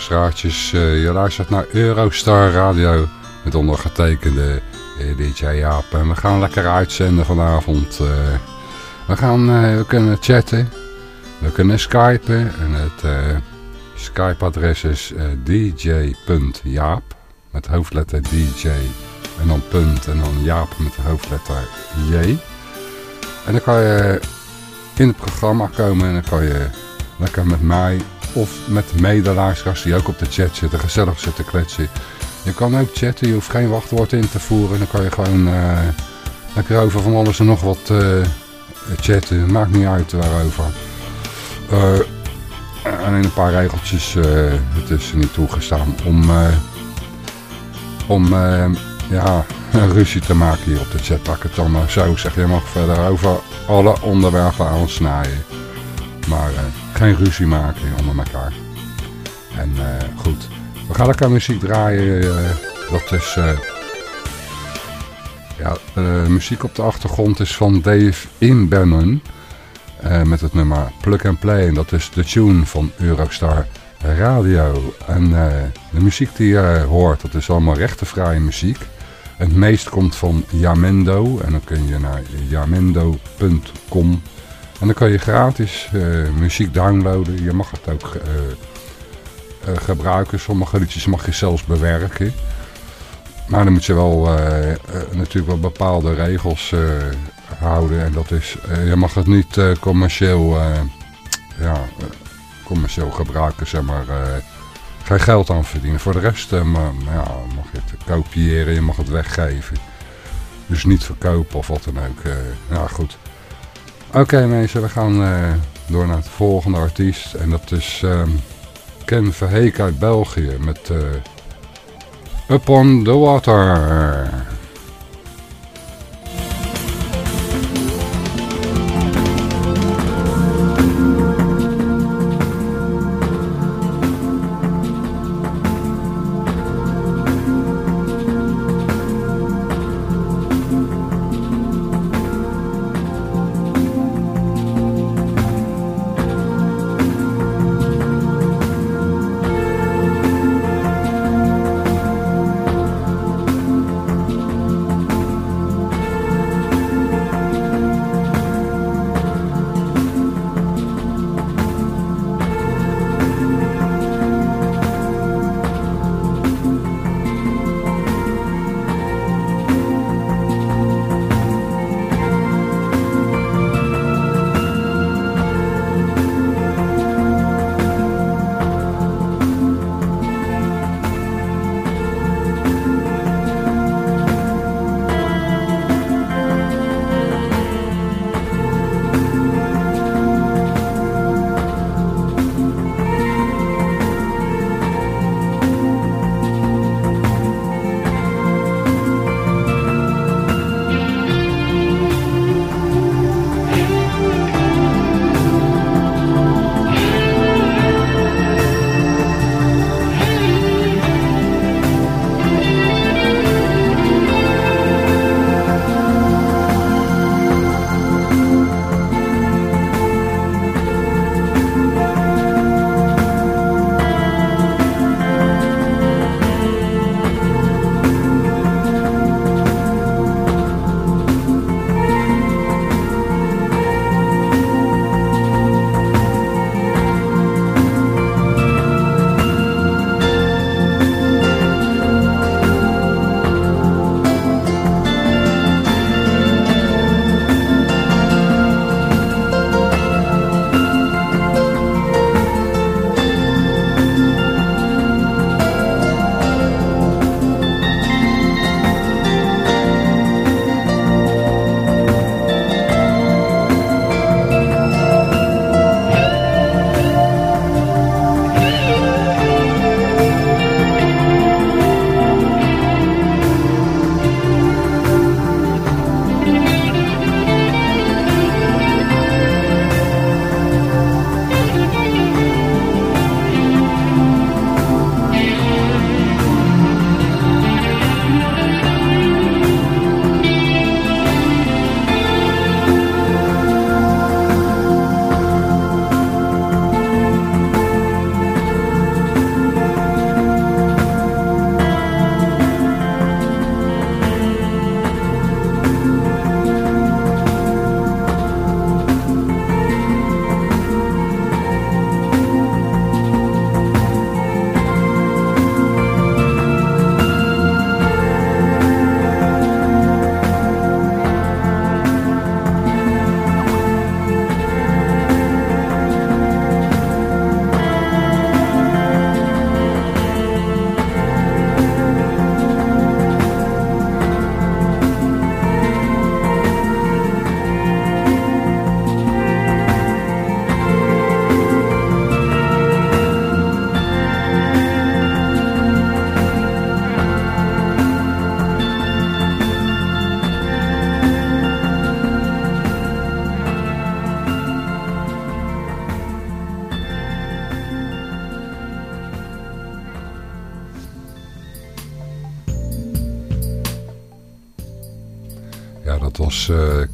luisteraartjes. Uh, je luistert naar Eurostar Radio met ondergetekende uh, DJ Jaap. En we gaan lekker uitzenden vanavond. Uh, we, gaan, we kunnen chatten, we kunnen skypen en het Skype-adres is dj.jaap met hoofdletter DJ en dan punt en dan Jaap met de hoofdletter J. En dan kan je in het programma komen en dan kan je lekker met mij of met medeluisteraars die ook op de chat zitten, gezellig zitten kletsen. Je kan ook chatten, je hoeft geen wachtwoord in te voeren. Dan kan je gewoon uh, lekker over van alles en nog wat uh, chatten. Maakt niet uit waarover. Uh, en in een paar regeltjes, het is niet toegestaan om, om ja, ruzie te maken hier op de chat. Pak het dan maar zo zeg. Je mag verder over alle onderwerpen aansnijden. Geen ruzie maken onder elkaar. En uh, goed, we gaan lekker muziek draaien. Uh, dat is... Uh, ja, muziek op de achtergrond is van Dave Inbennen. met het nummer Plug and Play. En dat is de tune van Eurostar Radio. En de muziek die je hoort, dat is allemaal rechtenvrije muziek. Het meest komt van Jamendo. En dan kun je naar jamendo.com en dan kan je gratis uh, muziek downloaden. Je mag het ook uh, uh, gebruiken. Sommige liedjes mag je zelfs bewerken. Maar dan moet je wel natuurlijk wel bepaalde regels houden. En dat is, je mag het niet commercieel, ja, commercieel gebruiken, zeg maar. geen geld aan verdienen. Voor de rest ja, mag je het kopiëren, je mag het weggeven. Dus niet verkopen of wat dan ook. nou goed. Oké mensen, we gaan uh, door naar het volgende artiest. En dat is um, Ken Verheek uit België met uh, Up on the Water.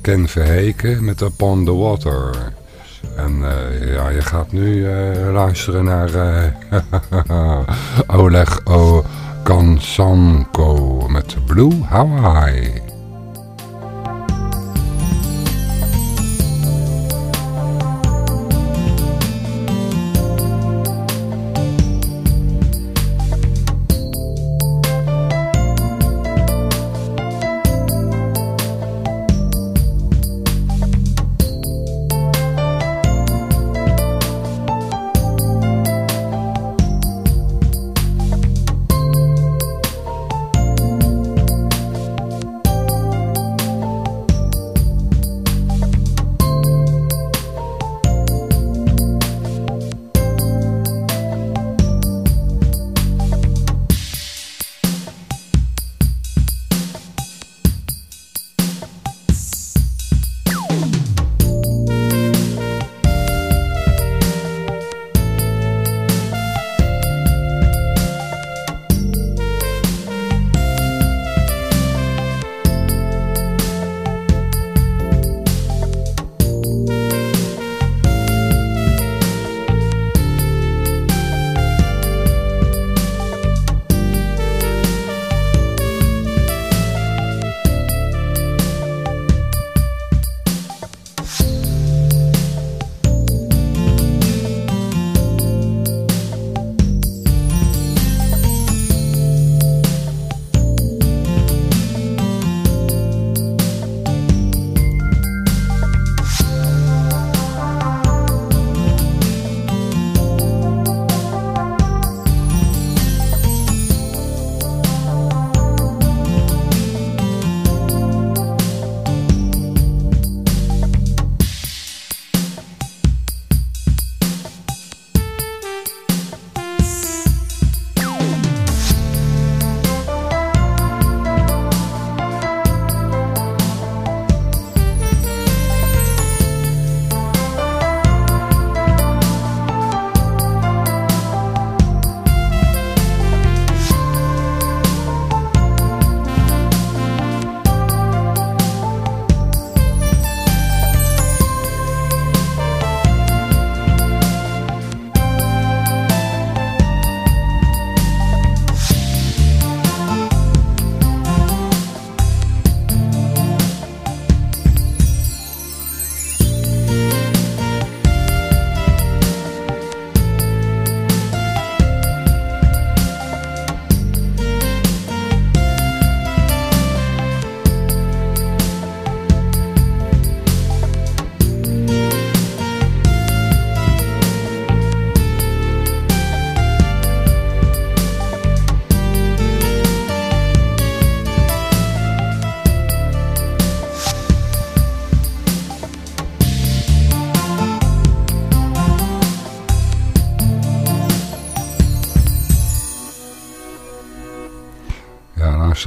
Ken Verheken met Upon the Water. En uh, ja, je gaat nu uh, luisteren naar Oleg Okansanko met Blue Hawaii.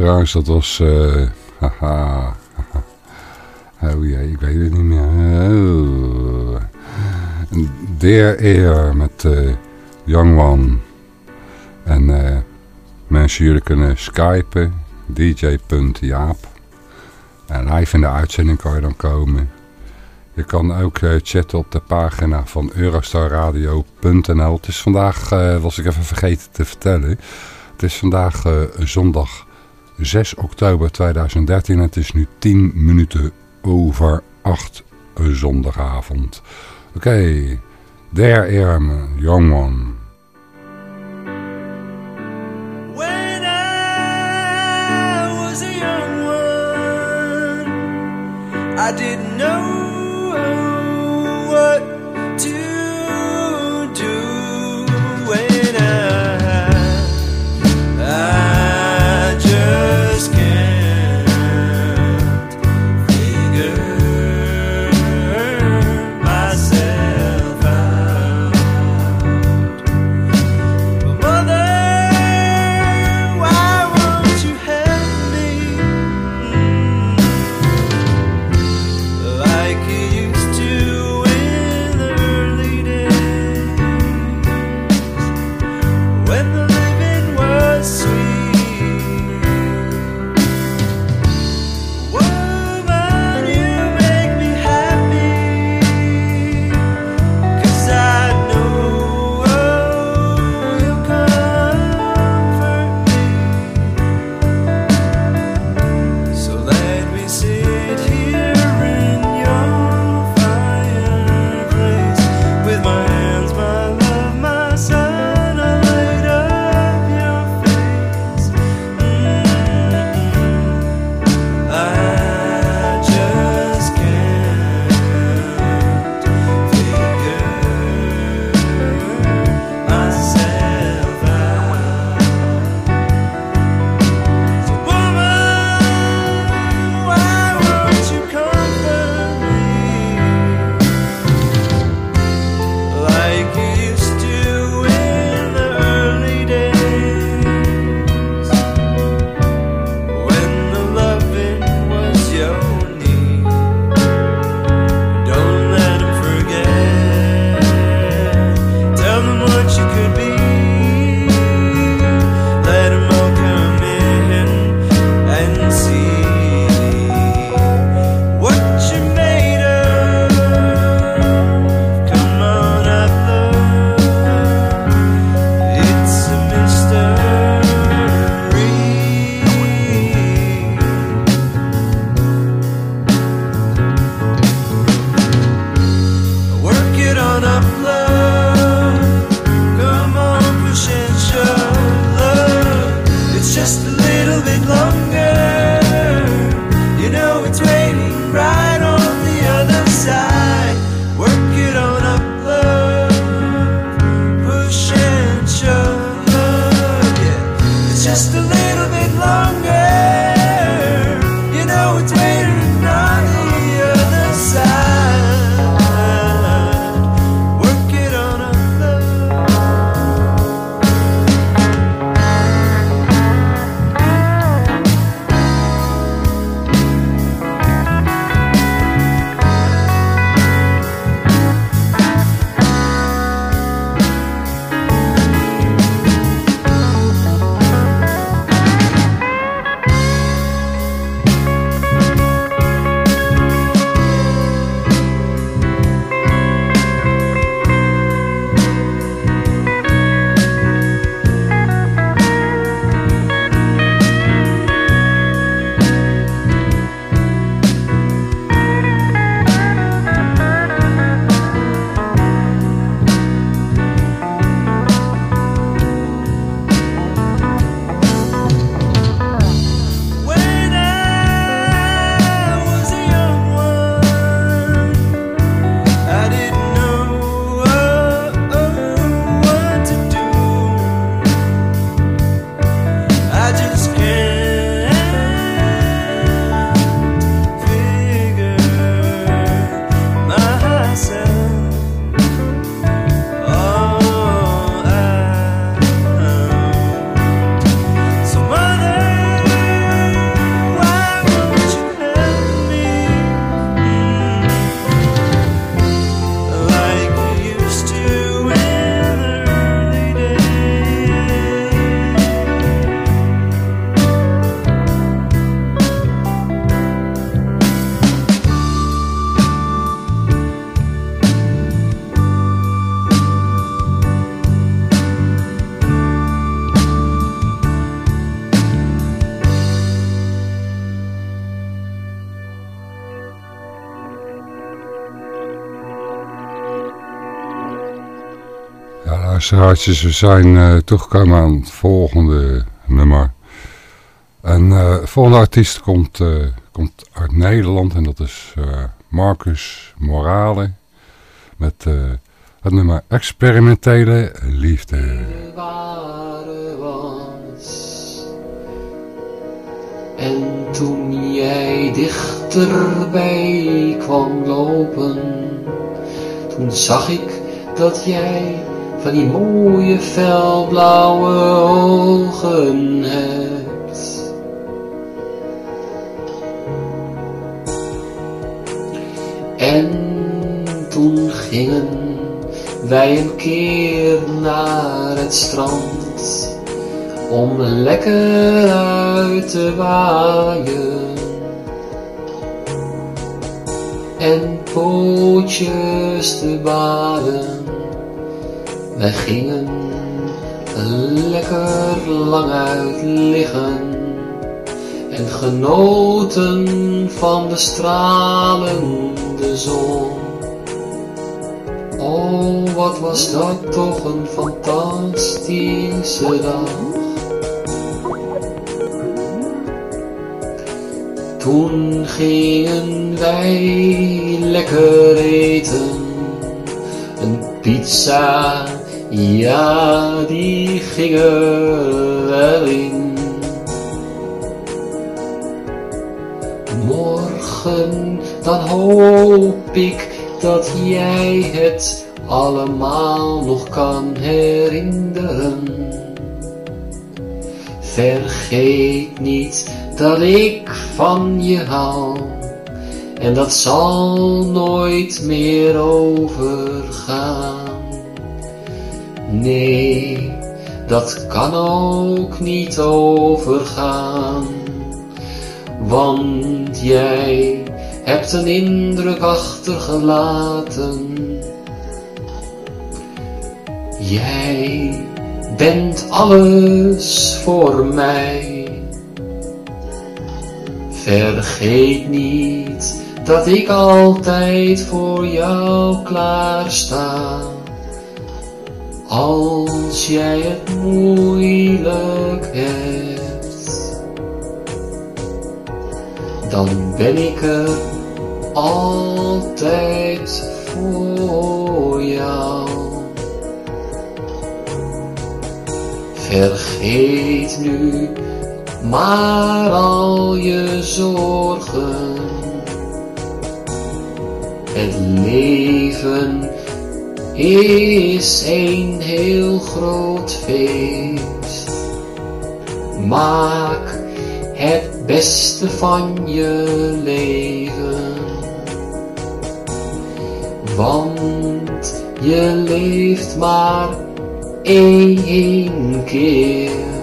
Dat was... Uh, haha, oh jee, ik weet het niet meer. Oh. Dear Air met uh, Young One. En uh, mensen, jullie kunnen skypen. dj.jaap. En live in de uitzending kan je dan komen. Je kan ook chatten op de pagina van eurostarradio.nl. Het is vandaag, was ik even vergeten te vertellen. Het is vandaag zondag 6 oktober 2013. Het is nu 10 minuten over 8 zondagavond. Oké, okay. There I was a young one, I didn't know luisteraartjes, we zijn uh, toegekomen aan het volgende nummer. En uh, de volgende artiest komt, uh, komt uit Nederland en dat is Marcus Morale. Met het nummer Experimentele Liefde. En toen jij dichterbij kwam lopen, toen zag ik dat jij van die mooie felblauwe ogen hebt. En toen gingen wij een keer naar het strand om lekker uit te waaien. En pootjes te baden wij gingen lekker lang uit liggen en genoten van de stralende zon. Oh, wat was dat toch een fantastische dag. Toen gingen wij lekker eten, een pizza ja, die gingen wel in. Morgen, dan hoop ik dat jij het allemaal nog kan herinneren. Vergeet niet dat ik van je hou. En dat zal nooit meer overgaan. Nee, dat kan ook niet overgaan. Want jij hebt een indruk achtergelaten. Jij bent alles voor mij. Vergeet niet dat ik altijd voor jou klaar sta. Als jij het moeilijk hebt. dan ben ik er altijd voor jou. Vergeet nu maar al je zorgen. Het leven is een heel groot feest. Maak het beste van je leven. Want je leeft maar één keer.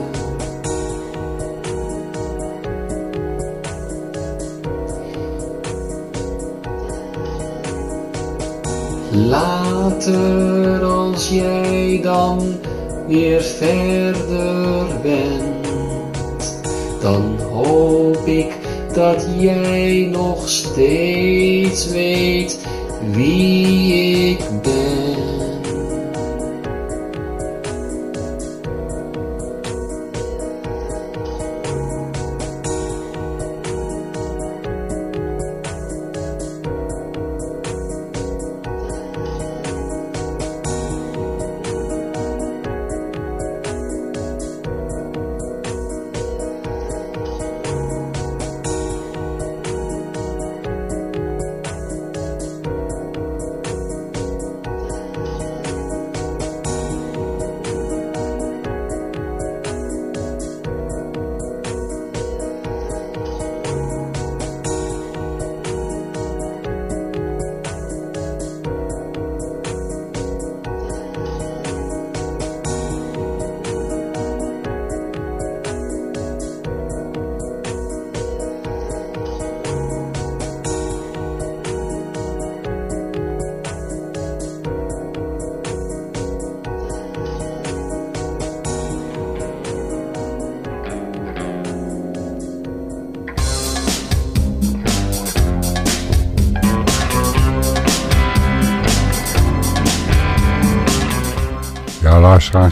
Later als jij dan weer verder bent, dan hoop ik dat jij nog steeds weet wie ik ben.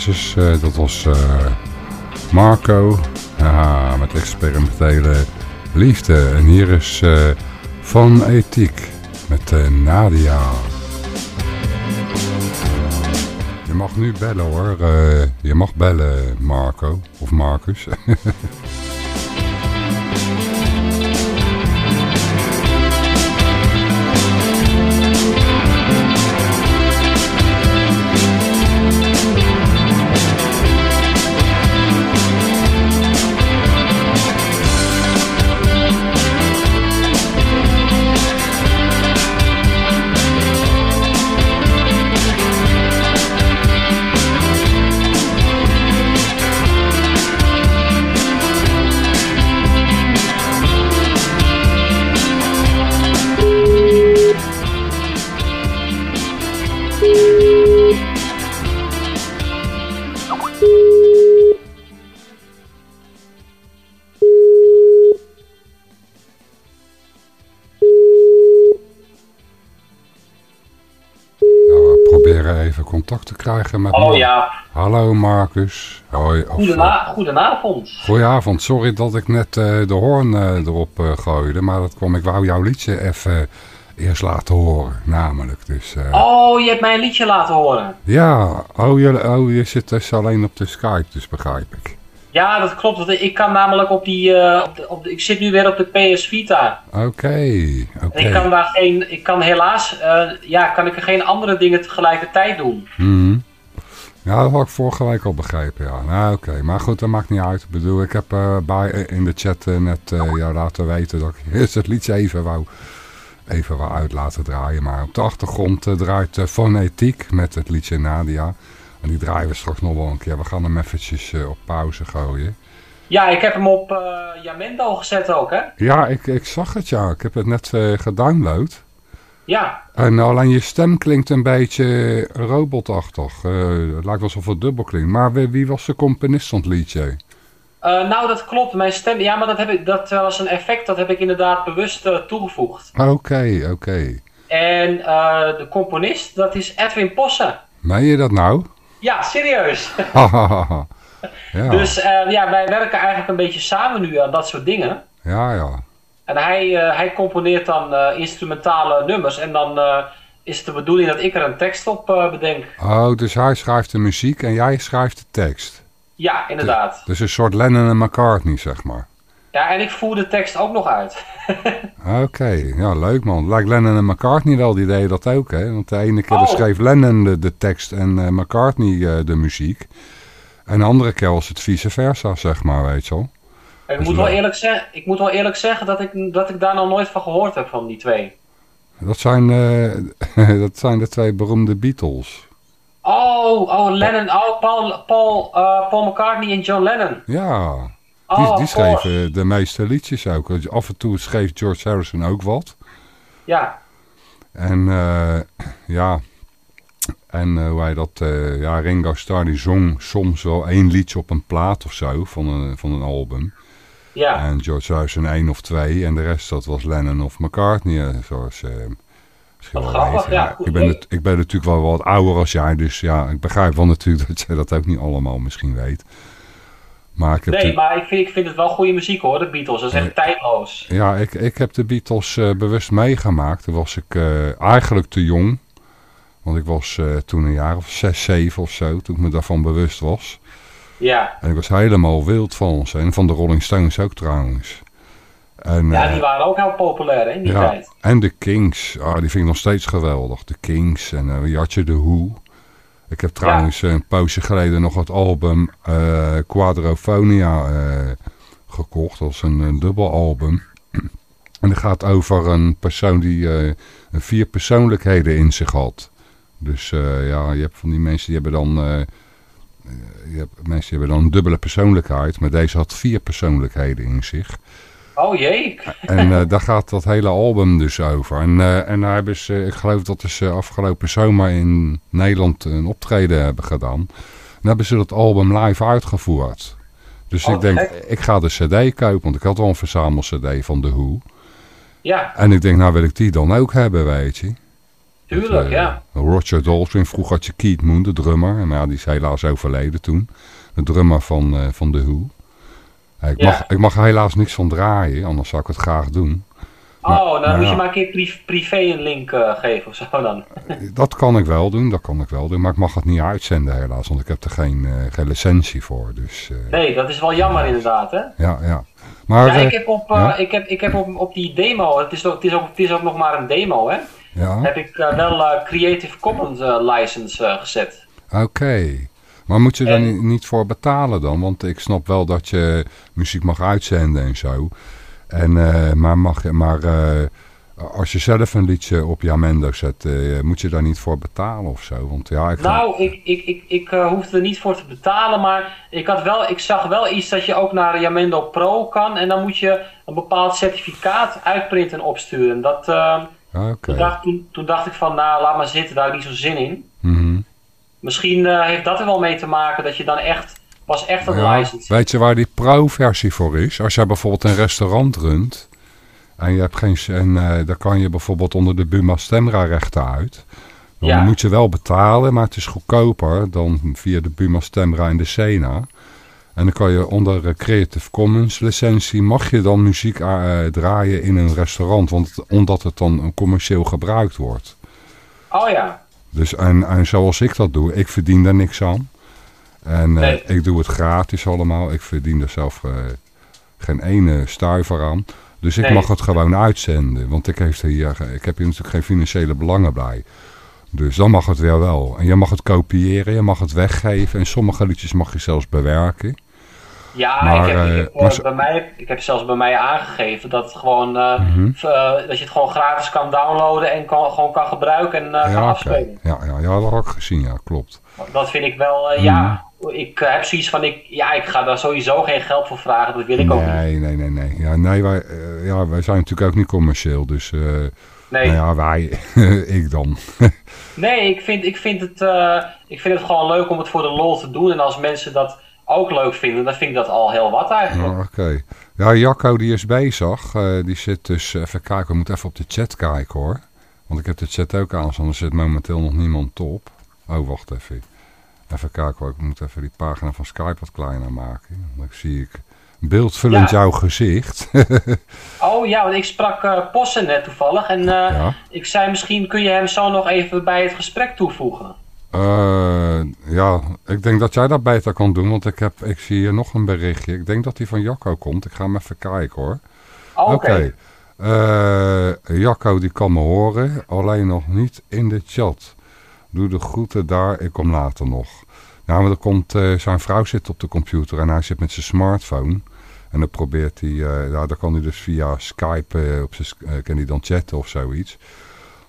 Eh, dat was eh, Marco met experimentele liefde. En hier is eh, Van Ethiek met Nadia. Je mag nu bellen hoor. Je mag bellen Marco of Marcus. krijgen met Hallo Mar- ja, Hallo Marcus. Hoi. goedenavond. Goedenavond, sorry dat ik net eh, de hoorn eh, erop eh, gooide, maar dat kwam, ik wou jouw liedje even eerst laten horen, namelijk. Dus, Oh, je hebt mij een liedje laten horen. Ja, oh je, oh, je zit dus alleen op de Skype, dus begrijp ik. Ja, dat klopt. Ik kan namelijk op die, eh, op de, op de- ik zit nu weer op de PS Vita. Oké, ik kan daar geen, ik kan helaas, eh, ja, kan ik er geen andere dingen tegelijkertijd doen. Mhm. Ja, dat had ik vorige week al begrepen, ja. Nou, oké. Maar goed, dat maakt niet uit. Ik bedoel, ik heb eh, bij, in de chat net jou laten weten dat ik eerst het liedje even wou, even wou uit laten draaien. Maar op de achtergrond draait Fonetiek met het liedje Nadia. En die draaien we straks nog wel een keer. We gaan hem eventjes eh, op pauze gooien. Ja, ik heb hem op eh Jamendo gezet ook, hè? Ja, ik, ik zag het ja. Ik heb het net eh, gedownload. Ja. En alleen je stem klinkt een beetje robotachtig. Het lijkt alsof het dubbel klinkt. Maar wie, wie was de componist van het liedje? Nou, dat klopt. Mijn stem, ja, maar dat, heb ik, dat was een effect, dat heb ik inderdaad bewust toegevoegd. Oké, oké. En de componist, dat is Edwin Posse. Meen je dat nou? Ja, serieus. ja, Dus eh, ja, wij werken eigenlijk een beetje samen nu aan dat soort dingen. ja, ja. En hij, hij componeert dan instrumentale nummers. En dan is het de bedoeling dat ik er een tekst op bedenk. Oh, dus hij schrijft de muziek en jij schrijft de tekst? Ja, inderdaad. dus een soort Lennon en McCartney, zeg maar. Ja, en ik voer de tekst ook nog uit. Oké, ja, leuk man. Lijkt Lennon en McCartney wel, die deden dat ook, hè? Want de ene keer oh. schreef Lennon de, de tekst en uh, McCartney uh, de muziek. En de andere keer was het vice versa, zeg maar, weet je wel. Ik, dus moet, wel eerlijk zeggen, ik moet wel eerlijk zeggen dat ik, dat ik daar nog nooit van gehoord heb, van die twee. Dat zijn, uh, dat zijn de twee beroemde Beatles. Oh, oh Lennon, oh, Paul, Paul, Paul McCartney en John Lennon. Ja, oh, die schreven de meeste liedjes ook. Af en toe schreef George Harrison ook wat. Ja. En uh, ja, en uh, hoe hij dat, uh, ja, Ringo Starr die zong soms wel één liedje op een plaat of zo van een, van een album. Ja. En George Harrison één of twee en de rest dat was Lennon of McCartney, zoals... Misschien wel grappig, ja. ik, ben het, ik ben natuurlijk wel wat ouder als jij, dus ja, ik begrijp wel natuurlijk dat jij dat ook niet allemaal misschien weet. Maar ik heb nee, maar ik vind, ik vind het wel goede muziek hoor, de Beatles. Dat is echt tijdloos. Ja, ik, ik heb de Beatles uh, bewust meegemaakt. Toen was ik uh, eigenlijk te jong. Want ik was uh, toen een jaar of zes, zeven of zo, toen ik me daarvan bewust was. Ja. En ik was helemaal wild van ze. En van de Rolling Stones ook trouwens. En, ja, die waren ook heel populair hè, in die ja, tijd. En de Kings, ah, die vind ik nog steeds geweldig. De Kings en uh, had je de Who. Ik heb trouwens een poosje geleden nog het album uh, Quadrophonia uh, gekocht. Dat is een, een dubbelalbum. en het gaat over een persoon die uh, vier persoonlijkheden in zich had. Dus ja, je hebt van die mensen die hebben dan... je hebt mensen die hebben dan een dubbele persoonlijkheid. Maar deze had vier persoonlijkheden in zich. Oh jee. En uh, daar gaat dat hele album dus over. En, uh, en daar hebben ze, ik geloof dat ze afgelopen zomer in Nederland een optreden hebben gedaan. Dan hebben ze dat album live uitgevoerd. Dus ik oh, denk, ik ga de cd kopen, want ik had al een verzamel cd van The Who. Ja. En ik denk, nou wil ik die dan ook hebben, weet je. Tuurlijk, uh, ja. Roger Daltrey, vroeger had je Keith Moon, de drummer. Maar ja, die is helaas overleden toen. De drummer van, van The Who. Ik, mag, ik mag helaas niks van draaien, anders zou ik het graag doen. oh, dan moet je maar een keer privé een link uh, geven of zo dan. dat kan ik wel doen, dat kan ik wel doen. Maar ik mag het niet uitzenden helaas, want ik heb er geen, uh, geen licentie voor. Dus, uh, nee, dat is wel jammer inderdaad, hè? Ja, ja. Maar, ja, ik heb, op, ja? ik heb, ik heb op, op die demo, het is, ook, het, is ook, het is ook nog maar een demo, hè? Ja. Heb ik wel Creative Commons license gezet. Oké. Maar moet je daar niet voor betalen dan? Want ik snap wel dat je muziek mag uitzenden en zo. En, uh, maar mag, maar uh, als je zelf een liedje op Jamendo zet, uh, moet je daar niet voor betalen of zo? Want, ja, ik nou, ik, ik, ik, ik hoefde er niet voor te betalen, maar ik, had wel, ik zag wel iets dat je ook naar Jamendo Pro kan. En dan moet je een bepaald certificaat uitprinten en opsturen. Dat, okay. toen, dacht, toen, toen, dacht ik van, nou laat maar zitten, daar heb ik niet zo zin in. Mm Misschien uh, heeft dat er wel mee te maken dat je dan echt pas echt een ja, license... Weet je waar die pro-versie voor is? Als jij bijvoorbeeld een restaurant runt en je hebt geen... En uh, dan kan je bijvoorbeeld onder de Buma Stemra rechten uit. Dan ja. moet je wel betalen, maar het is goedkoper dan via de Buma Stemra en de Sena. En dan kan je onder Creative Commons licentie, mag je dan muziek uh, draaien in een restaurant, want, omdat het dan commercieel gebruikt wordt. Oh ja. Dus en, en zoals ik dat doe, ik verdien daar niks aan. En uh, nee. ik doe het gratis allemaal. Ik verdien er zelf uh, geen ene stuiver aan. Dus ik nee. mag het gewoon uitzenden. Want ik, heeft hier, ik heb hier natuurlijk geen financiële belangen bij. Dus dan mag het weer wel. En je mag het kopiëren, je mag het weggeven. En sommige liedjes mag je zelfs bewerken. Ja, maar, ik, heb, ik, heb, bij mij, ik heb zelfs bij mij aangegeven dat, het gewoon, uh, mm -hmm. uh, dat je het gewoon gratis kan downloaden en kan, gewoon kan gebruiken en ja, kan afspelen. Ja, ja, ja, dat had ik gezien, ja, klopt. Dat vind ik wel, mm ja, ik heb zoiets van, ik, ja, ik ga daar sowieso geen geld voor vragen, dat wil ik nee, ook niet. Nee, nee, nee, nee. Ja, nee wij, ja, wij zijn natuurlijk ook niet commercieel, dus... Nee. Nou ja, wij, ik dan. nee, ik vind, ik, vind het, ik vind het gewoon leuk om het voor de lol te doen. En als mensen dat ook leuk vinden, dan vind ik dat al heel wat eigenlijk. Ja, Oké. Okay. Ja, Jacco die is bezig. Uh, die zit dus, even kijken, we moeten even op de chat kijken hoor. Want ik heb de chat ook aan, er zit momenteel nog niemand op. Oh, wacht even. Even kijken hoor, ik moet even die pagina van Skype wat kleiner maken. Dan zie ik beeldvullend Ja. jouw gezicht. Oh ja, want ik sprak eh Possen net toevallig. En eh, ja. ik zei misschien kun je hem zo nog even bij het gesprek toevoegen. Eh, ja, ik denk dat jij dat beter kan doen, want ik, heb, ik zie hier nog een berichtje. Ik denk dat die van Jacco komt. Ik ga hem even kijken hoor. Oh, Oké. Oké. Eh, Jacco die kan me horen, alleen nog niet in de chat. Doe de groeten daar, ik kom later nog. Nou, maar er komt, eh, zijn vrouw zit op de computer en hij zit met zijn smartphone. En dan probeert hij, ja, dan kan hij dus via Skype, op zijn, kan hij dan chatten of zoiets.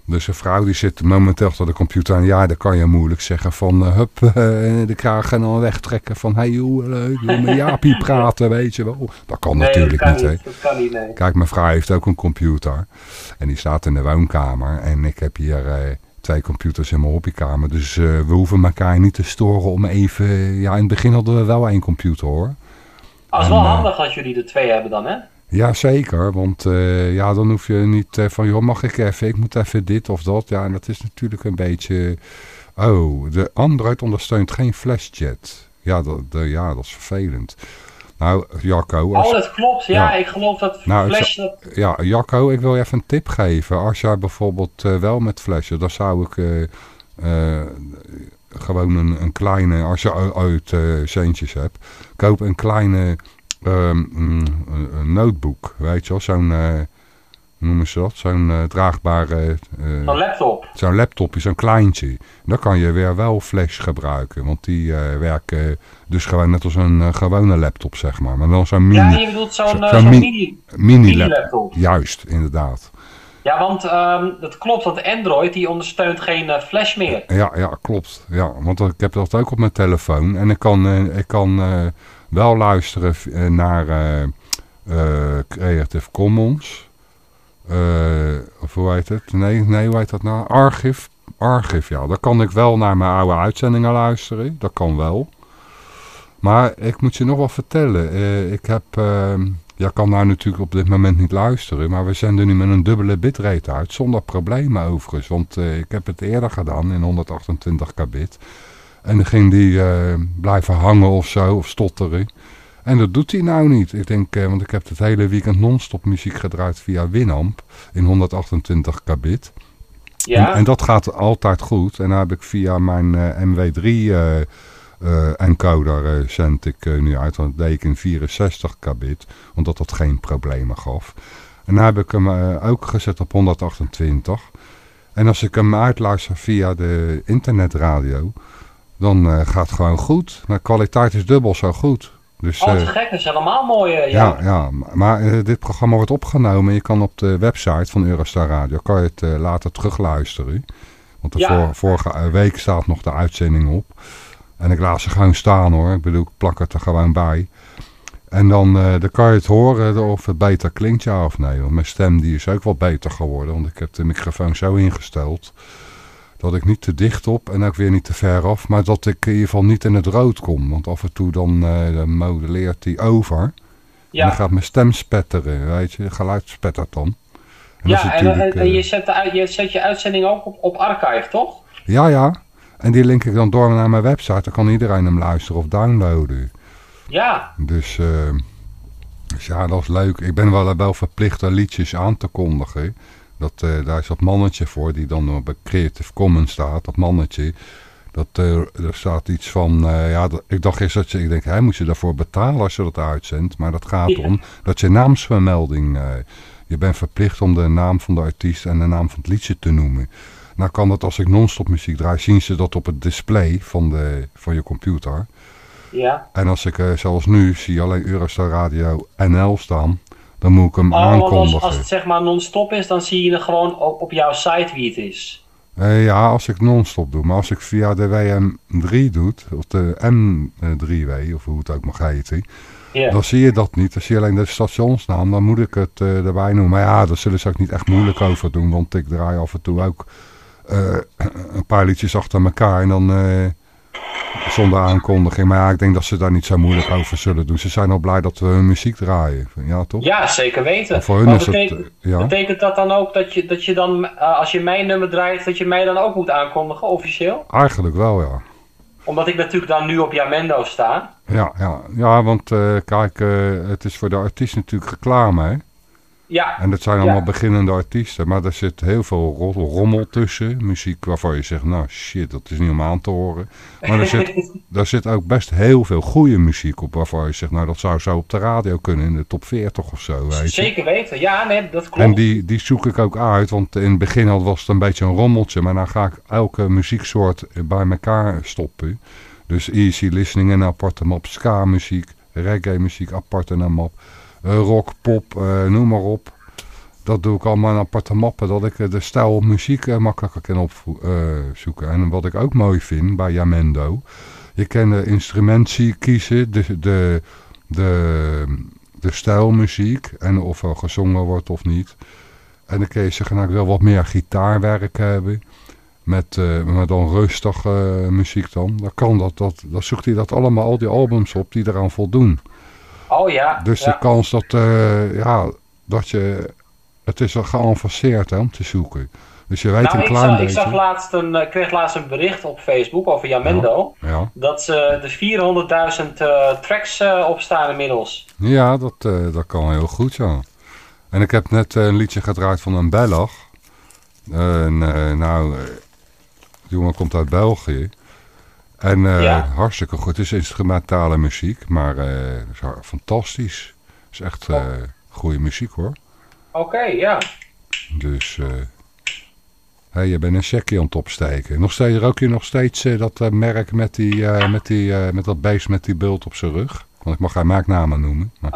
Dus zijn vrouw die zit momenteel achter de computer en ja, dan kan je moeilijk zeggen van, eh, hup, eh, de kraag en dan wegtrekken van, hey joh, leuk, wil met Jaapie praten, weet je wel. Dat kan Nee, natuurlijk dat kan niet, niet. Dat kan niet, nee. Kijk, mijn vrouw heeft ook een computer. En die staat in de woonkamer. En ik heb hier eh, twee computers in mijn hobbykamer. Dus eh, we hoeven elkaar niet te storen om even... Ja, in het begin hadden we wel één computer hoor. Oh, het is wel En, eh, handig als jullie er twee hebben dan, hè? Ja, zeker. Want eh, ja, dan hoef je niet eh, van... joh, mag ik even? Ik moet even dit of dat. Ja, en dat is natuurlijk een beetje... Oh, de Android ondersteunt geen flashchat. Ja, dat, de, ja, dat is vervelend. Nou, Jacco... Als, Oh, dat klopt. Ja, Ja. ik geloof dat Nou, Flash... Dat... Ja, Jacco, ik wil je even een tip geven. Als jij bijvoorbeeld eh, wel met flashen, dan zou ik gewoon een, een kleine, als je uit centjes hebt, koop een kleine ehm, mm, een- notebook, weet je wel, zo'n, eh, noemen ze dat, zo'n eh, draagbare, eh, Een laptop. zo'n laptopje, zo'n kleintje. Dan kan je weer wel flash gebruiken, want die werken dus gewoon net als een gewone laptop, zeg maar. Maar dan zo'n Ja, mini, je bedoelt zo'n zo- zo'n zo'n mi- mini, mini laptop. Juist, inderdaad. Ja, want ehm, dat klopt, want Android die ondersteunt geen Flash meer. Ja, ja, klopt. Ja, want ik heb dat ook op mijn telefoon. En ik kan, ik kan wel luisteren eh, naar eh, eh, Creative Commons. Of hoe heet het? Nee, nee, hoe heet dat nou? Archive. Archive, ja. Dan kan ik wel naar mijn oude uitzendingen luisteren. Dat kan wel. Maar ik moet je nog wel vertellen. ik heb... ehm, ja, kan nou natuurlijk op dit moment niet luisteren. Maar we zenden nu met een dubbele bitrate uit. Zonder problemen overigens. Want ik heb het eerder gedaan in 128 kbit. En dan ging die eh, blijven hangen of zo. Of stotteren. En dat doet hij nou niet. Ik denk, eh, want ik heb het hele weekend non-stop muziek gedraaid via Winamp. In 128 kbit. Ja, En, en dat gaat altijd goed. En dan heb ik via mijn eh, MW3 eh, eh, encoder zend ik nu uit. Want dat deed ik in 64 kbit. Omdat dat geen problemen gaf. En dan heb ik hem ook gezet op 128. En als ik hem uitluister via de internetradio. Dan eh, gaat het gewoon goed. De kwaliteit is dubbel zo goed. Dus, oh, eh, gek, dat is helemaal mooi. eh, ja. ja, ja, maar dit programma wordt opgenomen. Je kan op de website van Eurostar Radio kan je het later terugluisteren. Want de Ja. vor- vorige week staat nog de uitzending op. En ik laat ze gewoon staan hoor. Ik bedoel, ik plak het er gewoon bij. En dan, dan kan je het horen of het beter klinkt, ja of nee. Want mijn stem die is ook wel beter geworden. Want ik heb de microfoon zo ingesteld. Dat ik niet te dicht op en ook weer niet te ver af. Maar dat ik in ieder geval niet in het rood kom. Want af en toe dan, eh, dan modelleert die over. En Ja, dan gaat mijn stem spetteren, weet je. Het geluid spettert dan. En ja en, en, en eh, je, zet de, je zet je uitzending ook op, op archive, toch? Ja, ja. En die link ik dan door naar mijn website. Dan kan iedereen hem luisteren of downloaden. Ja, Dus, eh, dus ja, dat is leuk. Ik ben wel, wel verplicht er liedjes aan te kondigen. Dat, eh, daar is dat mannetje voor die dan bij Creative Commons staat. Dat mannetje. Dat, eh, er staat iets van, eh, ja, dat- ik dacht eerst dat je, ik denk, hij moet je daarvoor betalen als je dat uitzendt. Maar dat gaat Ja. om dat je naamsvermelding, je bent verplicht om de naam van de artiest en de naam van het liedje te noemen. Nou kan dat als ik non-stop muziek draai, zien ze dat op het display van, de, van je computer. ja. En als ik, zoals nu, zie alleen Eurostar Radio NL staan, dan moet ik hem Oh, aankondigen. als het zeg maar non-stop is, dan zie je er gewoon op, op jouw site wie het is. Eh, ja, als ik non-stop doe. Maar als ik via de WM3 doe, of de M3W, of hoe het ook mag heten, dan zie je dat niet. Dan zie je alleen de stationsnaam, dan moet ik het eh, erbij noemen. Maar ja, daar zullen ze ook niet echt moeilijk over doen, want ik draai af en toe ook eh, een paar liedjes achter elkaar en dan zonder aankondiging. Maar ja, ik denk dat ze daar niet zo moeilijk over zullen doen. Ze zijn al blij dat we hun muziek draaien. Ja, toch? Ja, zeker weten. En voor hun Maar is het... betekent, eh, ja. betekent dat dan ook dat je, dat je dan, eh, als je mijn nummer draait, dat je mij dan ook moet aankondigen, officieel? Eigenlijk wel, ja. Omdat ik natuurlijk dan nu op Jamendo sta. Ja, ja, ja want uh, kijk, uh, het is voor de artiest natuurlijk reclame, hè? Ja. En dat zijn allemaal beginnende artiesten, maar er zit heel veel rommel tussen. Muziek waarvan je zegt, nou shit, dat is niet om aan te horen. Maar er zit, er zit ook best heel veel goede muziek op waarvan je zegt, nou dat zou zo op de radio kunnen in de top 40 of zo. Weet je. Zeker weten, ja, nee, dat klopt. En die, die zoek ik ook uit, want in het begin was het een beetje een rommeltje, maar dan ga ik elke muzieksoort bij elkaar stoppen. Dus easy listening in een aparte map, ska muziek, reggae muziek apart in een map rock, pop, uh, noem maar op. Dat doe ik allemaal in aparte mappen, dat ik de stijl muziek makkelijker kan opzoeken. en wat ik ook mooi vind bij Jamendo, je kan de instrument kiezen, de, de, de, de stijl muziek en of er gezongen wordt of niet. En dan kun je zeggen, nou ik wil wat meer gitaarwerk hebben. Met, met dan rustige muziek dan. Dan kan dat, dat, dan zoekt hij dat allemaal, al die albums op die eraan voldoen. Oh ja. Dus de kans dat, uh, ja, dat je... Het is al geavanceerd hè, om te zoeken. Dus je weet nou, een ik klein zag, beetje... Ik zag laatst een, ik kreeg laatst een bericht op Facebook over Jamendo. Ja, ja. Dat ze de 400.000 uh, tracks uh, opstaan inmiddels. Ja, dat, uh, dat kan heel goed, ja. En ik heb net een liedje gedraaid van een Belg. nou, die jongen komt uit België. En uh, Ja. hartstikke goed. Het is instrumentale muziek, maar uh, is fantastisch. Het is echt uh, goede muziek hoor. Oké, ja. Dus, hey, je bent een checkje aan het opsteken. Nog steeds, rook je nog steeds dat merk met, die, met, die, met dat beest met die bult op zijn rug? Want ik mag geen merknamen noemen. Maar...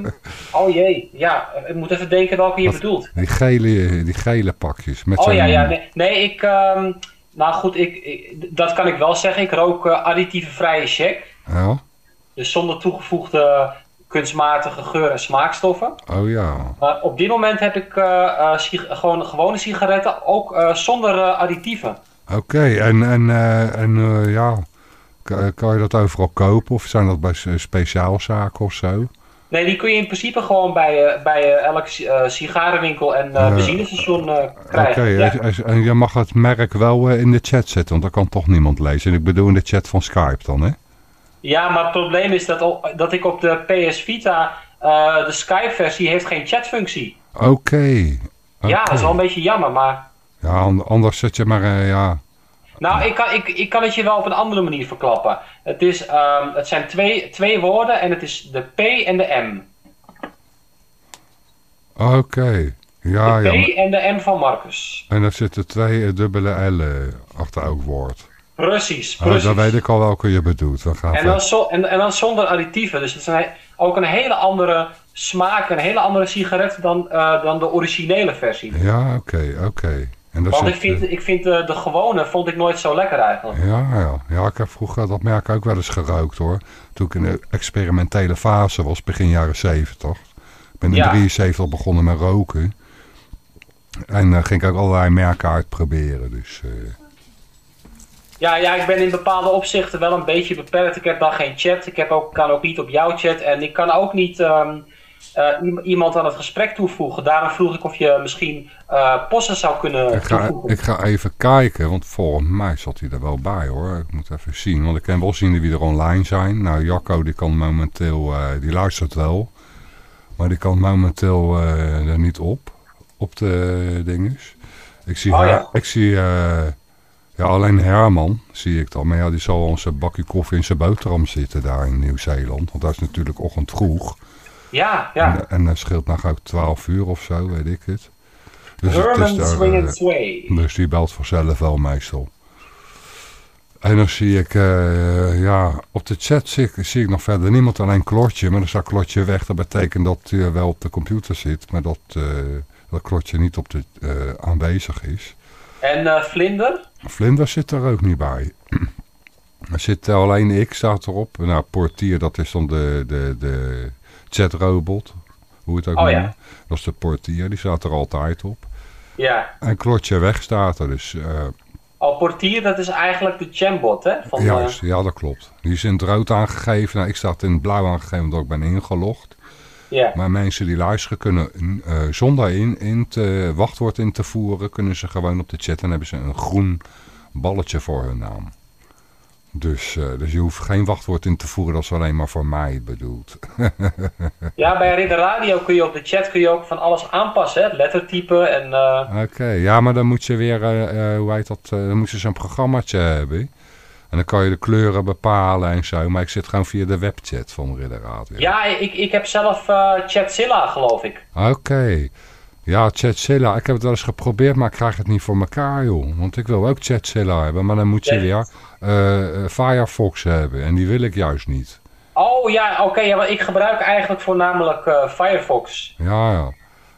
oh jee, ja. Ik moet even denken welke je bedoelt. Die gele, die gele pakjes. Met oh ja, ja. Nee, nee ik... Um... Nou goed, ik, ik, dat kan ik wel zeggen. Ik rook uh, additieve vrije check. Ja. Dus zonder toegevoegde kunstmatige geur- en smaakstoffen. Oh ja. Maar op dit moment heb ik uh, uh, gewoon gewone sigaretten, ook zonder additieven. Oké, okay, en, en, en ja, kan, kan, je dat overal kopen of zijn dat bij speciaalzaken of zo? Nee, die kun je in principe gewoon bij, uh, bij uh, elke uh, sigarenwinkel en benzinestation krijgen. Oké, okay, ja. en je mag het merk wel in de chat zetten, want dat kan toch niemand lezen. En ik bedoel in de chat van Skype dan, hè? Ja, maar het probleem is dat, dat ik op de PS Vita, de Skype-versie heeft geen chatfunctie. Oké. Okay. Okay. Ja, dat is wel een beetje jammer, maar... Ja, anders zet je maar, ja... Nou, ik kan, ik, ik kan het je wel op een andere manier verklappen. Het, is, um, het zijn twee, twee woorden en het is de P en de M. Oké. Okay. Ja, de P ja. en de M van Marcus. En daar zitten twee dubbele L'en achter elk woord. Precies, Oh, precies. dan weet ik al welke je bedoelt. We gaan en, dan zo, en, en dan zonder additieven. Dus het is ook een hele andere smaak, een hele andere sigaret dan, uh, dan de originele versie. Ja, oké, okay, oké. Okay. Want ik vind, ik vind de, de, gewone vond ik nooit zo lekker eigenlijk. Ja, ja. ja, ik heb vroeger dat merk ook wel eens gerookt hoor. Toen ik in de experimentele fase was, begin jaren 70. Ik ben in Ja. 73 begonnen met roken. En uh, ging ik ook allerlei merken uitproberen. Dus, uh, Ja, ja, ik ben in bepaalde opzichten wel een beetje beperkt. Ik heb dan geen chat. Ik heb ook, kan ook niet op jouw chat. En ik kan ook niet um, uh, iemand aan het gesprek toevoegen. Daarom vroeg ik of je misschien uh, posten zou kunnen ik ga, toevoegen. ik ga even kijken, want volgens mij zat hij er wel bij hoor. Ik moet even zien, want ik kan wel zien wie er online zijn. Nou, Jacco die kan momenteel, uh, die luistert wel. Maar die kan momenteel er niet op, op de dinges. Ik zie, Oh, ja. ik zie ja, alleen Herman zie ik dan. Maar ja, die zal onze bakje koffie in zijn boterham zitten daar in Nieuw-Zeeland. Want dat is natuurlijk ochtend vroeg. Ja, ja. En, dat scheelt nog ook 12 uur of zo, weet ik het. Dus, het Herman is daar, swing eh, and sway. dus die belt vanzelf wel meestal. En dan zie ik, uh, ja, op de chat zie ik, zie ik nog verder niemand, alleen Klotje. Maar dan staat Klotje weg, dat betekent dat hij wel op de computer zit. Maar dat, uh, dat Klotje niet op de, uh, aanwezig is. En Vlinder? Vlinder zit er ook niet bij. er zit alleen ik, staat erop. Nou, portier, dat is dan de, de, de chatrobot. Hoe het ook Oh, ja. Dat is de portier, die staat er altijd op. Ja. En Klotje weg staat er, dus... Al portier, dat is eigenlijk de chambot, hè? Van, Juist, ja dat klopt. Die is in het rood aangegeven. Nou, ik sta in het blauw aangegeven omdat ik ben ingelogd. Ja. Maar mensen die luisteren kunnen uh, zonder in, in te, wachtwoord in te voeren... kunnen ze gewoon op de chat en hebben ze een groen balletje voor hun naam. Dus, eh, dus je hoeft geen wachtwoord in te voeren, dat is alleen maar voor mij bedoeld. ja, bij Ridder Radio kun je op de chat kun je ook van alles aanpassen, hè? lettertype en... Uh... Oké, ja, maar dan moet je weer, uh, hoe heet dat, dan moet je zo'n programmaatje hebben. En dan kan je de kleuren bepalen en zo, maar ik zit gewoon via de webchat van Ridder Radio. Ja, ik, ik heb zelf Chatzilla, geloof ik. Oké. Ja, Chatzilla. Ik heb het wel eens geprobeerd, maar ik krijg het niet voor elkaar, joh. Want ik wil ook Chatzilla hebben, maar dan moet je weer uh, Firefox hebben. En die wil ik juist niet. Oh ja, oké. ja, ik gebruik eigenlijk voornamelijk uh, Firefox. Ja, ja.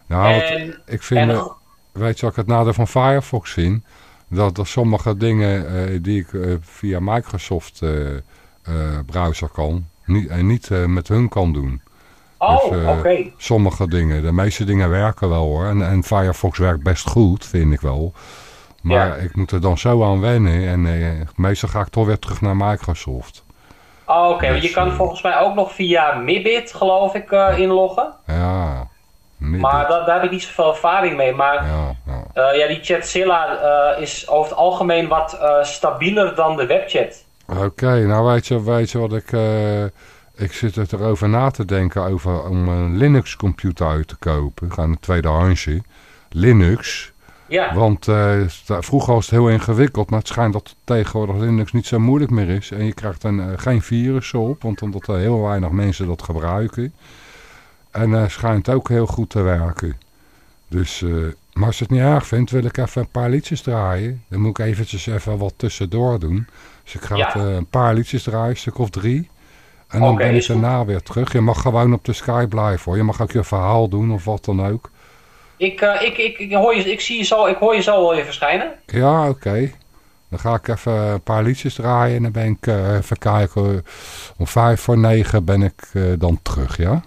Nou, en, ik vind, en... weet je wat ik het nadeel van Firefox vind? Dat er sommige dingen die ik via Microsoft browser kan, niet, niet met hun kan doen. Oh, dus, oké. Sommige dingen. De meeste dingen werken wel hoor. En, en Firefox werkt best goed, vind ik wel. Maar ik moet er dan zo aan wennen. En eh, meestal ga ik toch weer terug naar Microsoft. Oh, oké. Dus, je kan uh, volgens mij ook nog via Mibit, geloof ik, uh, inloggen. Ja. Mibit. Maar dat, daar heb ik niet zoveel ervaring mee. Maar ja, ja. Uh, ja die Chatzilla is over het algemeen wat stabieler dan de webchat. Oké, nou weet je, weet je wat ik... Ik zit erover na te denken over om een Linux computer uit te kopen. Gaan een tweede handje. Linux. Ja. Want uh, vroeger was het heel ingewikkeld, maar het schijnt dat tegenwoordig Linux niet zo moeilijk meer is. En je krijgt dan uh, geen virussen op, want omdat er heel weinig mensen dat gebruiken. En uh, schijnt ook heel goed te werken. Dus, maar als je het niet erg vindt, wil ik even een paar liedjes draaien. Dan moet ik eventjes even wat tussendoor doen. Dus ik ga een paar liedjes draaien, een stuk of drie. En dan ben ik daarna weer terug. Je mag gewoon op de Skype blijven hoor. Je mag ook je verhaal doen of wat dan ook. Ik, uh, ik, ik, ik, hoor je, ik, zie je zo, ik hoor je zo wel weer verschijnen. Ja, oké. Dan ga ik even een paar liedjes draaien en dan ben ik uh, even kijken. Om vijf voor negen ben ik uh, dan terug, ja?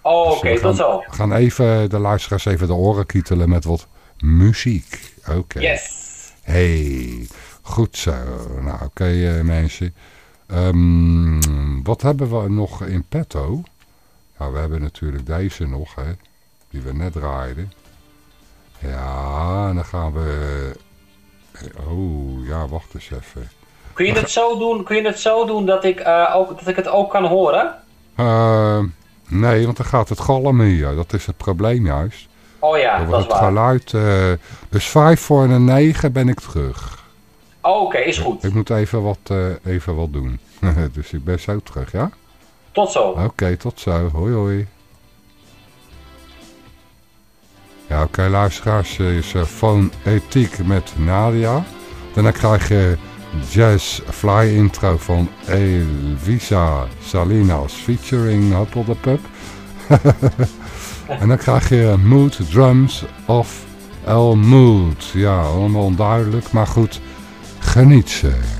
Oh, dus oké, okay, tot zo. We gaan even de luisteraars even de oren kietelen met wat muziek. Oké. Okay. Yes. Hey, goed zo. Nou, oké mensen. Um, wat hebben we nog in petto? Nou, we hebben natuurlijk deze nog, hè. Die we net draaiden. Ja, en dan gaan we... Oh, ja, wacht eens even. Kun je het zo doen, kun je het zo doen dat, ik, uh, ook, dat ik het ook kan horen? Uh, nee, want dan gaat het galmen hier. Dat is het probleem juist. Oh ja, dat is het waar. geluid... Uh, dus vijf voor een negen ben ik terug. Oh, oké, is goed. Ik moet even wat, uh, even wat doen. dus ik ben zo terug, ja? Tot zo. Oké, tot zo. Hoi, hoi. Ja, oké, okay, luisteraars. is uh, Ethiek met Nadia. Daarna krijg je Jazz Fly intro van Elvisa Salinas featuring Hotel de Pub. en dan krijg je Mood Drums of El Mood. Ja, allemaal onduidelijk, maar goed. Geniet ze.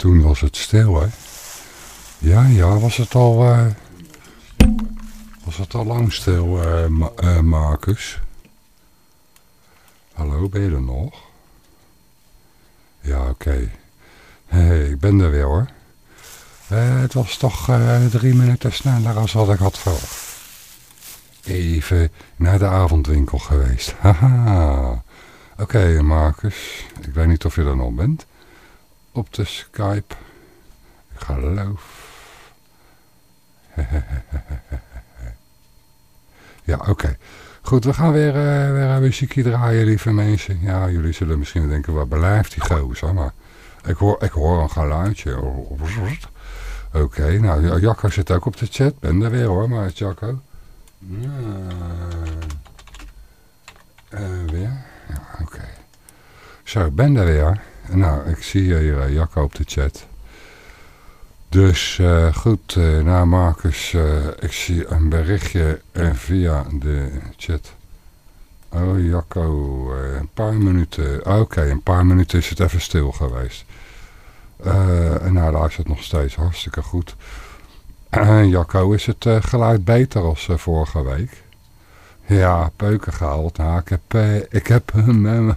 Toen was het stil, hè. Ja, ja, was het al... Uh, was het al lang stil, uh, Ma Marcus? Hallo, ben je er nog? Ja, oké. Hey, ik ben er weer, hoor. het was toch drie minuten sneller als wat ik had verwacht. Even naar de avondwinkel geweest. Haha. Oké, Marcus. Ik weet niet of je er nog bent. Op de Skype. Ik geloof. ja, oké. Goed, we gaan weer, uh, weer een muziekje draaien, lieve mensen. Ja, jullie zullen misschien denken, wat blijft die gozer? Maar ik hoor, ik hoor een geluidje. Oké, nou, Jacco zit ook op de chat. Ben er weer hoor, maar Jacco. Ja. Uh, weer? Ja, oké. Okay. Zo, ben er weer. Nou, ik zie hier uh, Jacco op de chat. Dus uh, goed, uh, nou Marcus, ik zie een berichtje via de chat. Oh Jacco, een paar minuten, oké, okay, een paar minuten is het even stil geweest. en nou, daar het nog steeds hartstikke goed. Jacco, is het geluid beter als vorige week? Ja, peuken gehaald. Nou, ik heb, ik heb hem...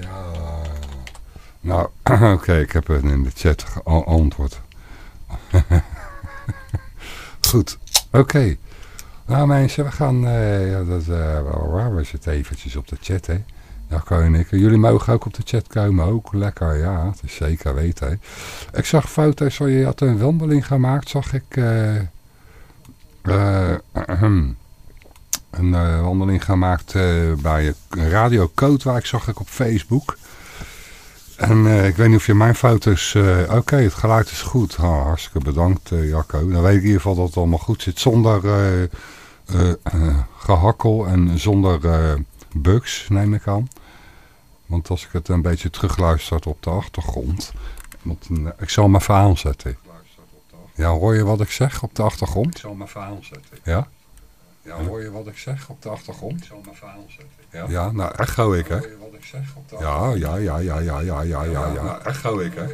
ja... Nou, oké, ik heb het in de chat geantwoord. Goed, oké. Nou mensen, we gaan... Uh, ja, dat, uh, we zitten eventjes op de chat, hè. Ja, kan ik. Jullie mogen ook op de chat komen, ook lekker, ja. Het is zeker weten, hè. Ik zag foto's waar je had een wandeling gemaakt, zag ik... Uh, een wandeling gemaakt bij Radio Kootwijk, zag ik op Facebook... En ik weet niet of je mijn foto's... Uh, Oké, het geluid is goed. Oh, hartstikke bedankt, Jacco. Dan weet ik in ieder geval dat het allemaal goed zit. Zonder gehakkel en zonder bugs, neem ik aan. Want als ik het een beetje terugluister op de achtergrond... Want, ik zal mijn verhaal zetten. Ja, hoor je wat ik zeg op de achtergrond? Ik zal mijn verhaal zetten. Ja? Ja, hoor je wat ik zeg op de achtergrond? Ik zal mijn verhaal zetten. Ja, ja nou echo ik, hè? Hoor je wat? Ja, ja, ja, ja, ja, ja, ja, ja. echt echo ik, hè?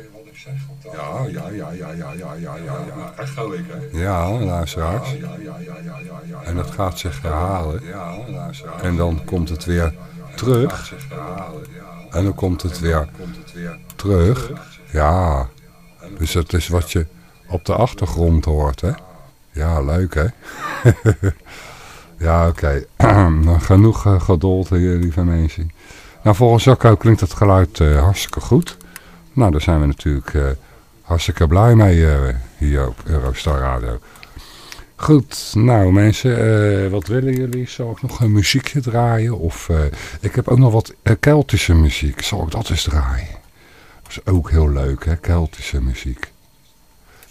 Ja, ja, ja, ja, ja, ja, ja, ja. echt echo ik, hè? Ja, luisteraars. Ja, ja, ja, ja, ja, En dat gaat zich herhalen. Ja, luisteraars. En dan komt het weer terug. En dan komt het weer terug. Ja. Dus dat is wat je op de achtergrond hoort, hè? Ja, leuk, hè? Ja, oké. Okay. Genoeg uh, geduld, lieve mensen. Nou, volgens Jacco klinkt het geluid uh, hartstikke goed. Nou, daar zijn we natuurlijk hartstikke blij mee hier op Eurostar Radio. Goed, nou mensen, wat willen jullie? Zal ik nog een muziekje draaien? Of ik heb ook nog wat Keltische muziek. Zal ik dat eens draaien? Dat is ook heel leuk, hè, Keltische muziek.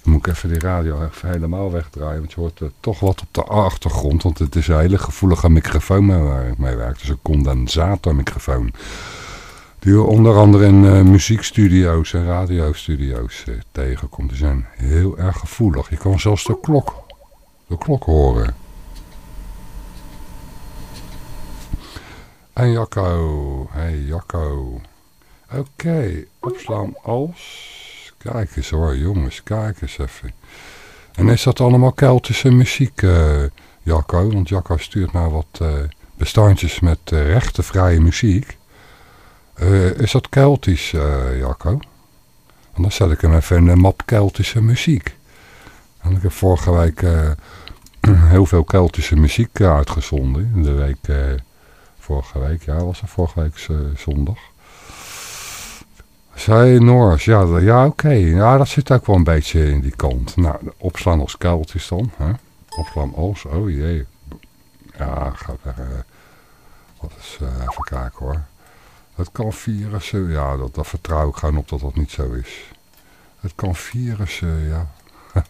Dan moet ik even die radio even helemaal wegdraaien. Want je hoort toch wat op de achtergrond. Want het is een hele gevoelige microfoon waar ik mee werk. Dus een condensatormicrofoon. Die je onder andere in uh, muziekstudio's en radiostudio's uh, tegenkomt. Die zijn heel erg gevoelig. Je kan zelfs de klok, de klok horen. En Jacco. Hey Jacco. Oké, opslaan als... Kijk eens hoor, jongens, kijk eens even. En is dat allemaal Keltische muziek, uh, Jacco? Want Jacco stuurt nou wat uh, bestandjes met uh, rechtenvrije muziek. is dat Keltisch, Jacco? Dan zet ik hem even in de map Keltische muziek. En ik heb vorige week heel veel Keltische muziek uitgezonden. De week, vorige week, ja, was het vorige week zondag. Zij ja, ja oké. Ja, dat zit ook wel een beetje in die kant. Nou, opslaan als kuiltjes dan. Hè? Opslaan als, oh jee. Ja, ga weg. Wat is, uh, even kijken hoor. Het kan virussen, ja, dat, dat vertrouw ik gewoon op dat dat niet zo is. Het kan virussen, ja.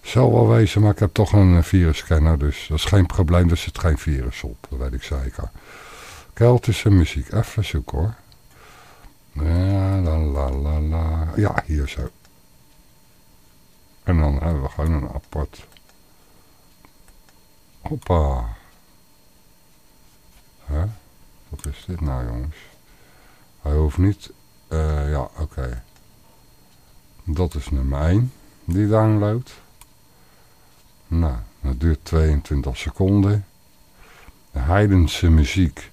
Zal wel wezen, maar ik heb toch een virusscanner, dus dat is geen probleem, er zit geen virus op, dat weet ik zeker. Keltische muziek, even zoeken hoor. Ja, la la la. Ja, hier zo. En dan hebben we gewoon een apart. Hoppa. Hè? Wat is dit nou, jongens? Hij hoeft niet Eh, ja, oké. Dat is nummer 1, die download. Nou, dat duurt 22 seconden. De heidense muziek.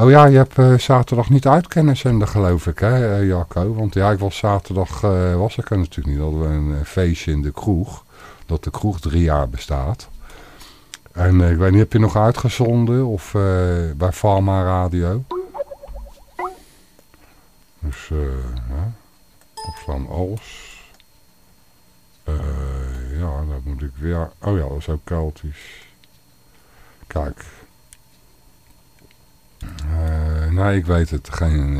Oh ja, je hebt uh, zaterdag niet uitkennenzender geloof ik, hè uh, Jacco? Want ja, ik was zaterdag, uh, was ik er natuurlijk niet. Hadden we een feestje in de kroeg. Dat de kroeg drie jaar bestaat. En ik weet niet, heb je nog uitgezonden? Of bij Pharma Radio? Dus, eh, ja. opslaan alles. ja, dat moet ik weer... Oh ja, dat is ook Keltisch. Kijk. Uh, nee, ik weet het. Geen...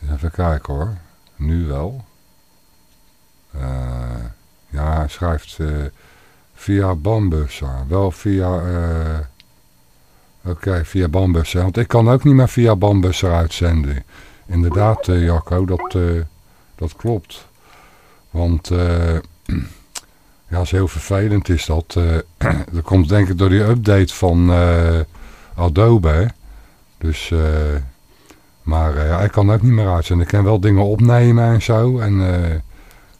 Uh, even kijken hoor. Nu wel. Uh, ja, hij schrijft via Bambusa. Wel via... Oké, via Bambusa. Want ik kan ook niet meer via Bambusa uitzenden. Inderdaad, Jacco, dat, dat klopt. Want... Ja, is heel vervelend is dat. Uh, dat komt denk ik door die update van uh, Adobe. Dus, uh, maar ja, ik kan ook niet meer uitzenden. Ik kan wel dingen opnemen en zo. En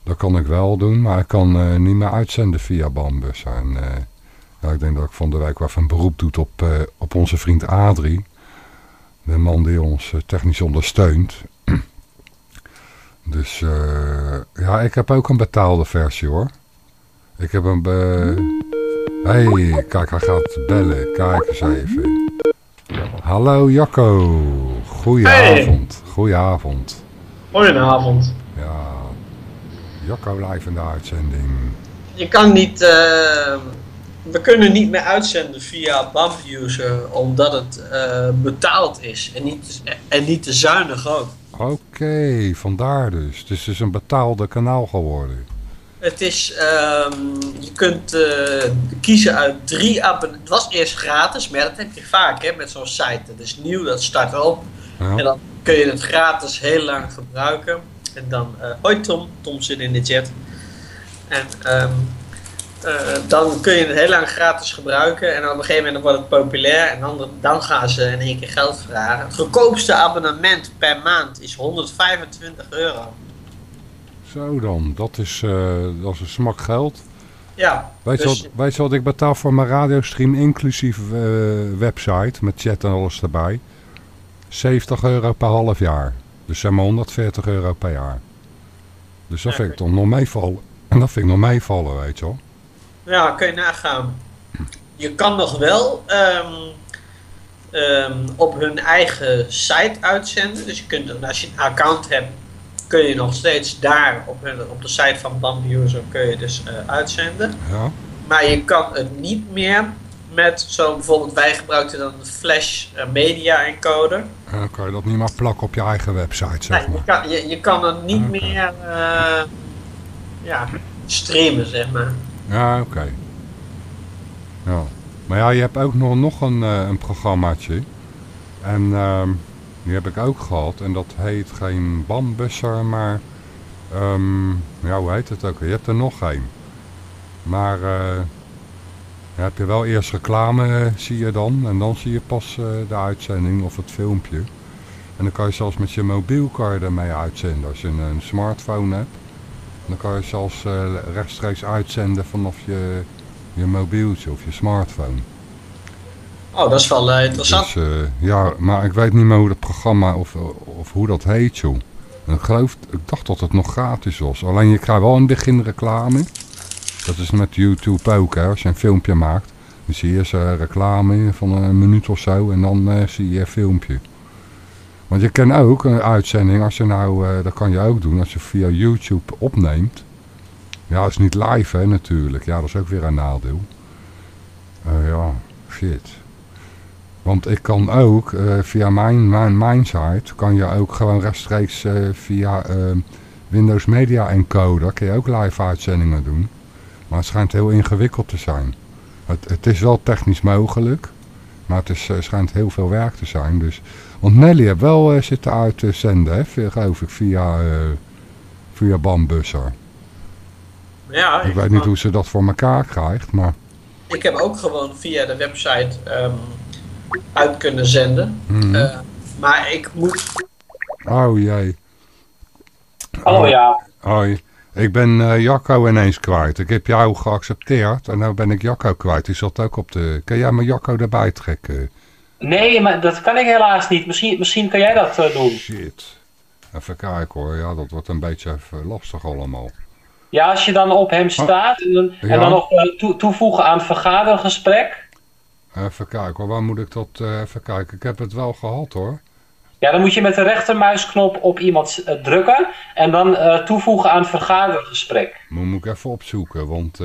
dat kan ik wel doen. Maar ik kan niet meer uitzenden via Bambus. En ja, ik denk dat ik van de week wel een beroep doet op, op onze vriend Adrie. De man die ons technisch ondersteunt. dus ja, ik heb ook een betaalde versie hoor. Ik heb hem... Hé, hey, kijk, hij gaat bellen. Kijk eens even. Hallo Jacco. Goedenavond. Hey. Goedenavond. Goedenavond. Ja, Jacco live in de uitzending. Je kan niet... Uh, we kunnen niet meer uitzenden via BAMP-user omdat het uh, betaald is en niet, en niet te zuinig ook. Oké, okay, vandaar dus. Dus het is een betaalde kanaal geworden. Het is, um, je kunt uh, kiezen uit drie abonnementen. Het was eerst gratis, maar dat heb je vaak hè, met zo'n site. Het is nieuw, dat start op. Ja. En dan kun je het gratis heel lang gebruiken. En dan, uh, hoi Tom, Tom zit in de chat. En um, uh, dan kun je het heel lang gratis gebruiken. En op een gegeven moment wordt het populair. En dan, dan gaan ze in één keer geld vragen. Het goedkoopste abonnement per maand is 125 euro. Zo dan, dat is, uh, dat is een smak geld. Ja. Weet, dus... je wat, wat ik betaal voor mijn radiostream inclusief uh, website met chat en alles erbij? 70 euro per half jaar. Dus zeg maar 140 euro per jaar. Dus dat ja, vind ik toch nog meevallen. En dat vind ik nog meevallen, weet je wel. Ja, kun je nagaan. Je kan nog wel um, um, op hun eigen site uitzenden. Dus je kunt, als je een account hebt kun je nog steeds daar op, op de site van Bambuser kun je dus uh, uitzenden. Ja. Maar je kan het niet meer met zo bijvoorbeeld wij gebruikten dan de Flash uh, Media encoder. En dan kan je dat niet meer plakken op je eigen website zeg nee, maar. Je kan, je, je kan het niet okay. meer uh, ja, streamen zeg maar. Ja oké. Okay. Ja. Maar ja je hebt ook nog, nog een, een programmaatje. En... Uh, die heb ik ook gehad. En dat heet geen bambusser, maar... Um, ja, hoe heet het ook? Je hebt er nog geen. Maar... Uh, heb je wel eerst reclame, zie je dan. En dan zie je pas uh, de uitzending of het filmpje. En dan kan je zelfs met je mobiel kan je ermee uitzenden. Als je een, smartphone hebt. Dan kan je zelfs uh, rechtstreeks uitzenden vanaf je, je mobieltje of je smartphone. Oh, dat is wel uh, interessant. Dus, uh, ja, maar ik weet niet meer hoe het programma of, of hoe dat heet, joh. ik geloof, ik dacht dat het nog gratis was. Alleen je krijgt wel in het begin reclame. Dat is met YouTube ook, hè. Als je een filmpje maakt, dan zie je ze reclame van een minuut of zo en dan uh, zie je een filmpje. Want je kan ook een uitzending, als je nou, dat kan je ook doen, als je via YouTube opneemt. Ja, dat is niet live, hè, natuurlijk. Ja, dat is ook weer een nadeel. ja, shit. Want ik kan ook uh, via mijn, mijn, mijn site, kan je ook gewoon rechtstreeks uh, via uh, Windows Media Encoder, kun je ook live uitzendingen doen. Maar het schijnt heel ingewikkeld te zijn. Het, het is wel technisch mogelijk, maar het is, schijnt heel veel werk te zijn. Dus, want Nelly heeft wel zitten uitzenden, hè, geloof ik, via, via Bambusser. Ja, ik, ik weet niet hoe ze dat voor elkaar krijgt, maar... Ik heb ook gewoon via de website... Um uit kunnen zenden. Mm. Uh, maar ik moet Oh jee. Hallo Oh, ja. Hoi. Ik ben eh, Jacco ineens kwijt. Ik heb jou geaccepteerd en nu ben ik Jacco kwijt. Die zat ook op de... Kan jij mijn Jacco erbij trekken? Nee, maar dat kan ik helaas niet. Misschien, misschien kan jij dat eh, doen. Shit. Even kijken hoor. Ja, dat wordt een beetje even lastig allemaal. Ja, als je dan op hem staat en dan, en Ja. dan nog eh, toe- toevoegen aan vergadergesprek. Even kijken hoor. Waar moet ik dat... eh, even kijken. Ik heb het wel gehad hoor. Ja, dan moet je met de rechtermuisknop op iemand eh, drukken en dan eh, toevoegen aan vergadergesprek. Maar moet ik even opzoeken. Want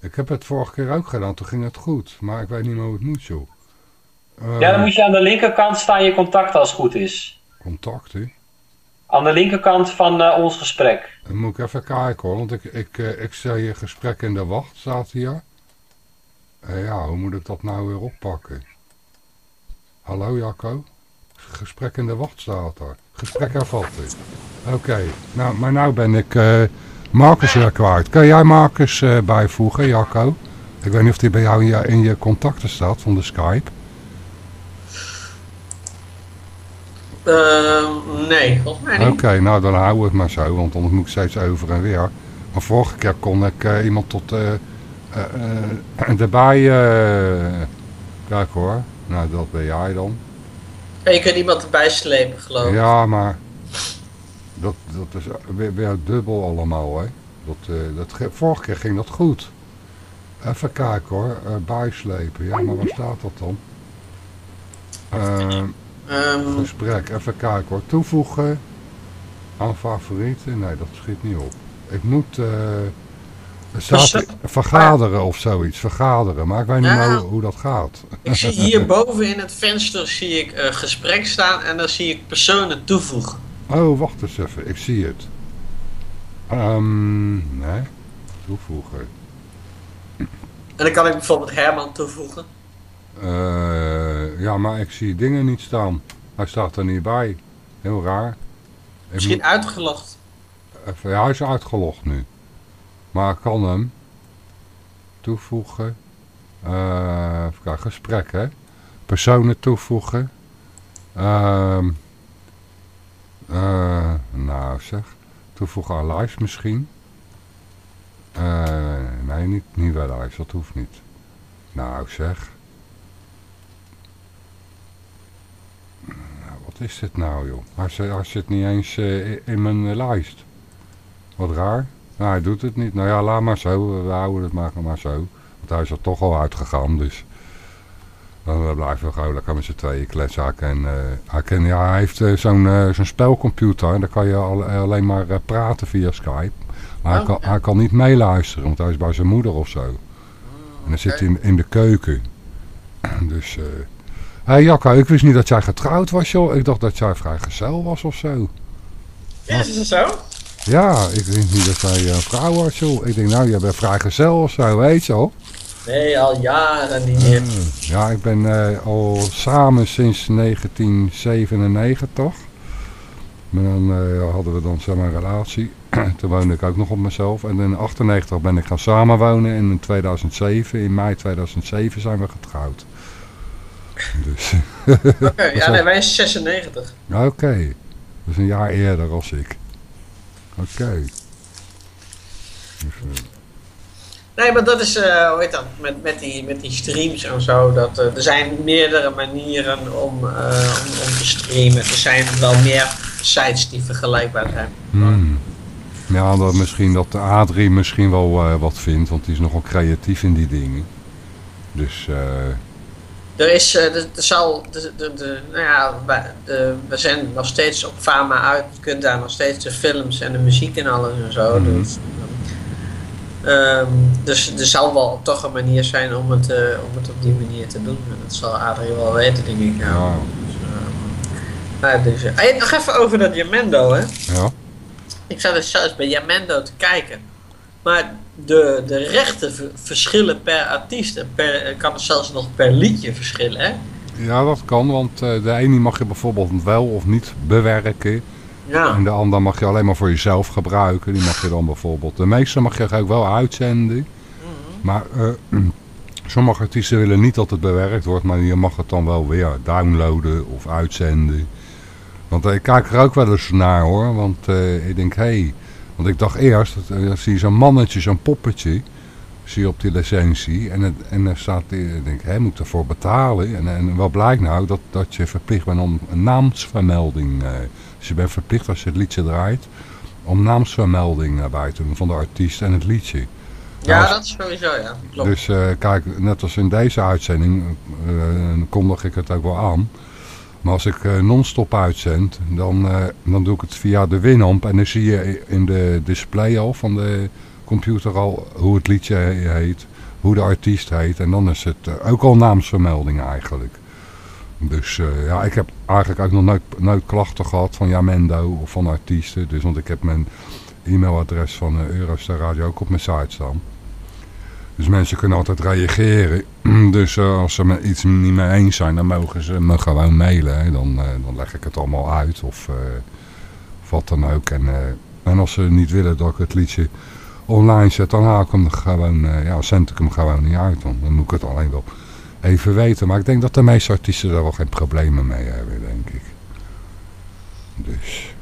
ik heb het vorige keer ook gedaan. Toen ging het goed. Maar ik weet niet meer hoe het moet. Eh, Ja, dan moet je aan de linkerkant staan je contact als het goed is. Contacten. Aan de linkerkant van ons gesprek. Dan moet ik even kijken hoor, want ik, ik, ik zie je gesprek in de wacht, staat hier. Eh, ja, hoe moet ik dat nou weer oppakken? Hallo Jacco? Gesprek in de wacht staat er. Gesprek hervatten. Oké, nou, maar nou ben ik eh, Marcus weer kwijt. Kan jij Marcus eh, bijvoegen, Jacco? Ik weet niet of die bij jou in je, in je contacten staat van de Skype. Nee, volgens mij niet. Oké, nou dan houden we het maar zo, want anders moet ik steeds over en weer. Maar vorige keer kon ik iemand tot eh, eh, erbij... eh, kijk hoor, nou dat ben jij dan. En je kunt iemand erbij slepen, geloof ik. Ja, maar dat, dat is weer, weer dubbel allemaal, hè. Dat, dat, ge- vorige keer ging dat goed. Even kijken hoor, bijslepen. Ja, maar waar staat dat dan? Ehm, gesprek, even kijken hoor. Toevoegen aan favorieten. Nee, dat schiet niet op. Ik moet eh, er vergaderen of zoiets. Vergaderen, maar ik weet niet Ja. meer hoe, dat gaat. ik zie hierboven in het venster zie ik eh, gesprek staan en dan zie ik personen toevoegen. Oh, wacht eens even. Ik zie het. Ehm, nee. Toevoegen. En dan kan ik bijvoorbeeld Herman toevoegen. Eh, ja, maar ik zie dingen niet staan. Hij staat er niet bij. Heel raar. Ik Misschien moet uitgelogd. even, ja, hij is uitgelogd nu. Maar kan hem toevoegen. Eh even gesprek hè. Personen toevoegen. Ehm eh, nou zeg. Toevoegen aan lijst misschien. Eh, nee, niet nieuwe lijst, dat hoeft niet. Nou zeg. Nou, wat is dit nou joh? Hij hij zit niet eens in- mijn lijst. Wat raar. Nou, hij doet het niet. Nou ja, laat maar zo. We houden het maar, maar zo. Want hij is er toch al uitgegaan, dus... Dan blijven we gewoon lekker met z'n tweeën kletsen. Hij, kan, eh, hij, kan, ja, hij heeft eh, zo'n eh, zo'n spelcomputer. En daar kan je al, alleen maar praten via Skype. Maar hij, Oh, kan, ja. hij kan niet meeluisteren, want hij is bij zijn moeder of zo. En dan zit hij in, in de keuken. Dus... eh Hé hey Jacco, ik wist niet dat jij getrouwd was joh. Ik dacht dat jij vrijgezel was of zo. Ja, is het zo? Ja, ik wist niet dat jij een vrouw was joh. Ik denk nou, jij bent vrijgezel of zo, weet je. Nee, al jaren niet meer. Ja, ik ben eh, al samen sinds 1997. Maar dan eh, hadden we dan zeg maar een relatie. Toen woonde ik ook nog op mezelf. En in 98 ben ik gaan samenwonen. En in 2007, in mei 2007 zijn we getrouwd. Dus, Oké, ja, nee, wij zijn 96. oké. Dus een jaar eerder als ik. Oké. Dus, Nee, maar dat is, eh, hoe heet dat, met, met, die, met die streams en zo. Dat, eh, er zijn meerdere manieren om, eh, om, om te streamen. Er zijn wel meer sites die vergelijkbaar zijn. Hmm. Ja, dat misschien dat de Adrie misschien wel wat vindt, want die is nogal creatief in die dingen. Dus, eh, Er is, eh, er zal, de, de, de, nou ja, de, we zijn nog steeds op Fama uit. Je kunt daar nog steeds de films en de muziek en alles en zo. Mhm. Dus, ehm, dus er zal wel toch een manier zijn om het, eh, om het op die manier te doen. En dat zal Adrie wel weten, denk ik. Ja. ja, Dus, ehm, nou, dus, eh, hey, nog even over dat Jamendo, hè. ja. Ik zat dus zelfs bij Jamendo te kijken. Maar de, de rechten verschillen per artiest. En per, eh, kan het zelfs nog per liedje verschillen, hè? ja, dat kan, want eh, de ene mag je bijvoorbeeld wel of niet bewerken. Ja. En de ander mag je alleen maar voor jezelf gebruiken. Die mag je dan bijvoorbeeld, de meeste mag je ook wel uitzenden. Maar eh, sommige artiesten willen niet dat het bewerkt wordt, maar je mag het dan wel weer downloaden of uitzenden. Want ik kijk er ook wel eens naar hoor. Want ik denk, hé. Hey, want ik dacht eerst, dat, zie je zo'n mannetje, zo'n poppetje. Zie je op die licentie. En, het, en er staat, ik denk, hé, moet ervoor betalen? En, en wat blijkt nou? Dat, dat je verplicht bent om een naamsvermelding. dus je bent verplicht als je het liedje draait. Om naamsvermelding bij te doen van de artiest en het liedje. Ja, nou, dat is sowieso, ja. Klopt. Dus uh, kijk, net als in deze uitzending uh, kondig ik het ook wel aan. Maar als ik uh, non-stop uitzend, dan, dan doe ik het via de Winamp. En dan zie je in de display al van de computer al hoe het liedje heet. Hoe de artiest heet. En dan is het ook al naamsvermelding eigenlijk. Dus ja, ik heb eigenlijk ook nog nooit, nooit klachten gehad van Jamendo of van artiesten. Dus, want ik heb mijn e-mailadres van Eurostar Radio ook op mijn site staan. Dus mensen kunnen altijd reageren. Dus uh, als ze met iets niet mee eens zijn, dan mogen ze me gewoon mailen. Dan, uh, dan leg ik het allemaal uit of, of wat dan ook. En, en als ze niet willen dat ik het liedje online zet, dan haal ik hem gewoon, ja, zend ik hem gewoon niet uit. Dan, dan moet ik het alleen wel even weten. Maar ik denk dat de meeste artiesten daar wel geen problemen mee hebben, denk ik. Dus...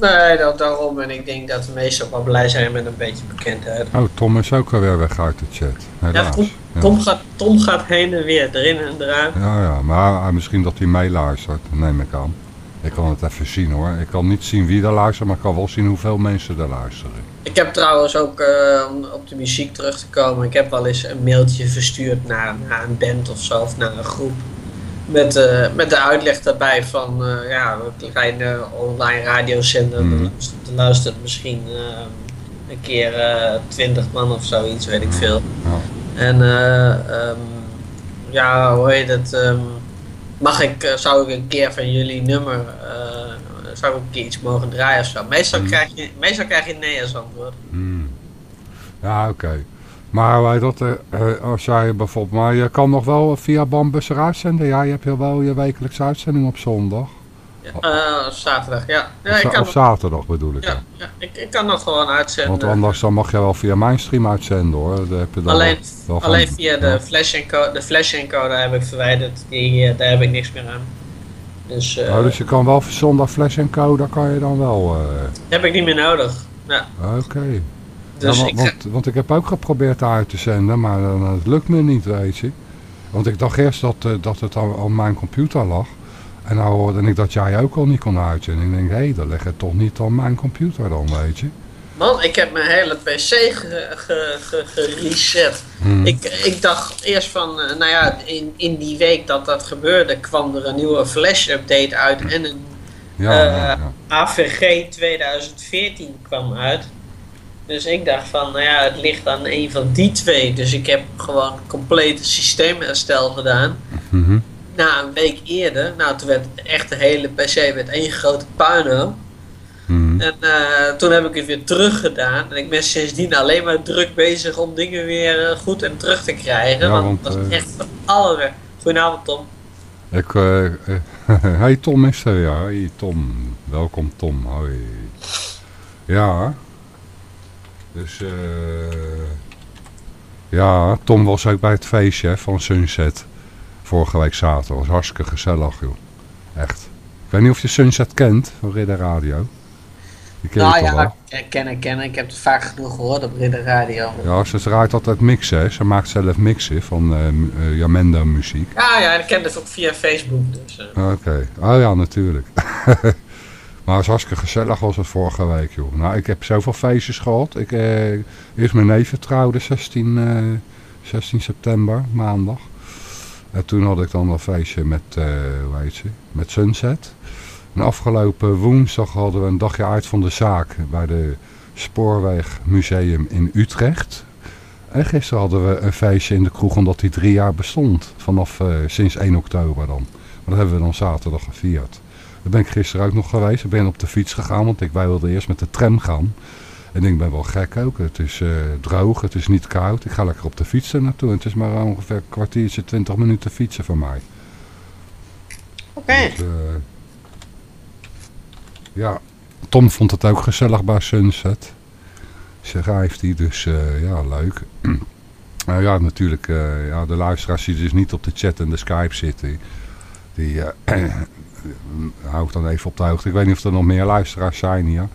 Nee, dat, daarom. En ik denk dat de meesten ook wel blij zijn met een beetje bekendheid. Oh, Tom is ook alweer weg uit de chat. Ja, Tom, Tom, gaat, Tom gaat heen en weer, erin en eruit. Ja, ja, maar ah, misschien dat hij meeluistert, neem ik aan. Ik kan het even zien hoor. Ik kan niet zien wie er luistert, maar ik kan wel zien hoeveel mensen er luisteren. Ik heb trouwens ook, uh, om op de muziek terug te komen, ik heb wel eens een mailtje verstuurd naar, naar een band of zo, of naar een groep. Met, uh, met de uitleg daarbij van, uh, ja, een kleine online radiozender. Mm. Er luistert misschien uh, een keer twintig man of zoiets, weet ik veel. Ja. En um, ja, hoe heet het? Um, mag ik, zou ik een keer van jullie nummer, zou ik een keer iets mogen draaien of zo? Meestal, mm. krijg, je, meestal krijg je nee als antwoord. Mm. Ja, oké. Okay. Maar wij dat, uh, als jij bijvoorbeeld, maar je kan nog wel via Bambus uitzenden. Ja, je hebt heel wel je wekelijkse uitzending op zondag. Ja, uh, zaterdag, ja. ja ik kan of zaterdag bedoel ik. Ja, ja. ik, ik kan dat gewoon uitzenden. Want anders dan mag je wel via mijn stream uitzenden hoor. heb je alleen wel, alleen via de, flash encode, de flash encoder heb ik verwijderd. Die, daar heb ik niks meer aan. Dus, oh, dus je kan wel zondag flash encoder kan je dan wel... heb ik niet meer nodig. Ja. Oké. Okay. Dus ja, want, ik... Want, ik heb ook geprobeerd uit te zenden, maar uh, het lukt me niet, weet je. Want ik dacht eerst dat, uh, dat het al op mijn computer lag. En nou hoorde ik dat jij ook al niet kon uitzenden. En ik denk, hé, hey, dat ligt het toch niet aan mijn computer dan, weet je. Man, ik heb mijn hele pc gereset. Hmm. Ik, ik dacht eerst van, uh, nou ja, in, in die week dat dat gebeurde, kwam er een nieuwe flash-update uit en een ja, ja, ja. AVG 2014 kwam uit. Dus ik dacht van, nou ja, het ligt aan een van die twee. Dus ik heb gewoon compleet systeemherstel gedaan. Mm Na een week eerder, nou toen werd echt de hele PC werd één grote puinhoop. Mm En uh, toen heb ik het weer terug gedaan. En ik ben sindsdien alleen maar druk bezig om dingen weer uh, goed en terug te krijgen. Ja, want, want dat was uh, echt van alle. Goedenavond Tom. Ik, hey Tom is er, ja. Hey Tom. Welkom Tom. Hoi. Ja, dus uh, ja, Tom was ook bij het feestje van Sunset. Vorige week zaterdag. was hartstikke gezellig, joh. Echt. Ik weet niet of je Sunset kent, van Ridder Radio. Die ken nou ja, ik ken ik ken Ik heb het vaak genoeg gehoord op Ridder Radio. Ja, ze draait altijd mixen. Hè. Ze maakt zelf mixen van uh, uh, Jamendo muziek. Ja, ja, ik ken het ook via Facebook. Dus, uh. Oké. Okay. Oh ja, natuurlijk. Maar het was hartstikke gezellig was het vorige week, joh. Nou, ik heb zoveel feestjes gehad. Ik, eh, eerst mijn neef trouwde, 16, eh, 16 september, maandag. En toen had ik dan een feestje met, uh, hoe heet ze, met Sunset. En afgelopen woensdag hadden we een dagje uit van de zaak bij de Spoorwegmuseum in Utrecht. En gisteren hadden we een feestje in de kroeg omdat die drie jaar bestond. Vanaf uh, sinds 1 oktober dan. Maar dat hebben we dan zaterdag gevierd. Daar ben ik gisteren ook nog geweest. Ik ben op de fiets gegaan, want ik, wij wilden eerst met de tram gaan. En ik ben wel gek ook. Het is uh, droog, het is niet koud. Ik ga lekker op de fiets er naartoe. Het is maar ongeveer een kwartiertje, twintig minuten fietsen voor mij. Oké. Okay. Dus, uh, ja, Tom vond het ook gezellig bij Sunset. Schrijft hij, dus uh, ja, leuk. nou ja, natuurlijk, ja, de luisteraars die dus niet op de chat en de Skype zitten... die hou ik dan even op de hoogte. Ik weet niet of er nog meer luisteraars zijn hier.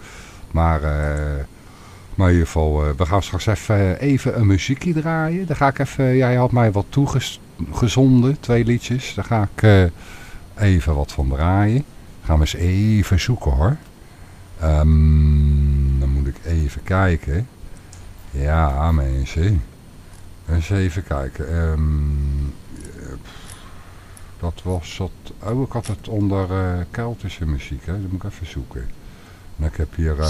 Maar, maar in ieder geval, we gaan straks even, even een muziekje draaien. Dan ga ik even, jij had mij wat toegezonden, twee liedjes. Daar ga ik even wat van draaien. Gaan we eens even zoeken hoor. Um, dan moet ik even kijken. Ja, mensen. Eens even kijken. Um, dat was dat. Oh, ik had het onder uh, Keltische muziek. Hè. Dat moet ik even zoeken. En ik heb hier uh,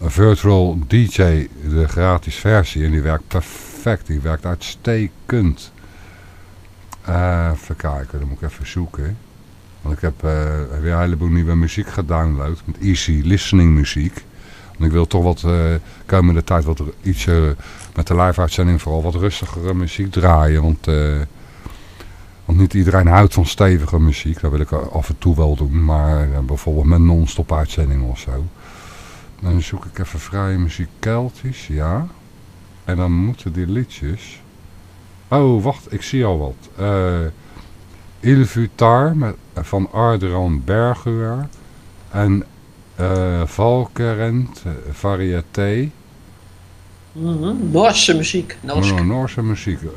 een Virtual DJ, de gratis versie. En die werkt perfect. Die werkt uitstekend. Uh, even kijken, dan moet ik even zoeken. Want ik heb weer een heleboel nieuwe muziek gedownload. Met easy listening muziek. Want ik wil toch wat uh, komende tijd wat iets met de live uitzending vooral wat rustigere muziek draaien. Want, want niet iedereen houdt van stevige muziek. Dat wil ik af en toe wel doen. Maar bijvoorbeeld met non-stop uitzending of zo. Dan zoek ik even vrije muziek Keltisch, ja. En dan moeten die liedjes... Oh, wacht, ik zie al wat. Eh... Il Vutar met, van Ardran Berguer en uh, Valkerend uh, Varieté. Mm -hmm. Noorse muziek. Noorse, no, Noorse muziek. Uh,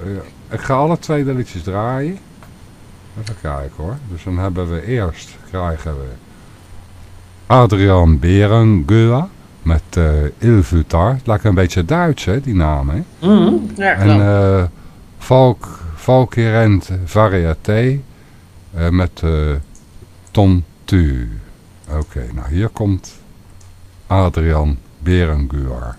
ik ga alle twee de liedjes draaien. Even kijken hoor. Dus dan hebben we eerst, krijgen we Adrian Berenguer met uh, Il Vutar. Het lijkt een beetje Duits hè, die naam hè. Mm -hmm. ja, en uh, Valk, Valkerend Varieté uh, met uh, Tom Tu. Oké, okay, nou hier komt Adrian Berenguer.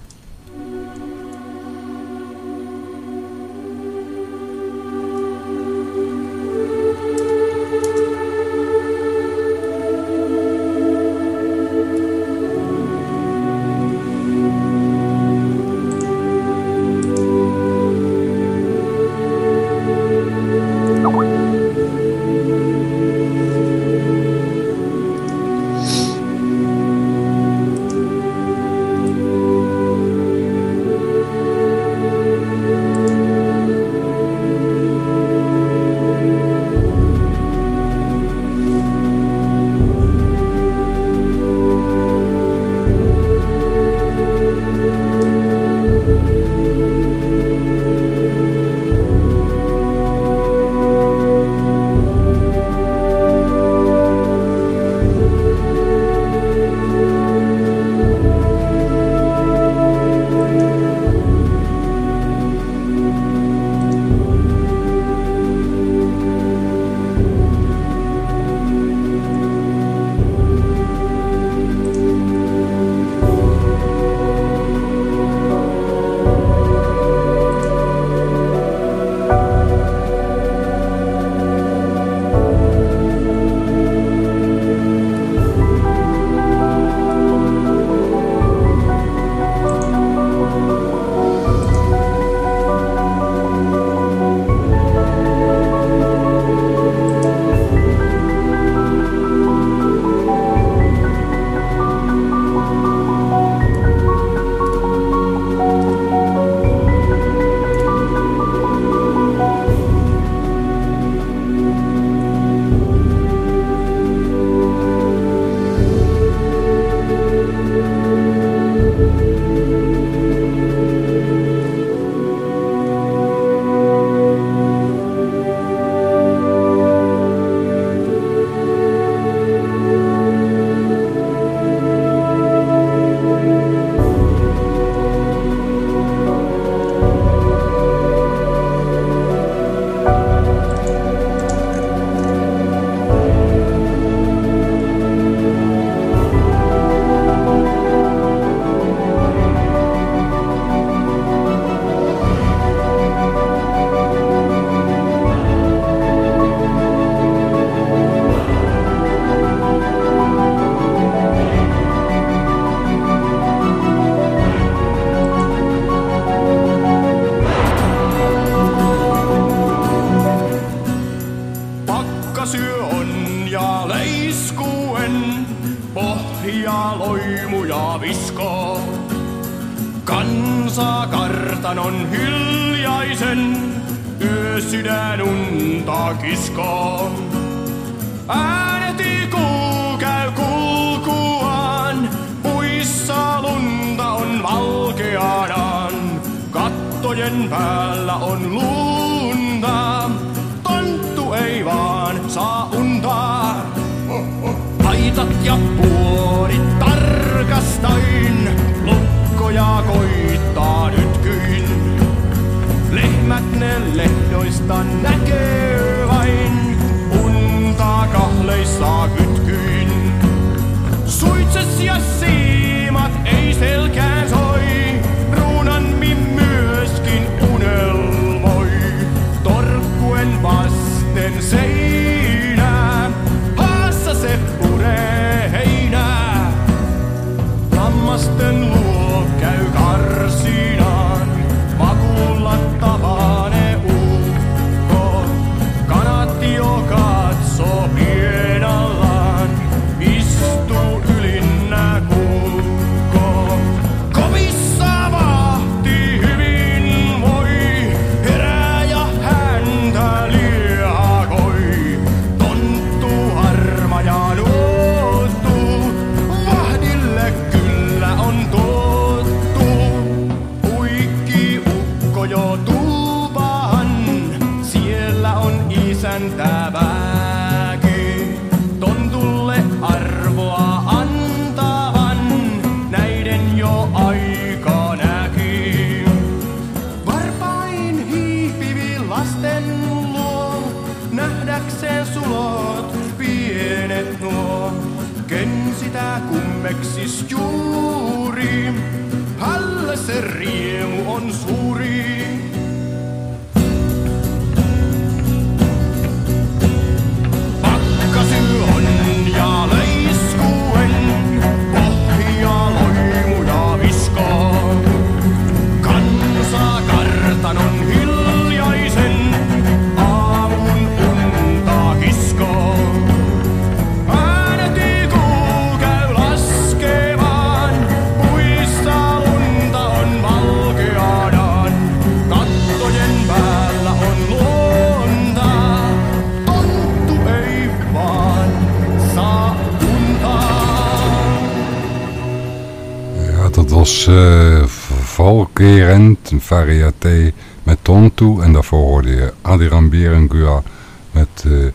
Variété met Tontu. En daarvoor hoorde je Adiran Berengua met uh,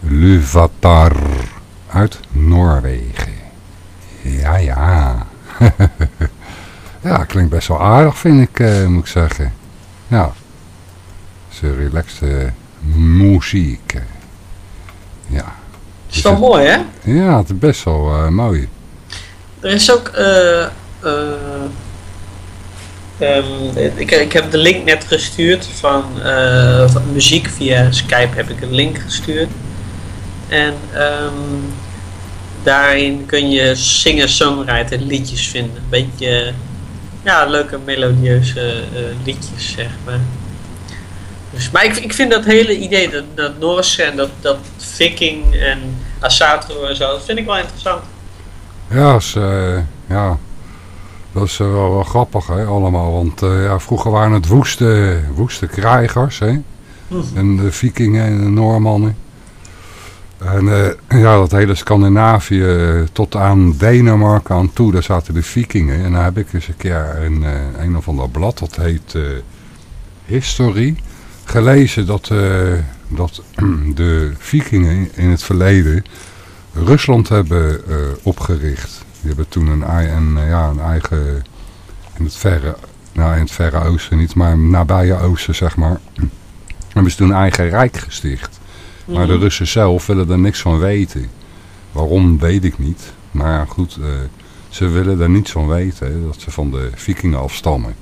Luvatar uit Noorwegen. Ja, ja. ja, klinkt best wel aardig vind ik, uh, moet ik zeggen. Ja, ze relaxte muziek. Ja. Is wel mooi, hè? Ja, het is best wel uh, mooi. Er is ook. eh um, ik, ik heb de link net gestuurd van, uh, van muziek via Skype heb ik een link gestuurd. En um, daarin kun je singer-songwriter liedjes vinden. Een beetje ja, leuke melodieuze uh, liedjes, zeg maar. Dus, maar ik, ik vind dat hele idee, dat, dat Noorse en dat, dat Viking en Asatro en zo, dat vind ik wel interessant. Ja, is, uh, ja dat is uh, wel, wel, grappig hè, allemaal. Want uh, ja, vroeger waren het woeste, woeste krijgers. Hè? Mm. En de vikingen en de Noormannen. En ja, dat hele Scandinavië tot aan Denemarken aan toe, daar zaten de vikingen. En daar heb ik eens een keer een, een of ander blad, dat heet History, gelezen dat, dat de vikingen in het verleden Rusland hebben opgericht. Die hebben toen een, een, ja, een eigen, in het, verre, nou in het verre oosten niet, maar nabije oosten zeg maar, hebben ze toen een eigen rijk gesticht. Mm -hmm. Maar de Russen zelf willen er niks van weten. Waarom weet ik niet. Maar goed, uh, ze willen er niets van weten, hè, dat ze van de vikingen afstammen.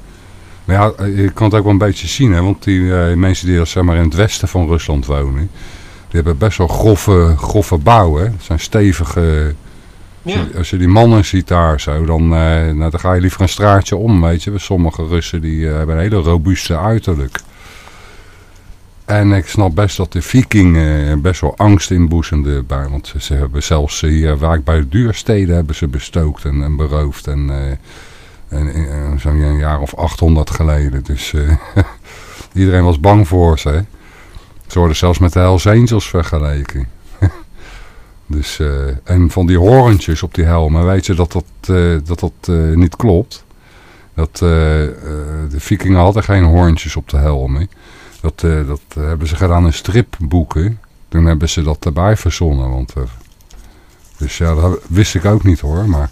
Maar ja, je kan het ook wel een beetje zien, hè, want die uh, mensen die zeg maar, in het westen van Rusland wonen, die hebben best wel grove, grove bouw. Hè. Dat zijn stevige... Ja. Als je die mannen ziet daar zo, dan, uh, nou, dan ga je liever een straatje om, weet je. Sommige Russen die uh, hebben een hele robuuste uiterlijk. En ik snap best dat de vikingen best wel angst inboezemden bij. Want ze, hebben zelfs hier, waar ik bij de duursteden hebben ze bestookt en, beroofd. En, en, zo'n jaar of 800 geleden. Dus iedereen was bang voor ze. Ze worden zelfs met de Hells Angels vergeleken. Dus, uh, en van die horentjes op die helmen, weet je dat dat, uh, dat, dat uh, niet klopt. Dat, eh, eh, de vikingen hadden geen hoorntjes op de helmen. Dat, eh, dat hebben ze gedaan in stripboeken. Toen hebben ze dat erbij verzonnen. Want, eh, dus ja, dat wist ik ook niet hoor. Maar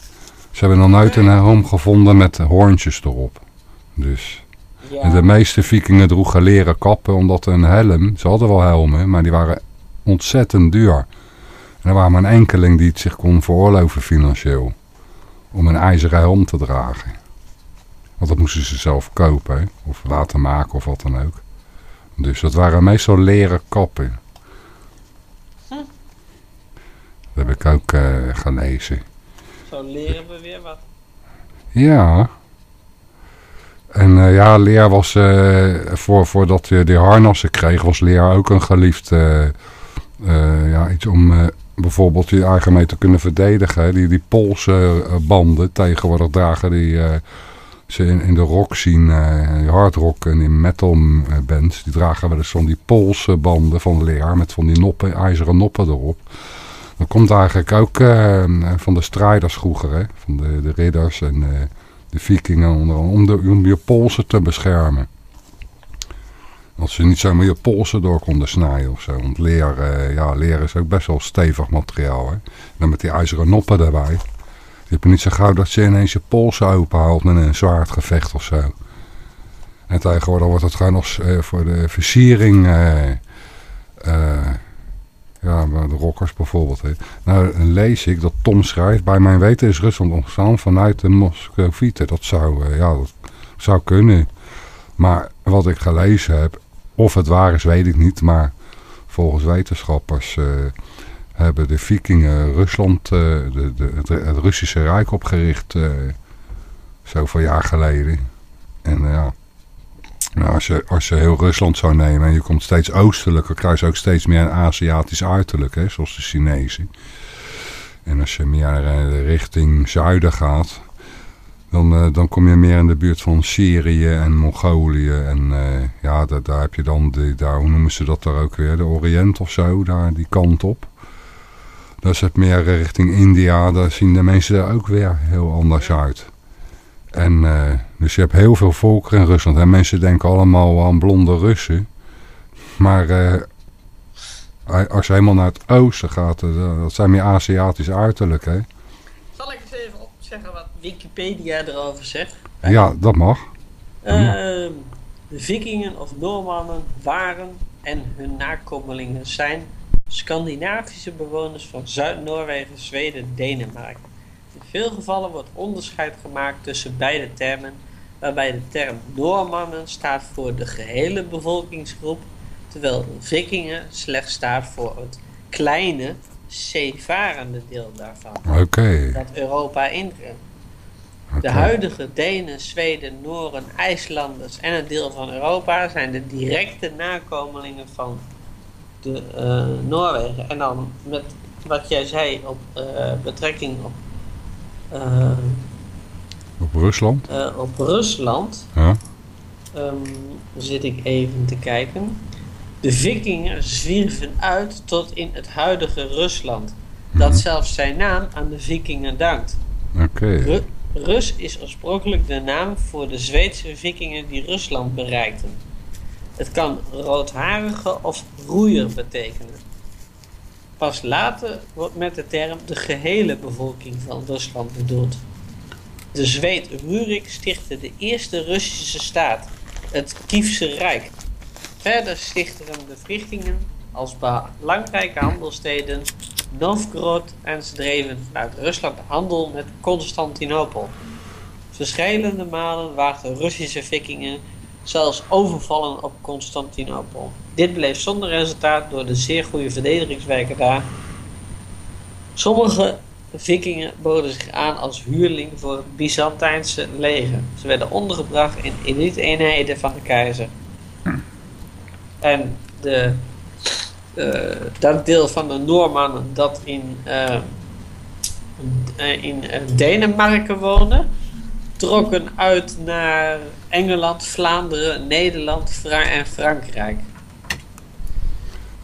ze hebben nog nooit een helm gevonden met hoorntjes erop. Dus... En de meeste vikingen droegen leren kappen, omdat een helm, ze hadden wel helmen, maar die waren ontzettend duur. En er waren maar een enkeling die het zich kon veroorloven financieel, om een ijzeren helm te dragen. Want dat moesten ze zelf kopen, hè, of laten maken of wat dan ook. Dus dat waren meestal leren kappen. Dat heb ik ook eh, gelezen. Zo leren we weer wat. Ja. En eh, ja, leer was, eh, voor, voordat je die harnassen kreeg, was leer ook een geliefd eh, ja, iets om eh, bijvoorbeeld je eigen mee te kunnen verdedigen. Die, die Poolse eh, banden tegenwoordig dragen die ze in, de rock zien, eh die hardrock en in metal bands, die dragen wel eens van die Poolse banden van leer met van die noppen, ijzeren noppen erop. Dat komt eigenlijk ook van de strijders vroeger, hè? van de, de ridders en de vikingen onder, om, om je polsen te beschermen. Als ze niet zomaar je polsen door konden snijden of zo. Want leer, eh, ja, leer is ook best wel stevig materiaal. Hè? Dan met die ijzeren noppen erbij. Je hebt niet zo gauw dat ze ineens je polsen openhaalt met een zwaardgevecht of zo. En tegenwoordig wordt het gewoon nog eh, voor de versiering... eh, ja, de rockers bijvoorbeeld. Hè. Nou lees ik dat Tom schrijft... Bij mijn weten is Rusland ontstaan vanuit de Moscovieten. Dat zou, ja, dat zou kunnen. Maar wat ik gelezen heb... Of het waar is, weet ik niet. Maar volgens wetenschappers... eh, hebben de vikingen Rusland... eh, de, de, het, Russische Rijk opgericht... eh, zoveel jaar geleden. En ja... Nou, als, je, als je heel Rusland zou nemen en je komt steeds oostelijker, krijg je ook steeds meer een Aziatisch uiterlijk, hè, zoals de Chinezen. En als je meer richting zuiden gaat, dan, eh, dan kom je meer in de buurt van Syrië en Mongolië. En eh, ja, daar, daar heb je dan, de, daar, hoe noemen ze dat daar ook weer, de Oriënt of zo, daar die kant op. Dat is het meer richting India, daar zien de mensen daar ook weer heel anders uit. En eh, dus je hebt heel veel volkeren in Rusland. En mensen denken allemaal aan blonde Russen. Maar als je helemaal naar het oosten gaat, dat zijn meer Aziatisch uiterlijk, hè? Zal ik eens even opzeggen wat Wikipedia erover zegt? Ja, dat mag. Ehm, de vikingen of Noormannen waren en hun nakomelingen zijn Scandinavische bewoners van Zuid-Noorwegen, Zweden, Denemarken. In veel gevallen wordt onderscheid gemaakt tussen beide termen, waarbij de term Noormannen staat voor de gehele bevolkingsgroep, terwijl vikingen slechts staat voor het kleine, zeevarende deel daarvan, Oké. dat Europa intrekt. De huidige Denen, Zweden, Nooren, IJslanders en een deel van Europa zijn de directe nakomelingen van de eh, Noorwegen. En dan met wat jij zei op eh, betrekking op, eh, Op Rusland? op Rusland, Ja. ehm, zit ik even te kijken. De vikingen zwierven uit tot in het huidige Rusland, dat Mhm. zelfs zijn naam aan de vikingen dankt. Oké. Rus is oorspronkelijk de naam voor de Zweedse vikingen die Rusland bereikten. Het kan roodharige of roeier betekenen. Pas later wordt met de term de gehele bevolking van Rusland bedoeld. De Zweed Rurik stichtte de eerste Russische staat, het Kiefse Rijk. Verder stichtten de Vikingen als belangrijke handelssteden Novgorod en ze dreven vanuit Rusland handel met Constantinopel. Verschillende malen waagden Russische vikingen zelfs overvallen op Constantinopel. Dit bleef zonder resultaat door de zeer goede verdedigingswerken daar. Sommige vikingen boden zich aan als huurling voor het Byzantijnse leger. Ze werden ondergebracht in elite-eenheden van de keizer. En de, dat deel van de Noormannen dat in, eh, eh, in eh, Denemarken woonde, trokken uit naar Engeland, Vlaanderen, Nederland en Frankrijk.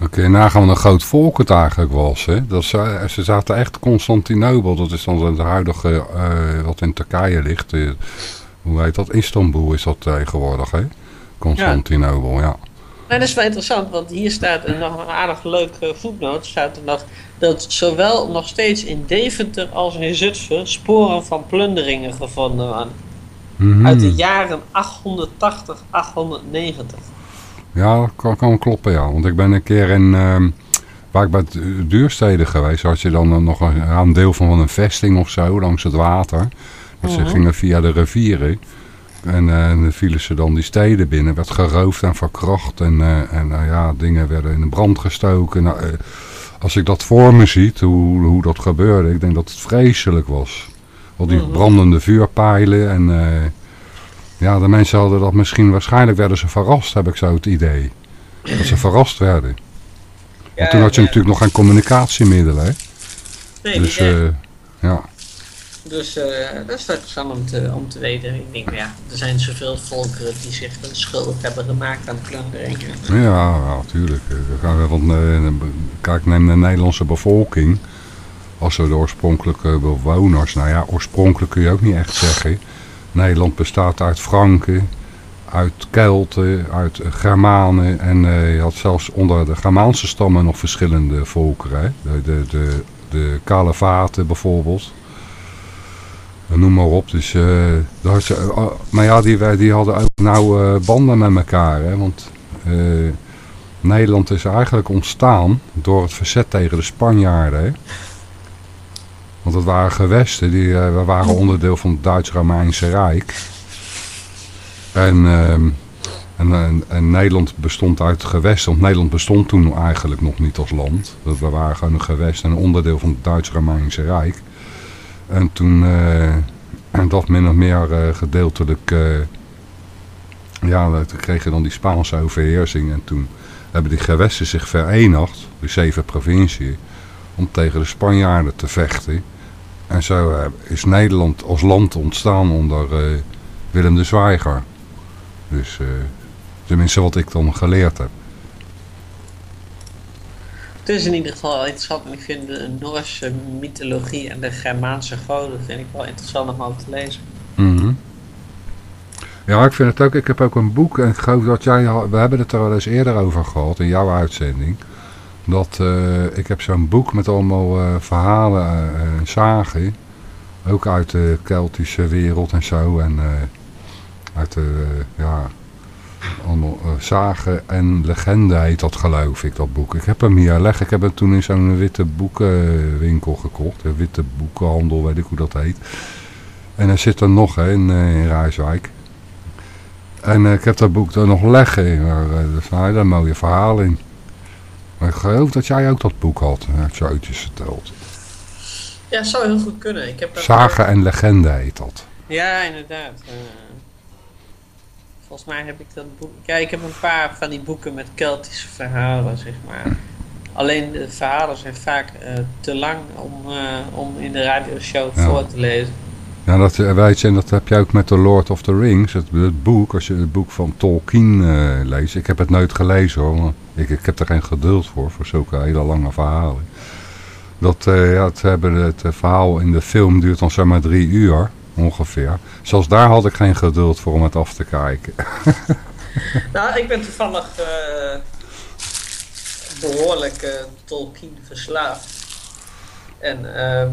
Oké, nagaan wat een groot volk het eigenlijk was. Hè? Dat ze, ze zaten echt Constantinopel, dat is dan het huidige, eh, wat in Turkije ligt. eh, hoe heet dat? Istanbul is dat tegenwoordig, hè? Constantinopel, ja. Nee, dat is wel interessant, want hier staat een, nog een aardig leuk uh, voetnoot. Staat er nog dat zowel nog steeds in Deventer als in Zutphen sporen van plunderingen gevonden worden. Mhm. Uit de jaren 880, 890. Ja, dat kan, kan kloppen, ja. Want ik ben een keer in, ehm, waar ik bij du- duursteden geweest, had je dan nog een, deel van een vesting of zo, langs het water. Dus ze Mhm. gingen via de rivieren. En, eh, en dan vielen ze dan die steden binnen, werd geroofd en verkracht. En, eh, en nou ja, dingen werden in de brand gestoken. Nou, eh, als ik dat voor me ziet, hoe, hoe dat gebeurde, ik denk dat het vreselijk was. Al die Mhm. brandende vuurpijlen en... ja, de mensen hadden dat misschien, waarschijnlijk werden ze verrast, heb ik zo het idee. Dat ze verrast werden. Ja, en toen had je ja. natuurlijk nog geen communicatiemiddelen, hè? Nee, Dus, ja. Dus eh, dat is wel interessant om te, om te weten. Ik denk, ja, er zijn zoveel volkeren die zich schuldig hebben gemaakt aan plunderingen. Ja, ja, tuurlijk. We gaan- Want, kijk, neem de Nederlandse bevolking. Als de oorspronkelijke bewoners... Nou ja, oorspronkelijk kun je ook niet echt zeggen. Nederland bestaat uit Franken, uit Kelten, uit Germanen. En eh, je had zelfs onder de Germaanse stammen nog verschillende volkeren. De, de, de, de Kalevaten bijvoorbeeld. Eh, Noem maar op. Dus, eh, had je, eh, maar ja, die, die hadden ook nauwe banden met elkaar. Hè? Want eh, Nederland is eigenlijk ontstaan door het verzet tegen de Spanjaarden. Hè? Want het waren gewesten, die eh, we waren onderdeel van het Duits-Romeinse Rijk. En, ehm, en, en, en Nederland bestond uit gewesten, want Nederland bestond toen eigenlijk nog niet als land. Dat we waren gewoon een gewest en onderdeel van het Duits-Romeinse Rijk. En toen, eh, en dat min of meer eh, gedeeltelijk, eh, ja, toen kregen dan die Spaanse overheersing. En toen hebben die gewesten zich verenigd, de zeven provinciën, om tegen de Spanjaarden te vechten. En zo is Nederland als land ontstaan onder Willem de Zwijger. Dus tenminste wat ik dan geleerd heb. Het is in ieder geval interessant. En ik vind de Noorse mythologie en de Germaanse goden vind ik wel interessant om over te lezen. Mhm. Ja, ik vind het ook. Ik heb ook een boek en ik geloof dat jij, we hebben het er wel eens eerder over gehad in jouw uitzending. Dat eh, ik heb zo'n boek met allemaal eh, verhalen eh, en zagen. Ook uit de Keltische wereld en zo. En uit de, ja, allemaal eh, zagen en legende heet dat geloof ik, dat boek. Ik heb hem hier liggen. Ik heb hem toen in zo'n witte boekenwinkel gekocht. Een witte boekenhandel, weet ik hoe dat heet. En hij zit er nog hè, in, eh, in Rijswijk. En eh, ik heb dat boek er nog liggen. Maar, eh, er staan hele mooie verhalen in. Maar ik geloof dat jij ook dat boek had. Heb je ooit eens verteld. Ja, zou heel goed kunnen. Ik heb dat- Zagen en legende heet dat. Ja, inderdaad. Volgens mij heb ik dat boek. Ja, ik heb een paar van die boeken met Keltische verhalen, zeg maar. Alleen de verhalen zijn vaak eh, te lang om, eh, om in de radioshow Ja. voor te lezen. Ja, dat weet je, en dat heb je ook met The Lord of the Rings. Het, het boek, als je het boek van Tolkien eh, leest. Ik heb het nooit gelezen hoor. maar Ik, ik heb er geen geduld voor, voor zulke hele lange verhalen. Dat, ja, het, hebben het verhaal in de film duurt dan zeg maar drie uur ongeveer. Zelfs daar had ik geen geduld voor om het af te kijken. Nou, ik ben toevallig eh, behoorlijk eh, Tolkien verslaafd. En, ehm,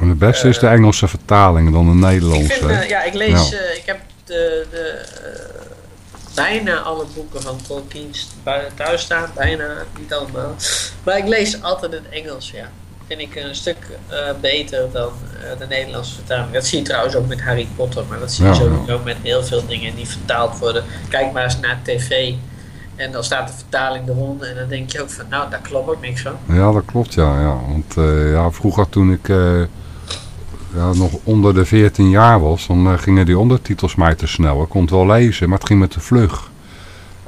En de beste is de eh, Engelse vertaling dan de Ik Nederlandse. vind, eh, ja, ik lees, Ja. ik heb de, de, bijna alle boeken van Tolkien thuis staan, bijna, niet allemaal. Maar ik lees altijd in het Engels, ja. Vind ik een stuk eh, beter dan eh, de Nederlandse vertaling. Dat zie je trouwens ook met Harry Potter, maar dat zie je Ja, sowieso met heel veel dingen die vertaald worden. Kijk maar eens naar tv en dan staat de vertaling eronder en dan denk je ook van, nou, daar klopt ook niks van. Ja, dat klopt, ja. ja. Want eh, ja, vroeger toen ik ja, nog onder de 14 jaar was, dan gingen die ondertitels mij te snel. Ik kon het wel lezen, maar het ging me te vlug.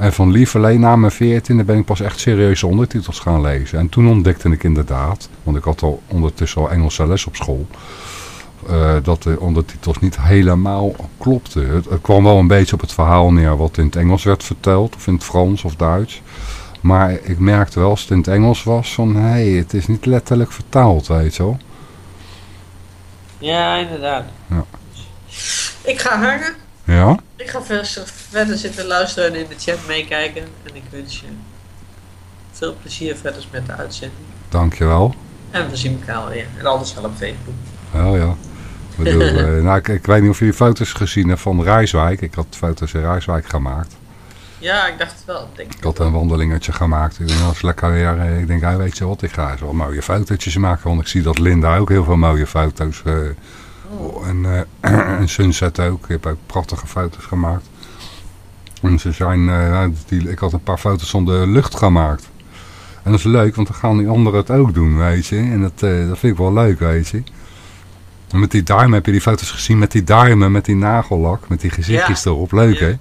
En van lieverlee na mijn 14 ben ik pas echt serieuze ondertitels gaan lezen. En toen ontdekte ik inderdaad, want ik had al ondertussen al Engelse les op school, eh, dat de ondertitels niet helemaal klopten. Het, het kwam wel een beetje op het verhaal neer wat in het Engels werd verteld, of in het Frans of Duits. Maar ik merkte wel als het in het Engels was van, hé, hey, het is niet letterlijk vertaald, weet je wel. Ja, inderdaad. Ja. Ik ga hangen. Ja? Ik ga verder zitten luisteren en in de chat meekijken. En ik wens je veel plezier verder met de uitzending. Dankjewel. En we zien elkaar weer. En anders wel op Facebook. Wel ja. Ik, bedoel, eh, nou, ik, ik weet niet of jullie foto's gezien hebben van Rijswijk. Ik had foto's in Rijswijk gemaakt. Ja, ik dacht het wel. Ik Denk Ik had een wandelingetje gemaakt. Ik denk, dat is lekker weer. eh, Ik denk, hij weet je wat, ik ga eens wel mooie fotootjes maken. Want ik zie dat Linda ook heel veel mooie foto's. eh. En, eh, en Sunset ook. Ik heb ook prachtige foto's gemaakt. En ze zijn, eh, nou, die, ik had een paar foto's van de lucht gemaakt. En dat is leuk, want dan gaan die anderen het ook doen, weet je. En dat, eh, dat vind ik wel leuk, weet je. En met die duimen, heb je die foto's gezien met die duimen, met die nagellak, met die gezichtjes Ja. erop. Leuk, hè? Ja,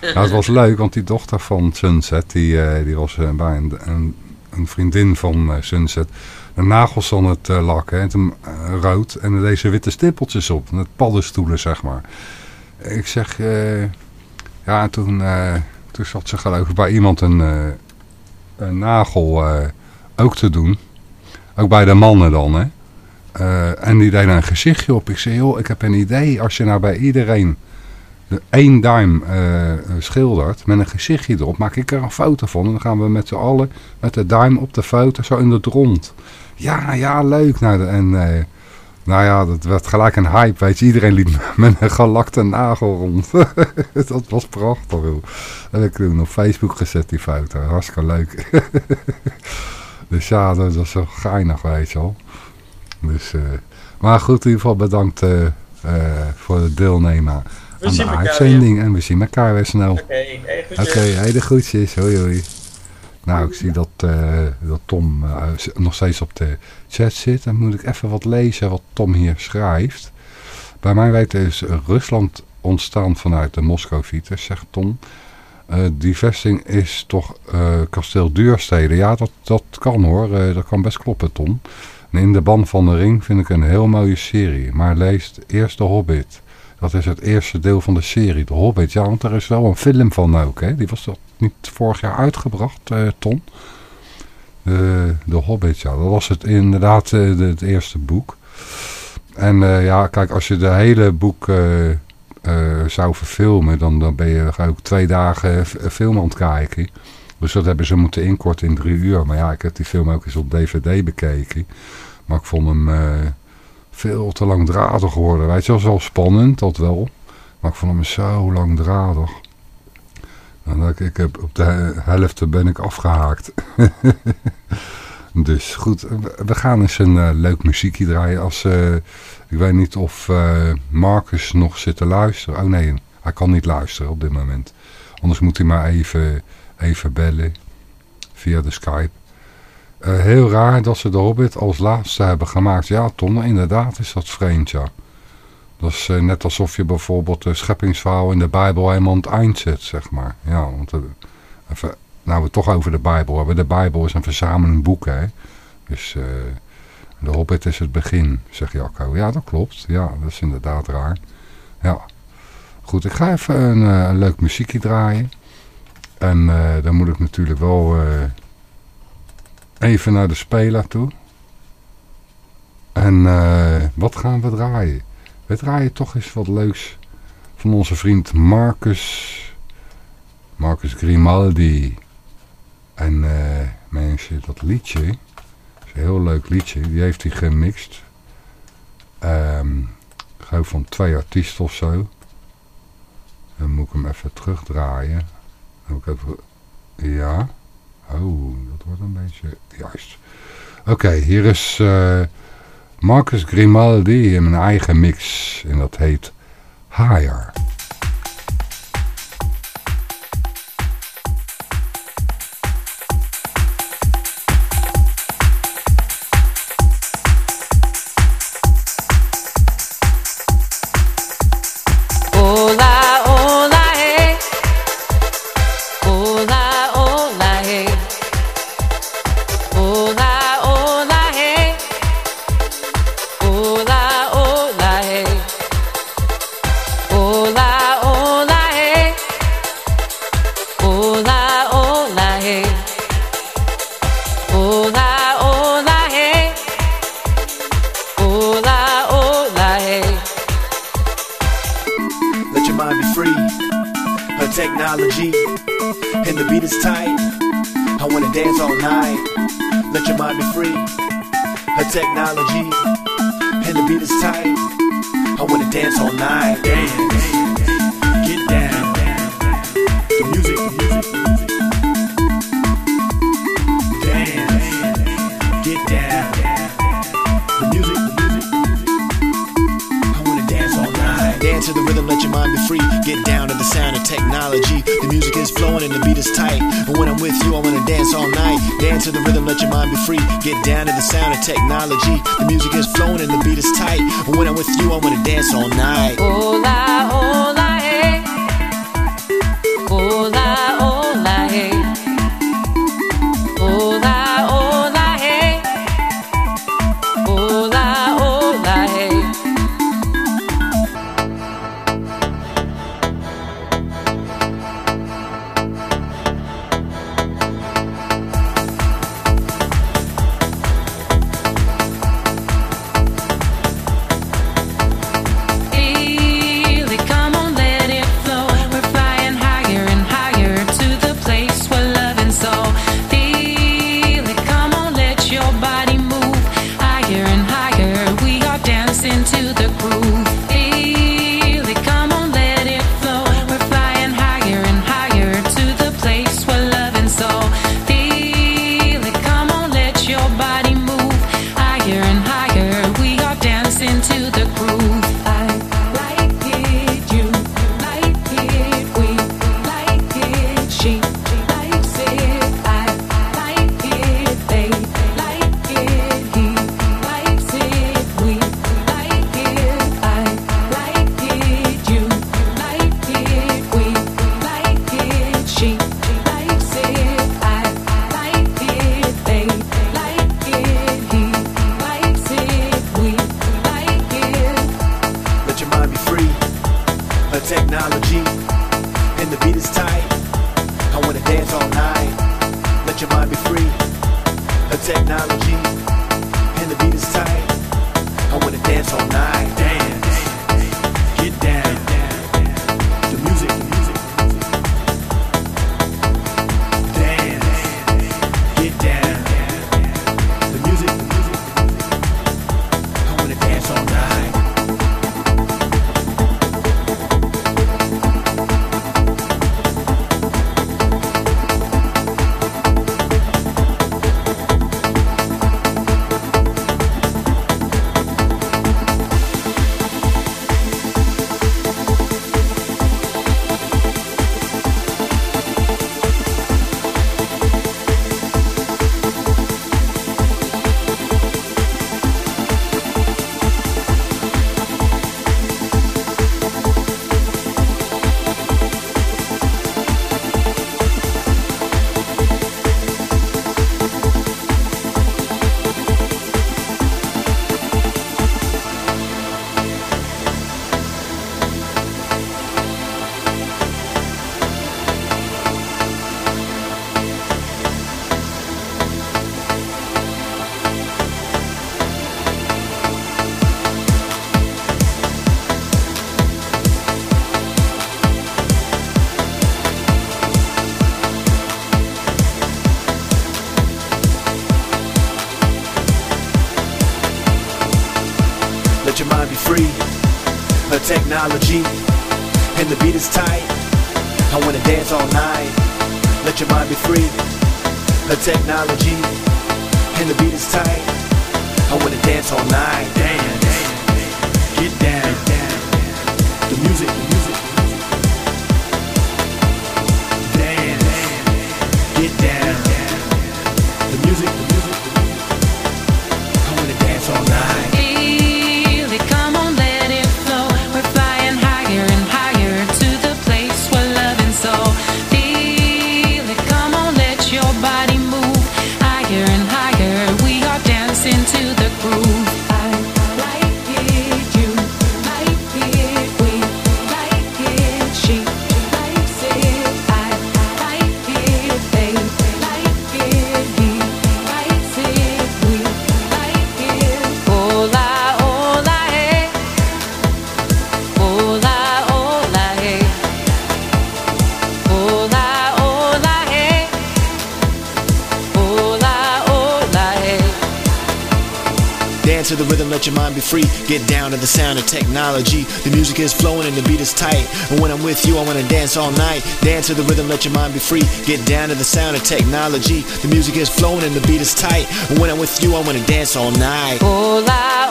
ja, het was leuk, want die dochter van Sunset, die, die was bij een, een, een vriendin van Sunset. De nagels aan het eh, lakken, en toen, eh, rood, en deze witte stippeltjes op. Met paddenstoelen, zeg maar. Ik zeg, eh, ja, en toen, toen zat ze geloof ik bij iemand een, een nagel ook te doen. Ook bij de mannen dan, hè. En die deed een gezichtje op. Ik zei, joh, ik heb een idee. Als je nou bij iedereen de één duim schildert met een gezichtje erop, maak ik er een foto van. En dan gaan we met z'n allen met de duim op de foto zo in het rond. Ja, ja, leuk. Nou, de- en eh, nou ja, dat werd gelijk een hype, weet je. Iedereen liep met een gelakte nagel rond. dat was prachtig, joh. Dat heb ik toen op Facebook gezet, die foto. Hartstikke leuk. dus ja, dat, is zo geinig, weet je wel. Dus, eh, maar goed, in ieder geval bedankt eh, voor het deelnemen We aan de uitzending. En we zien elkaar weer snel. Oké, hey, goedjes. hele groetjes. Hoi hoi. Nou, ik zie dat, eh, dat Tom eh, nog steeds op de chat zit. Dan moet ik even wat lezen wat Tom hier schrijft. Bij mij weten is Rusland ontstaan vanuit de Moscovieten, zegt Tom. Eh, die vesting is toch kasteel Duurstede. Ja, dat, dat kan hoor. Dat kan best kloppen, Tom. En in de ban van de ring vind ik een heel mooie serie. Maar lees eerst de Hobbit. Dat is het eerste deel van de serie, de Hobbit. Ja, want er is wel een film van ook. Hè? Die was toch niet vorig jaar uitgebracht, eh, Tom? De, de Hobbit, ja. Dat was het inderdaad eh, het eerste boek. En eh, ja, kijk, als je de hele boek eh, eh, zou verfilmen, dan, dan ben je ook twee dagen film aan het kijken. Dus dat hebben ze moeten inkorten in drie uur. Maar ja, ik heb die film ook eens op dvd bekeken. Maar ik vond hem eh, veel te langdradig worden. Weet je, wel, wel spannend, dat wel. Maar ik vond hem zo langdradig. En dat ik, ik heb op de he- helft ben ik afgehaakt. dus goed, we- gaan eens een eh, leuk muziekje draaien. Als, eh, ik weet niet of eh, Marcus nog zit te luisteren. Oh nee, hij kan niet luisteren op dit moment. Anders moet hij maar even, even bellen via de Skype. Eh, heel raar dat ze de Hobbit als laatste hebben gemaakt. Ja, Tom, inderdaad is dat vreemd, ja. Dat is eh, net alsof je bijvoorbeeld de scheppingsverhaal in de Bijbel helemaal aan het eind zet, zeg maar. Ja, want eh, even, nou we het toch over de Bijbel hebben. De Bijbel is een verzameling boeken, hè. Dus de Hobbit is het begin, zegt Jacco. Ja, dat klopt. Ja, dat is inderdaad raar. Ja. Goed, ik ga even een, een leuk muziekje draaien. En dan moet ik natuurlijk wel even naar de speler toe. En eh, wat gaan we draaien? We draaien toch eens wat leuks van onze vriend Marcus, Marcus Grimaldi. En eh, mensen, dat liedje, is een heel leuk liedje, die heeft hij gemixt. Ehm ik geloof van twee artiesten of zo. Dan moet ik hem even terugdraaien. Dan ik even, ja. Oh, dat wordt een beetje, juist. Oké, hier is eh, Marcus Grimaldi in mijn eigen mix. En dat heet Higher. technology, and the beat is tight. I wanna dance all night. Let your mind be free. A technology, and the beat is tight. I wanna dance all night. Dance, get down. The music, the music. let your mind be free. Get down to the sound of technology. The music is flowing and the beat is tight. But when I'm with you, I wanna dance all night. Dance to the rhythm, let your mind be free. Get down to the sound of technology. The music is flowing and the beat is tight. But when I'm with you, I wanna dance all night. All night. Technology. The music is flowing and the beat is tight. And when I'm with you, I wanna dance all night. Dance to the rhythm, let your mind be free. Get down to the sound of technology. The music is flowing and the beat is tight. And when I'm with you, I wanna dance all night. Hola, hola,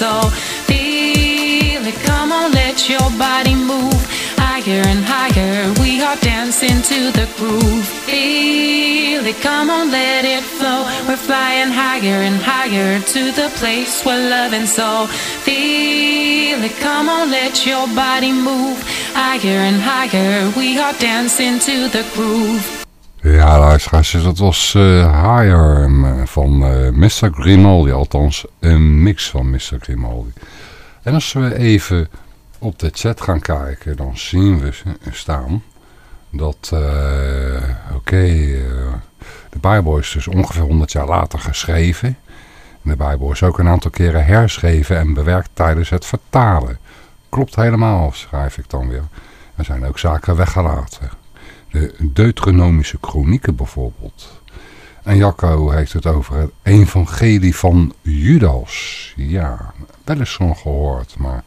soul. Feel it, come on, let your body move higher and higher. We are dancing to the groove. Feel it, come on, let it flow. We're flying higher and higher to the place where love and soul. Feel it, come on, let your body move higher and higher. We are dancing to the groove. Ja, luisteraars, dat was eh Higher eh, van eh, Mr. Grimaldi. Althans, een mix van Mr. Grimaldi. En als we even op de chat gaan kijken, dan zien we staan dat, oké, de Bijbel is dus ongeveer 100 jaar later geschreven. En de Bijbel is ook een aantal keren herschreven en bewerkt tijdens het vertalen. Klopt helemaal, schrijf ik dan weer. Er zijn ook zaken weggelaten. De Deuteronomische kronieken bijvoorbeeld. En Jacco heeft het over het evangelie van Judas. Ja, wel eens van gehoord, maar...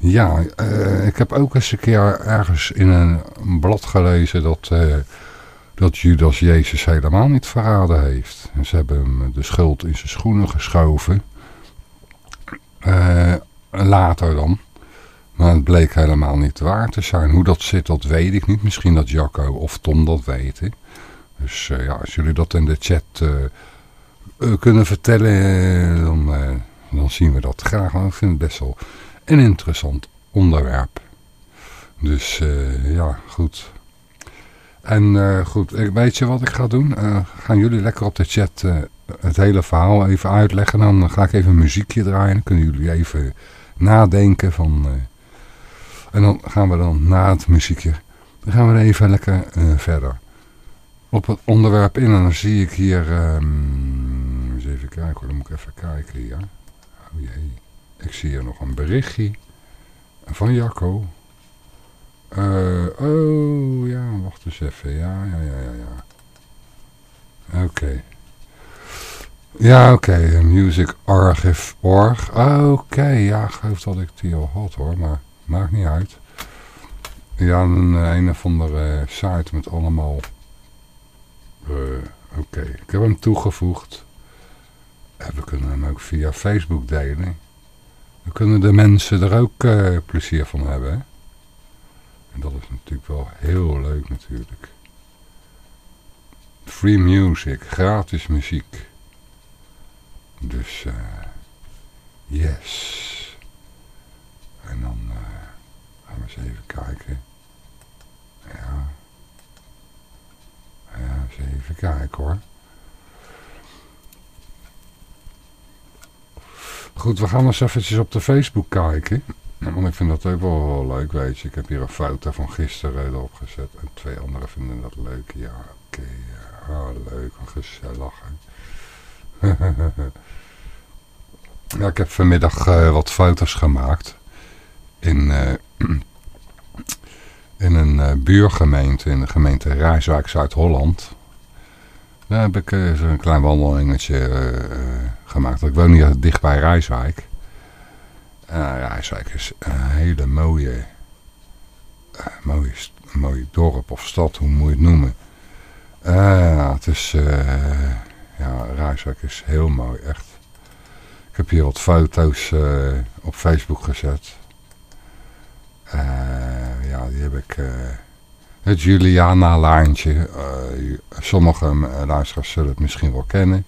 Ja, eh, ik heb ook eens een keer ergens in een blad gelezen dat, eh, dat Judas Jezus helemaal niet verraden heeft. En ze hebben hem de schuld in zijn schoenen geschoven. Eh, later dan. Maar het bleek helemaal niet waar te zijn. Hoe dat zit, dat weet ik niet. Misschien dat Jacco of Tom dat weten. Dus eh, ja, als jullie dat in de chat eh, eh, kunnen vertellen, dan, dan zien we dat graag. Want ik vind het best wel een interessant onderwerp. Dus ja, goed. En goed, weet je wat ik ga doen? Gaan jullie lekker op de chat het hele verhaal even uitleggen. Dan ga ik even een muziekje draaien. Dan kunnen jullie even nadenken van... eh, en dan gaan we dan na het muziekje... Dan gaan we even lekker eh, verder. Op het onderwerp in. En dan zie ik hier... ehm, eens even kijken hoor. Dan moet ik even kijken hier. Oh jee. Ik zie hier nog een berichtje. Van Jacco. Eh, oh, ja, wacht eens even. Ja, ja, ja, ja, ja. Oké. Ja, oké. Musicarchive.org. Oké, ja, ik geloof dat ik die al had hoor, maar maakt niet uit. Ja, een, eh, een of andere site met allemaal... eh, oké, ik heb hem toegevoegd. En we kunnen hem ook via Facebook delen. Dan kunnen de mensen er ook eh, plezier van hebben, hè? En dat is natuurlijk wel heel leuk natuurlijk. Free music, gratis muziek. Dus, eh yes. En dan eh, gaan we eens even kijken. Ja. Ja, eens even kijken hoor. Goed, we gaan eens eventjes op de Facebook kijken. Want ik vind dat ook wel, wel leuk, weet je. Ik heb hier een foto van gisteren erop gezet. En twee anderen vinden dat leuk. Ja, oké. ja. Ah, leuk. Een gezellig. ja, ik heb vanmiddag eh, wat foto's gemaakt. In, eh, in een eh, buurgemeente. In de gemeente Rijswijk, Zuid-Holland. Daar heb ik eh, zo'n klein wandelingetje eh, eh, gemaakt. Ik woon hier dicht bij Rijswijk. Uh, Rijswijk is een hele mooie, eh, mooie, mooie dorp of stad, hoe moet je het noemen. Eh, het is, eh, ja, Rijswijk is heel mooi, echt. Ik heb hier wat foto's eh, op Facebook gezet. Eh, ja, die heb ik... eh, het Juliana-laantje. eh, sommige luisteraars zullen het misschien wel kennen.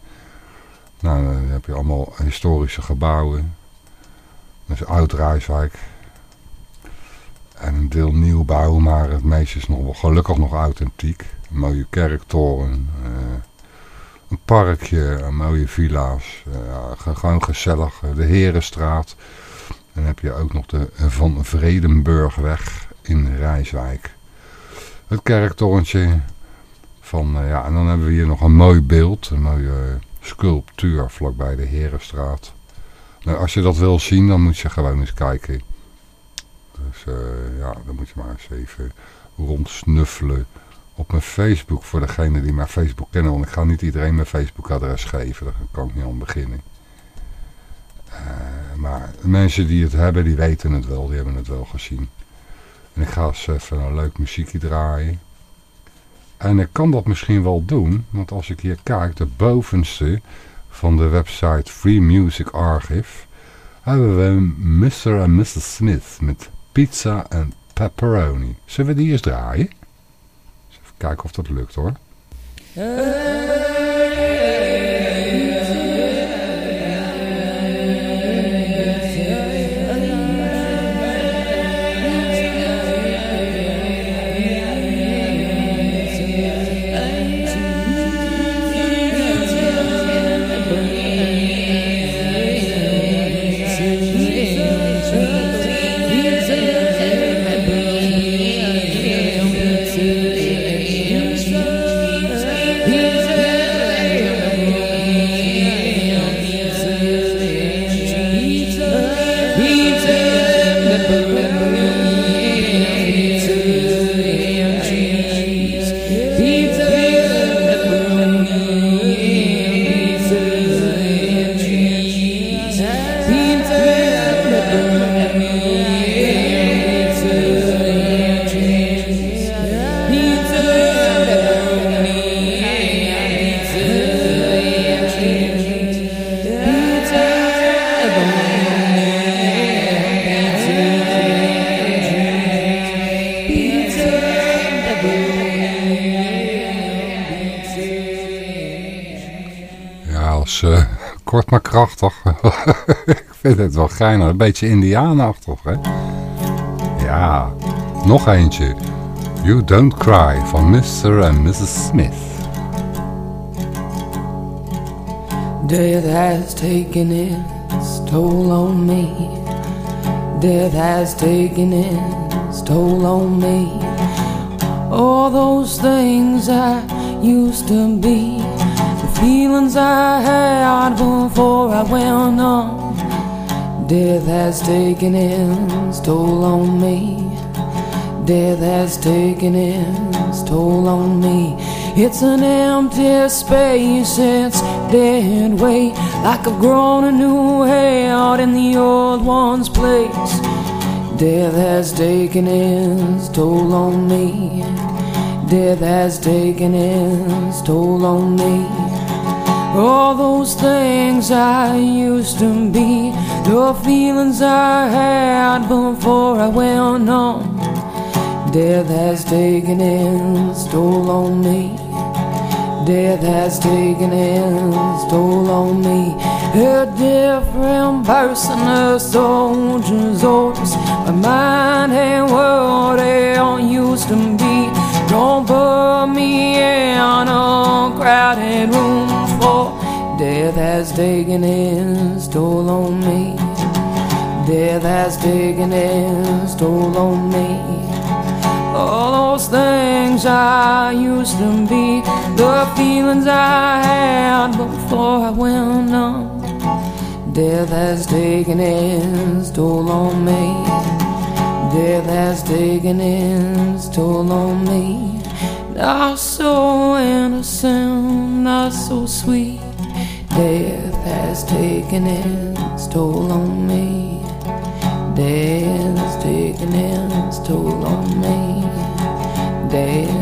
Nou, dan heb je allemaal historische gebouwen. Is oud Rijswijk. En een deel nieuwbouw, maar het meeste is nog wel gelukkig nog authentiek. Mooie kerktoren. een parkje, een mooie villa's. gewoon gezellig. De Herenstraat. Dan heb je ook nog de Van Vredenburgweg in Rijswijk. Het kerktorentje Van, eh, ja, en dan hebben we hier nog een mooi beeld, een mooie sculptuur vlakbij de Herenstraat. Nou, als je dat wil zien, dan moet je gewoon eens kijken. Dus eh, ja, dan moet je maar eens even rondsnuffelen op mijn Facebook. Voor degene die mijn Facebook kennen. Want ik ga niet iedereen mijn Facebook adres geven. Daar kan ik niet aan beginnen. Eh, maar mensen die het hebben, die weten het wel. Die hebben het wel gezien. En ik ga eens even een leuk muziekje draaien. En ik kan dat misschien wel doen. Want als ik hier kijk, de bovenste van de website Free Music Archive... hebben we Mr. en Mrs. Smith met pizza en pepperoni. Zullen we die eens draaien? Even kijken of dat lukt hoor. Ja, ik vind het wel geinig. Een beetje indiaanachtig, hè? Ja, nog eentje. You Don't Cry van Mr. and Mrs. Smith. Death has taken its toll on me. Death has taken its toll on me. All those things I used to be, feelings I had before I went on. Death has taken its toll on me. Death has taken its toll on me. It's an empty space, it's dead weight, like I've grown a new heart in the old one's place. Death has taken its toll on me. Death has taken its toll on me. All those things I used to be, the feelings I had before I went on. Death has taken its toll on me. Death has taken its toll on me. A different person, a soldier's orders. My mind and what they used to be. Don't put me in a crowded room death has taken its toll on me. Death has taken its toll on me. All those things I used to be, the feelings I had before I went on. Death has taken its toll on me. Death has taken its toll on me. Not so innocent, not so sweet. Death has taken its toll on me. Death has taken its toll on me. Death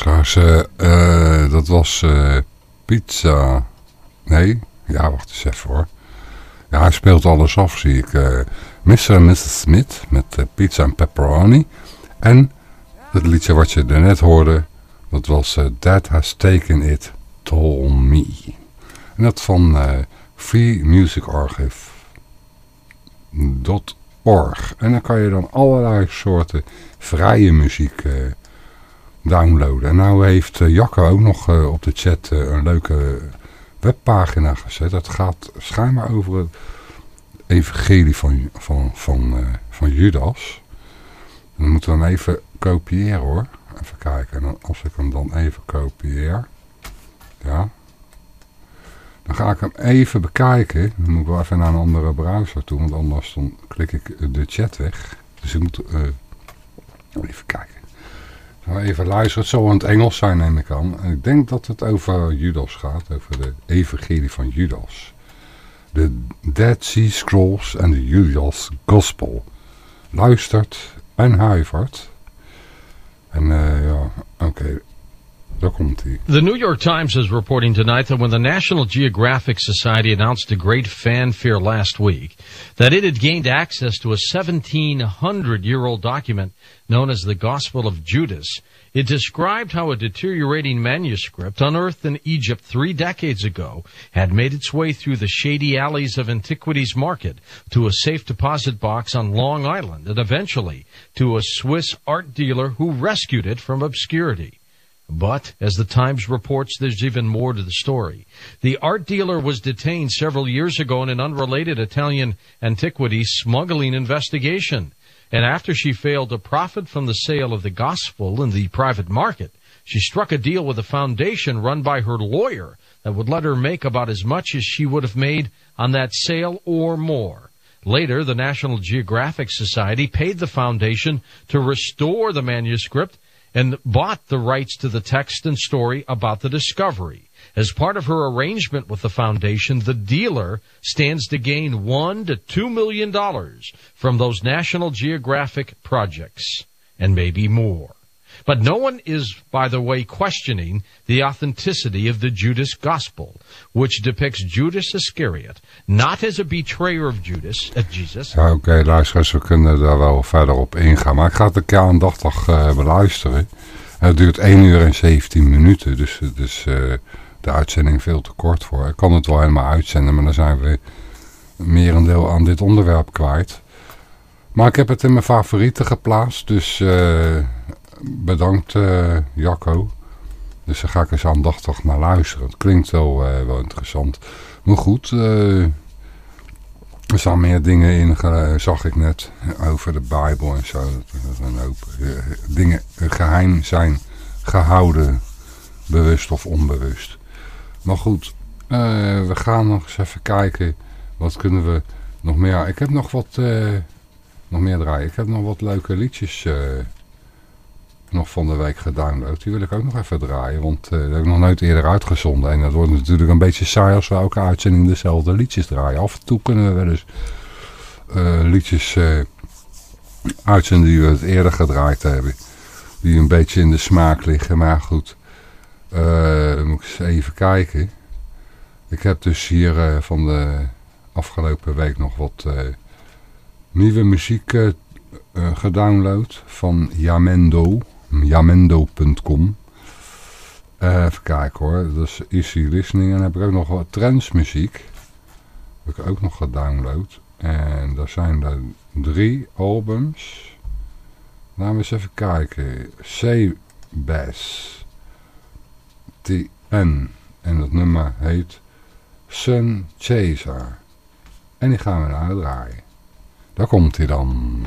luisteraars, eh, dat was eh, pizza. Nee, ja, wacht eens even hoor. Ja, hij speelt alles af, zie ik. Mr. en Mrs. Smith met pizza en pepperoni. En het liedje wat je daarnet hoorde, dat was That Has Taken It Toll Me. En dat van eh freemusicarchive.org. En dan kan je dan allerlei soorten vrije muziek downloaden. En nou heeft uh, Jacco ook nog uh, op de chat uh, een leuke webpagina gezet. Dat gaat schijnbaar over het evangelie van, van, van, van Judas. Dan moeten we hem even kopiëren hoor. Even kijken. En als ik hem dan even kopieer. Ja. Dan ga ik hem even bekijken. Dan moet ik wel even naar een andere browser toe. Want anders dan klik ik de chat weg. Dus ik moet even kijken. Nou, even luisteren. Het zal in het Engels zijn, neem ik aan. En ik denk dat het over Judas gaat. Over de evangelie van Judas. De Dead Sea Scrolls en de Judas Gospel. Luistert en huivert. En uh, ja, oké. The New York Times is reporting tonight that when the National Geographic Society announced a great fanfare last week, that it had gained access to a 1700 year old document known as the Gospel of Judas. It described how a deteriorating manuscript unearthed in Egypt three decades ago had made its way through the shady alleys of Antiquities Market to a safe deposit box on Long Island and eventually to a Swiss art dealer who rescued it from obscurity. But, as the Times reports, there's even more to the story. The art dealer was detained several years ago in an unrelated Italian antiquities smuggling investigation. And after she failed to profit from the sale of the gospel in the private market, she struck a deal with a foundation run by her lawyer that would let her make about as much as she would have made on that sale or more. Later, the National Geographic Society paid the foundation to restore the manuscript and bought the rights to the text and story about the discovery. As part of her arrangement with the foundation, the dealer stands to gain one to two million dollars from those National Geographic projects, and maybe more. But no one is, by the way, questioning the authenticity of the Judas Gospel, which depicts Judas Iscariot not as a betrayer of Judas, at Jesus. Ja, oké, okay, we kunnen daar wel verder op ingaan. Maar ik ga het een keer aandachtig uh, beluisteren. Het duurt 1 uur en 17 minuten, dus, dus uh, de uitzending veel te kort voor. Ik kan het wel helemaal uitzenden, maar dan zijn we merendeel aan dit onderwerp kwijt. Maar ik heb het in mijn favorieten geplaatst, dus... Uh, bedankt uh, Jacco. Dus daar ga ik eens aandachtig naar luisteren. Het klinkt wel, uh, wel interessant. Maar goed, uh, er staan meer dingen in, zag ik net, over de Bijbel en zo. Dat er een hoop dingen geheim zijn gehouden, bewust of onbewust. Maar goed, we gaan nog eens even kijken, wat kunnen we nog meer... Ik heb nog wat, nog meer draaien. Ik heb nog wat leuke liedjes nog van de week gedownload. Die wil ik ook nog even draaien, want uh, dat heb ik nog nooit eerder uitgezonden. En dat wordt natuurlijk een beetje saai als we elke uitzending dezelfde liedjes draaien. Af en toe kunnen we wel eens uh, liedjes uh, uitzenden die we het eerder gedraaid hebben. Die een beetje in de smaak liggen, maar goed. moet ik eens even kijken. Ik heb dus hier van de afgelopen week nog wat nieuwe muziek gedownload van Jamendo jamendo.com. Uh, even kijken hoor, dat is easy listening. En dan heb ik ook nog wat trendsmuziek. Heb ik ook nog gedownload. En daar zijn er drie albums. Laten we eens even kijken. C-Bass. T-N. En dat nummer heet Sun Chaser. En die gaan we nou draaien. Daar komt hij dan.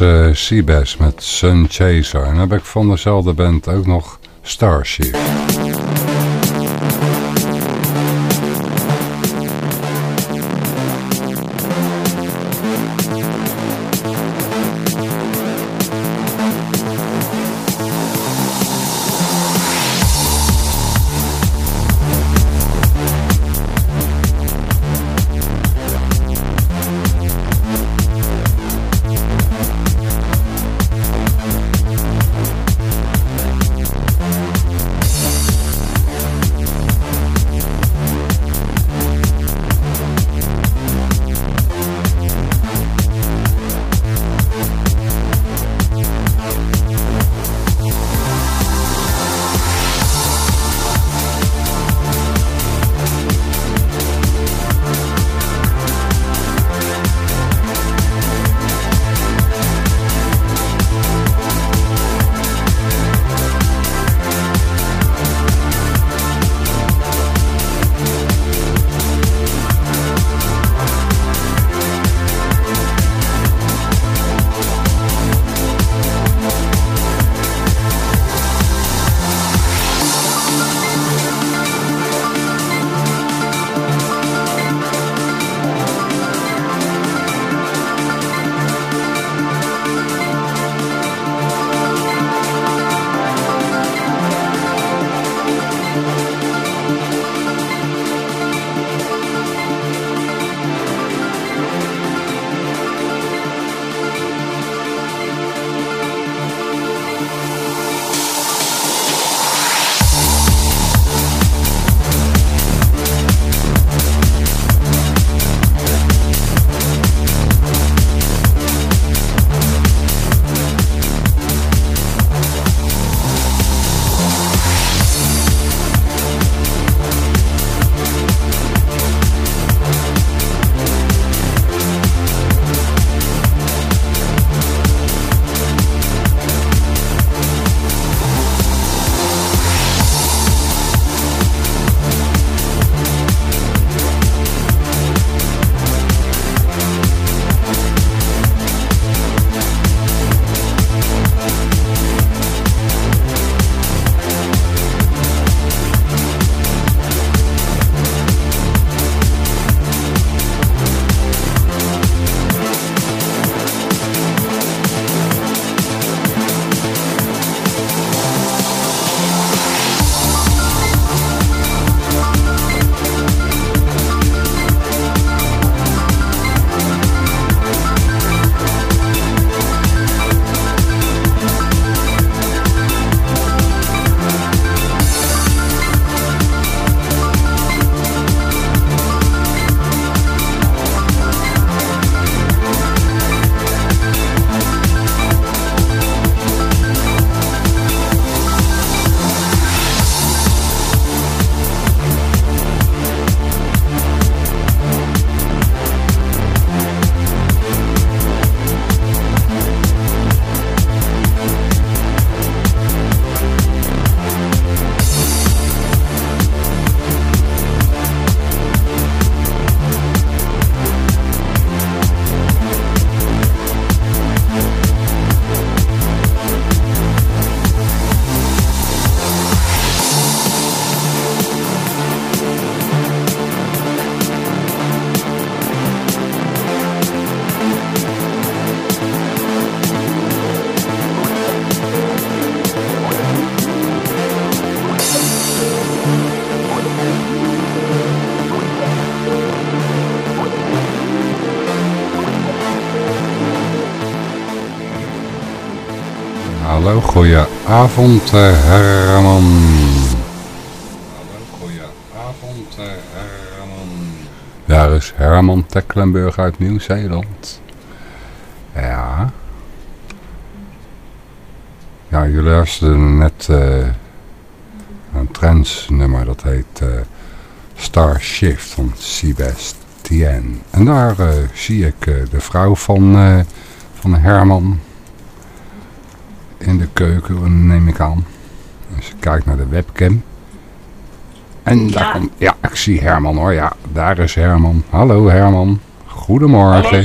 Was Seabass met Sun Chaser. En dan heb ik van dezelfde band ook nog Starship. Goedenavond eh, Herman. Hallo, goedenavond eh, Herman. Daar is Herman Tecklenburg uit Nieuw-Zeeland. Ja. Ja, jullie luisterden net eh, een trends nummer dat heet eh, Star Shift van Sebastian. En daar zie ik de vrouw van, van Herman keuken, neem ik aan. Dus ik kijk naar de webcam. En daar Ja. komt, ja, ik zie Herman hoor. Ja, daar is Herman. Hallo Herman. Goedemorgen. Hallo.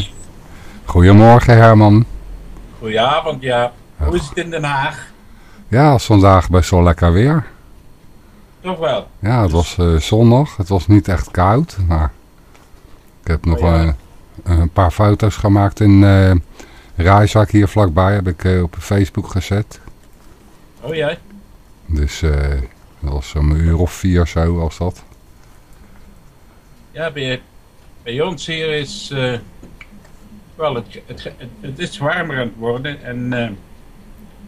Goedemorgen Herman. Goedenavond, ja. Hoe is het in Den Haag? Ja, vandaag best wel lekker weer. Toch wel? Ja, het was eh, zonnig. Het was niet echt koud. Maar ik heb nog Oh ja. eh, een paar foto's gemaakt in eh Rijzak hier vlakbij. Heb ik eh, op Facebook gezet. Dus eh, dat was zo'n uur of vier zo was dat. Ja, bij, bij ons hier is... eh, wel, het, het, het, het is warmer aan het worden. En eh,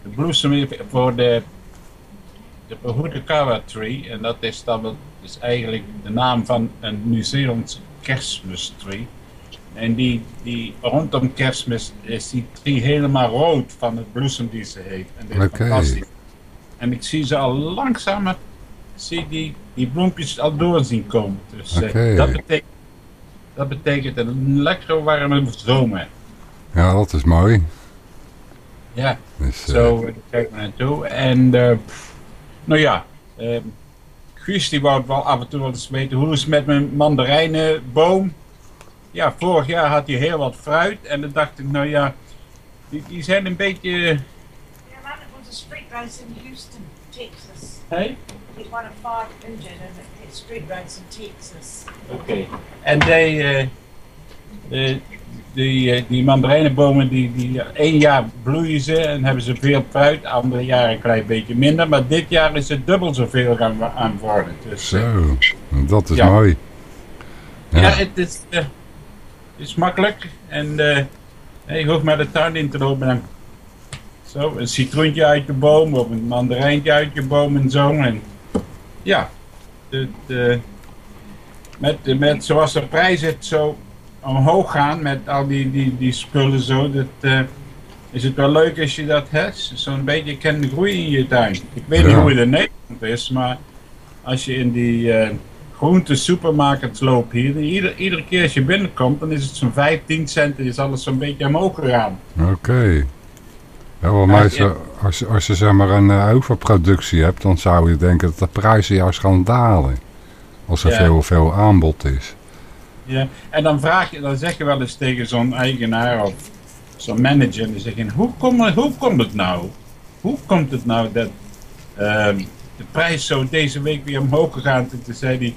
de bloesem voor de... De tree. En dat is dan is eigenlijk de naam van een Nieuw-Zeelandse kerstmistree. En die, die rondom kerstmis is die tree helemaal rood van het bloesem die ze heeft. En dat is fantastisch. En ik zie ze al langzamer, zie die, die bloempjes al door zien komen. Dus eh, dat, betekent, dat betekent een lekkere warme zomer. Ja, dat is mooi. Ja, Dus, eh, zo eh, daar kijk ik naartoe. En eh, pff, nou ja, eh Guus die wou wel af en toe wel eens weten hoe is het met mijn mandarijnenboom. Ja, vorig jaar had hij heel wat fruit en dan dacht ik, nou ja, die, die zijn een beetje... Yeah, man, it was a street race in Houston, Texas. Hey? He's one of five injured in a street race in Texas. Oké. En die, eh, de, die, eh, die mandarijnenbomen, die, die, eh, één jaar bloeien ze en hebben ze veel fruit, andere jaren een klein beetje minder. Maar dit jaar is het dubbel zoveel gaan aan worden. Dus, eh, Zo, dat is Ja. mooi. ja. Ja. het is, eh, is makkelijk. En eh, nee, je hoeft maar de tuin in te lopen. En zo, een citroentje uit je boom of een mandarijntje uit je boom en zo. En ja, de, de, met, met, zoals de prijzen het zo omhoog gaan met al die, die, die spullen zo, dat, eh, is het wel leuk als je dat hebt. Zo'n beetje kan groeien in je tuin. Ik weet niet hoe het in Nederland is, maar als je in die eh groente supermarkets loopt hier, ieder, iedere keer als je binnenkomt, dan is het zo'n 15 cent en is alles zo'n beetje omhoog gegaan. Oké. Ja, maar zo- als, als je zeg maar een eh, overproductie hebt, dan zou je denken dat de prijzen juist gaan dalen. Als er Ja. veel, veel aanbod is. Ja, en dan vraag je, dan zeg je wel eens tegen zo'n eigenaar of zo'n manager, en dan zeg je, hoe, kom, hoe komt het nou? Hoe komt het nou dat ehm, de prijs zo deze week weer omhoog gegaan? Toen zei hij,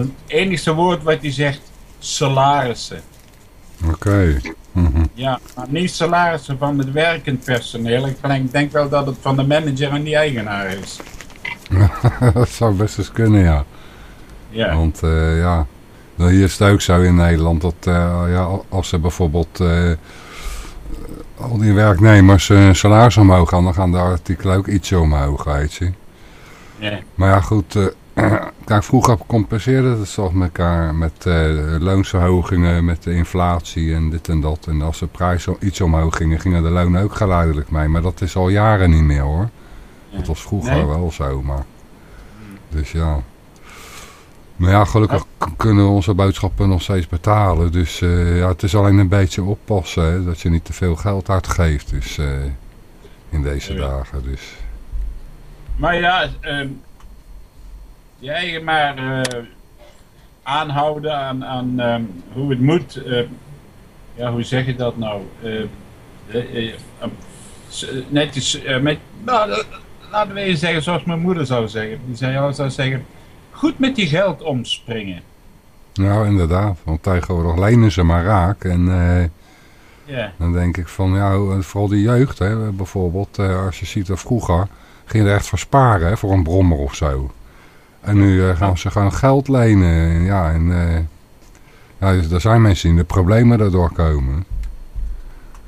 het enige woord wat hij zegt, salarissen. Oké. Mhm. Ja, maar niet salarissen van het werkend personeel. Ik denk- wel dat het van de manager en die eigenaar is. dat zou best eens kunnen, ja. Ja, Want eh, ja, nou, hier is het ook zo in Nederland dat eh, ja, als ze bijvoorbeeld eh, al die werknemers eh salaris omhoog gaan, dan gaan de artikelen ook ietsje omhoog, weet je. ja, Maar ja, goed. Kijk, vroeger compenseerde het toch met elkaar met eh, loonsverhogingen, met de inflatie en dit en dat. En als de prijzen iets omhoog gingen, gingen de lonen ook geleidelijk mee. Maar dat is al jaren niet meer hoor. Dat was vroeger Nee. wel zo, maar... Dus ja. Maar ja, gelukkig k- kunnen we onze boodschappen nog steeds betalen. Dus eh, ja, het is alleen een beetje oppassen, hè, dat je niet te veel geld uitgeeft. Dus eh, in deze dagen, dus... Maar ja, ehm jij maar eh, aanhouden aan, aan ehm, hoe het moet. eh, ja, hoe zeg je dat nou? Eh, netjes met. Nou, laten we eens zeggen zoals mijn moeder zou zeggen. Die zei altijd zou zeggen: goed met je geld omspringen. Nou, inderdaad. Want tegenwoordig lenen ze maar raak. En dan denk ik van, ja, vooral die jeugd, hè, bijvoorbeeld. als je ziet dat vroeger, ging er echt voor sparen, hè, voor een brommer of zo. En nu eh, gaan ze gewoon geld lenen. En Ja, en eh, ja, dus er zijn mensen die in de problemen daardoor komen.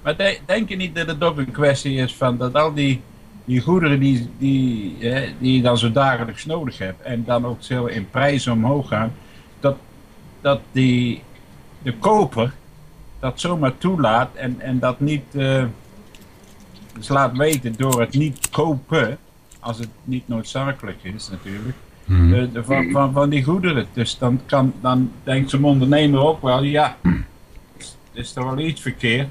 maar de- denk je niet dat het ook een kwestie is van dat al die die goederen die, die, hè, die je dan zo dagelijks nodig hebt en dan ook zo in prijzen omhoog gaan, dat, dat die, de koper dat zomaar toelaat en, en dat niet eh, dus laat weten door het niet kopen, als het niet noodzakelijk is natuurlijk, Mhm. eh, de- van, van, van die goederen. Dus dan, kan, dan denkt zo'n ondernemer ook wel, ja, is er wel iets verkeerd.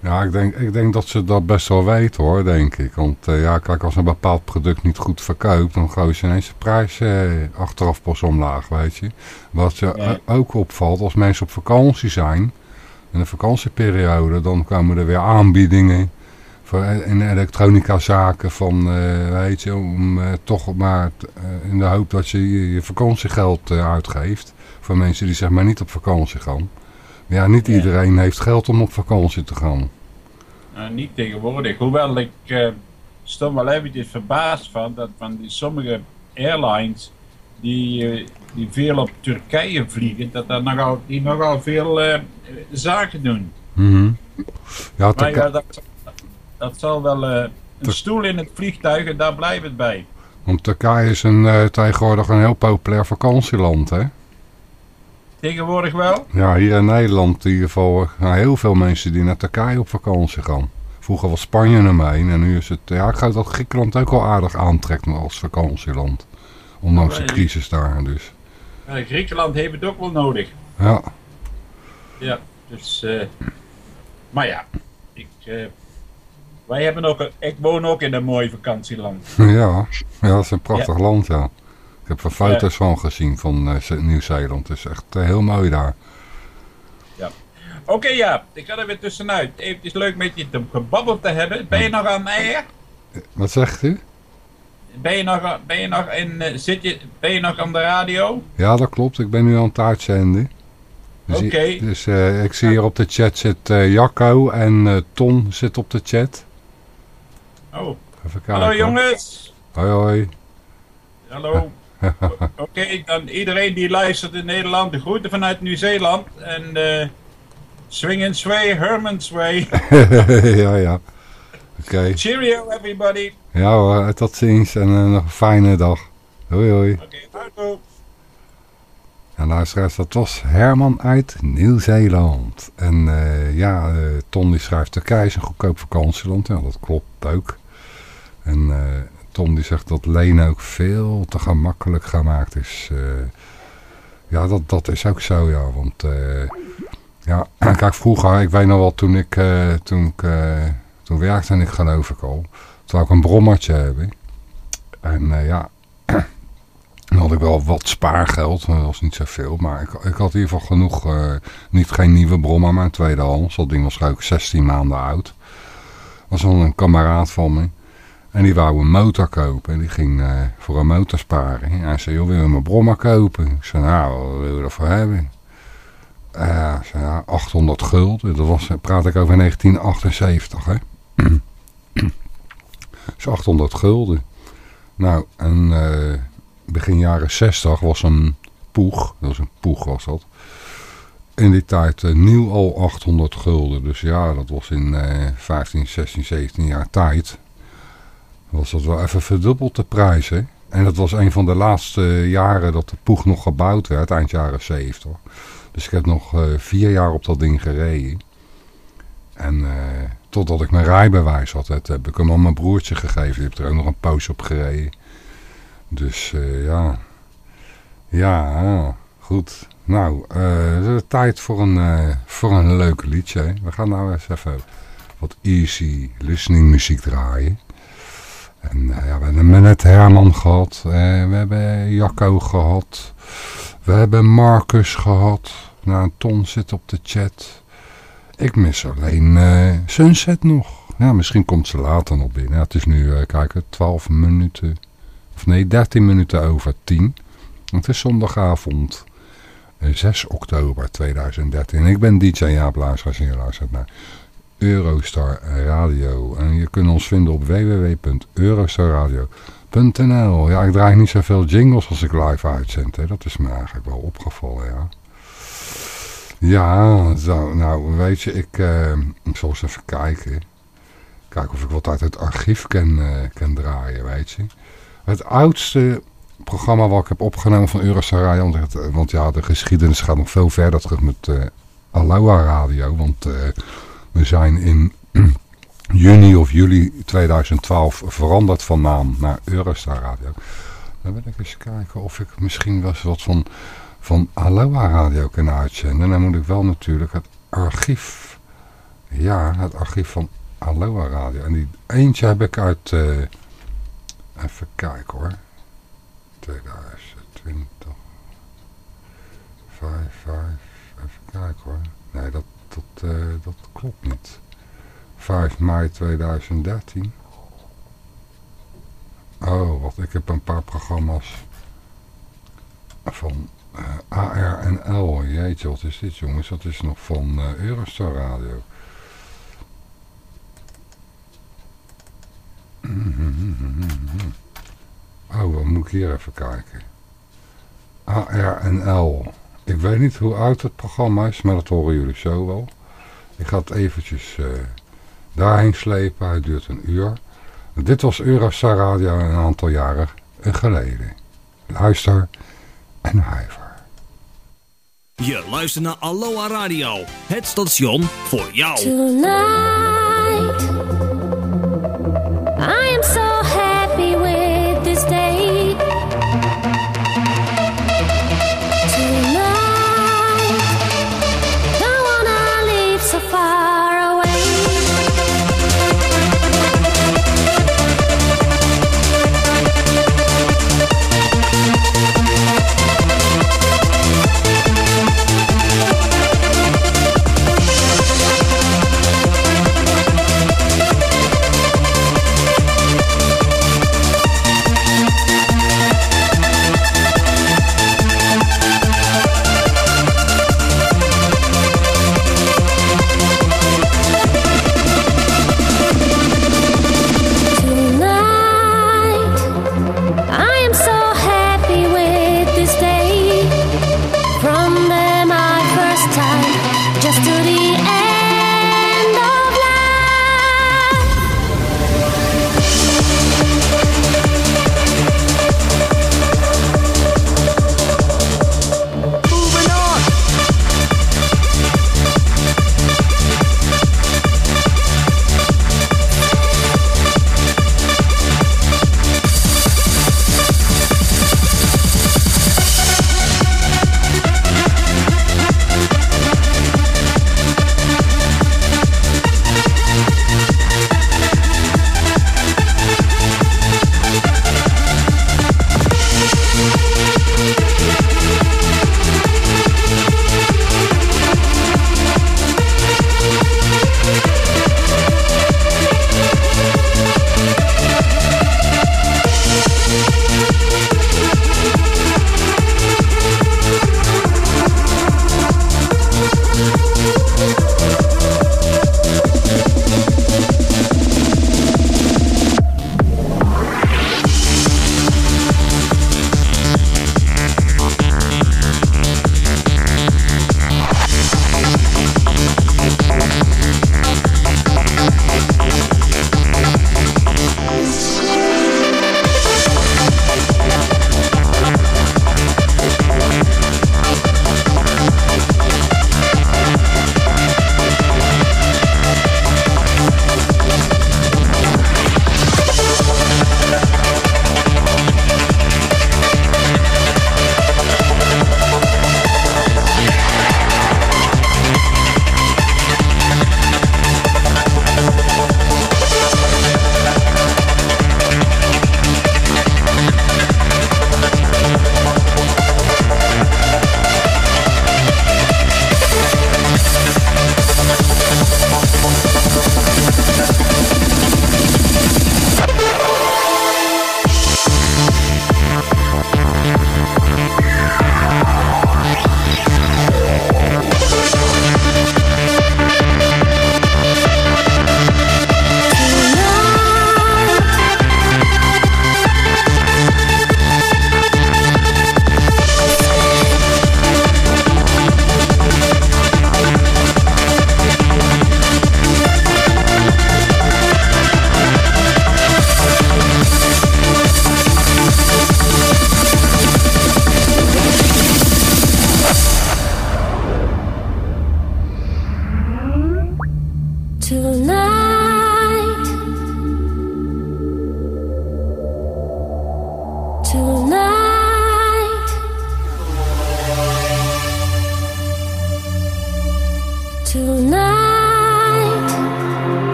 Ja, ik denk, ik denk dat ze dat best wel weten hoor, denk ik. Want eh, ja, kijk, als een bepaald product niet goed verkoopt, dan gooien ze ineens de prijs eh, achteraf pas omlaag, weet je. Wat Ja. ook opvalt, als mensen op vakantie zijn, in de vakantieperiode, dan komen er weer aanbiedingen voor, in elektronica zaken van, eh, weet je, om eh, toch maar eh, in de hoop dat je je, je vakantiegeld uitgeeft. Voor mensen die zeg maar niet op vakantie gaan. Ja, niet Ja. iedereen heeft geld om op vakantie te gaan. Nou, niet tegenwoordig. Hoewel ik eh stond wel eventjes verbaasd van dat van die sommige airlines die, die veel op Turkije vliegen, dat daar nogal, die nogal veel zaken doen. Mhm. Ja, Turkije- ja, dat, zal wel eh, een stoel in het vliegtuig en daar blijft het bij. want Turkije is een, eh, tegenwoordig een heel populair vakantieland, hè? Tegenwoordig wel. Ja, hier in Nederland in ieder geval zijn heel veel mensen die naar Turkije op vakantie gaan. Vroeger was Spanje nummer 1 en nu is het... Ja, ik geloof dat Griekenland ook wel aardig aantrekt als vakantieland. Ondanks de crisis daar, dus. Griekenland heeft het ook wel nodig. Ja, Ja, dus... eh, maar ja, ik, wij hebben ook... Een, ik woon ook in een mooi vakantieland. ja. ja, dat is een prachtig land, ja. Ik heb er foto's van gezien van eh, Ze- Nieuw-Zeeland. Het is echt eh, heel mooi daar. Oké, ja, ik ga er weer tussenuit. Eventjes leuk met je te gebabbeld te hebben. Ben je nog aan eier? Wat zegt u? Ben je nog, ben je nog, in, eh, zit je, ben je nog aan de radio? Ja, dat klopt. Ik ben nu aan het uitzenden. Dus, dus eh, ik zie hier op de chat zit eh, Jacco en eh, Ton zit op de chat. Oh, Even kijken. hallo jongens. Hoi hoi. Hallo. Oké, dan iedereen die luistert in Nederland, de groeten vanuit Nieuw-Zeeland. En eh swing and sway, Herman's way. ja, ja. Oké. Cheerio everybody. Ja hoor, tot ziens en nog een fijne dag. Hoi hoi. Oké, houdoe. En luisteraars, dat was Herman uit Nieuw-Zeeland. En eh, ja, eh, Ton die schrijft Turkije is een goedkoop vakantieland. Ja, dat klopt ook. En eh, Tom die zegt dat lenen ook veel te gemakkelijk gemaakt is. Ja, dat, dat is ook zo, ja. Want ja, kijk, vroeger, ik weet nog wel, toen ik, toen ik, toen werkte en ik geloof ik al. Toen ik een brommertje hebben. En ja, dan had ik wel wat spaargeld. Dat was niet zoveel. Maar ik, ik had in ieder geval genoeg. eh, niet geen nieuwe brommer, maar een tweedehands. Dat ding was ook 16 maanden oud. was dan een kameraad van me. En die wou een motor kopen. En die ging eh, voor een motor sparen. En hij zei, wil je mijn brommer kopen? Ik zei, nou, wat wil je ervoor hebben? Eh, zei, ja, 800 gulden. Dat was, praat ik over 1978, hè. Dus 800 gulden. Nou, en begin jaren 60 was een poeg. Dat was een poeg was dat. In die tijd eh, nieuw al 800 gulden. Dus ja, dat was in eh 15, 16, 17 jaar tijd. Was dat wel even verdubbeld de prijs, hè? En dat was een van de laatste jaren dat de poeg nog gebouwd werd, eind jaren 70. Dus ik heb nog eh, vier jaar op dat ding gereden. En eh, totdat ik mijn rijbewijs had, heb ik hem aan mijn broertje gegeven. Die heeft er ook nog een poos op gereden. Dus eh, ja. Ja, goed. Nou, is tijd voor een, eh, voor een leuk liedje. We gaan nou eens even wat easy listening muziek draaien. En ja, we hebben net Herman gehad. eh, we hebben Jacco gehad. We hebben Marcus gehad. Nou, Ton zit op de chat. Ik mis alleen Sunset nog. Ja, misschien komt ze later nog binnen. Ja, het is nu, kijk, 12 minuten. Of nee, 13 minuten over 10. Het is zondagavond. eh, 6 oktober 2013. Ik ben DJ Jaap en je luistert naar Eurostar Radio. En je kunt ons vinden op www.eurostarradio.nl Ja, ik draai niet zoveel jingles als ik live uitzend. Hè. Dat is me eigenlijk wel opgevallen, ja. Ja, zo, nou weet je, ik, eh, zal eens even kijken. Kijken of ik wat uit het archief kan, eh, kan draaien, weet je. Het oudste programma wat ik heb opgenomen van het- eh, want ja, de geschiedenis gaat nog veel verder terug met eh Aloha Radio. Want eh, we zijn in juni of juli 2012 veranderd van naam naar Eurostar Radio. Dan wil ik eens kijken of ik misschien wel wat van, van Aloha Radio kan uitzenden. Dan moet ik wel natuurlijk het archief, ja, het archief van Aloha Radio. En die eentje heb ik uit, even kijken hoor, 2020, 5, 5, even kijken hoor. Nee, dat, dat, eh, dat klopt niet. 5 mei 2013. Oh, wat ik heb een paar programma's van eh, ARNL. Jeetje, wat is dit jongens? Dat is nog van eh, Eurostar Radio. Oh, dan moet ik hier even kijken. ARNL. Ik weet niet hoe oud het programma is, maar dat horen jullie zo wel. Ik ga het eventjes eh, daarheen slepen. Het duurt een uur. Dit was Eurostar Radio een aantal jaren geleden. Luister en huiver. Je luistert naar Aloha Radio, het station voor jou. Tonight, I am so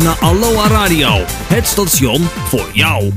Na naar Aloha Radio. Het station voor jou.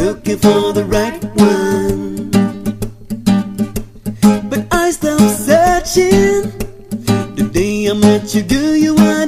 looking for the right one. But I stopped searching the day I met you, girl. You were.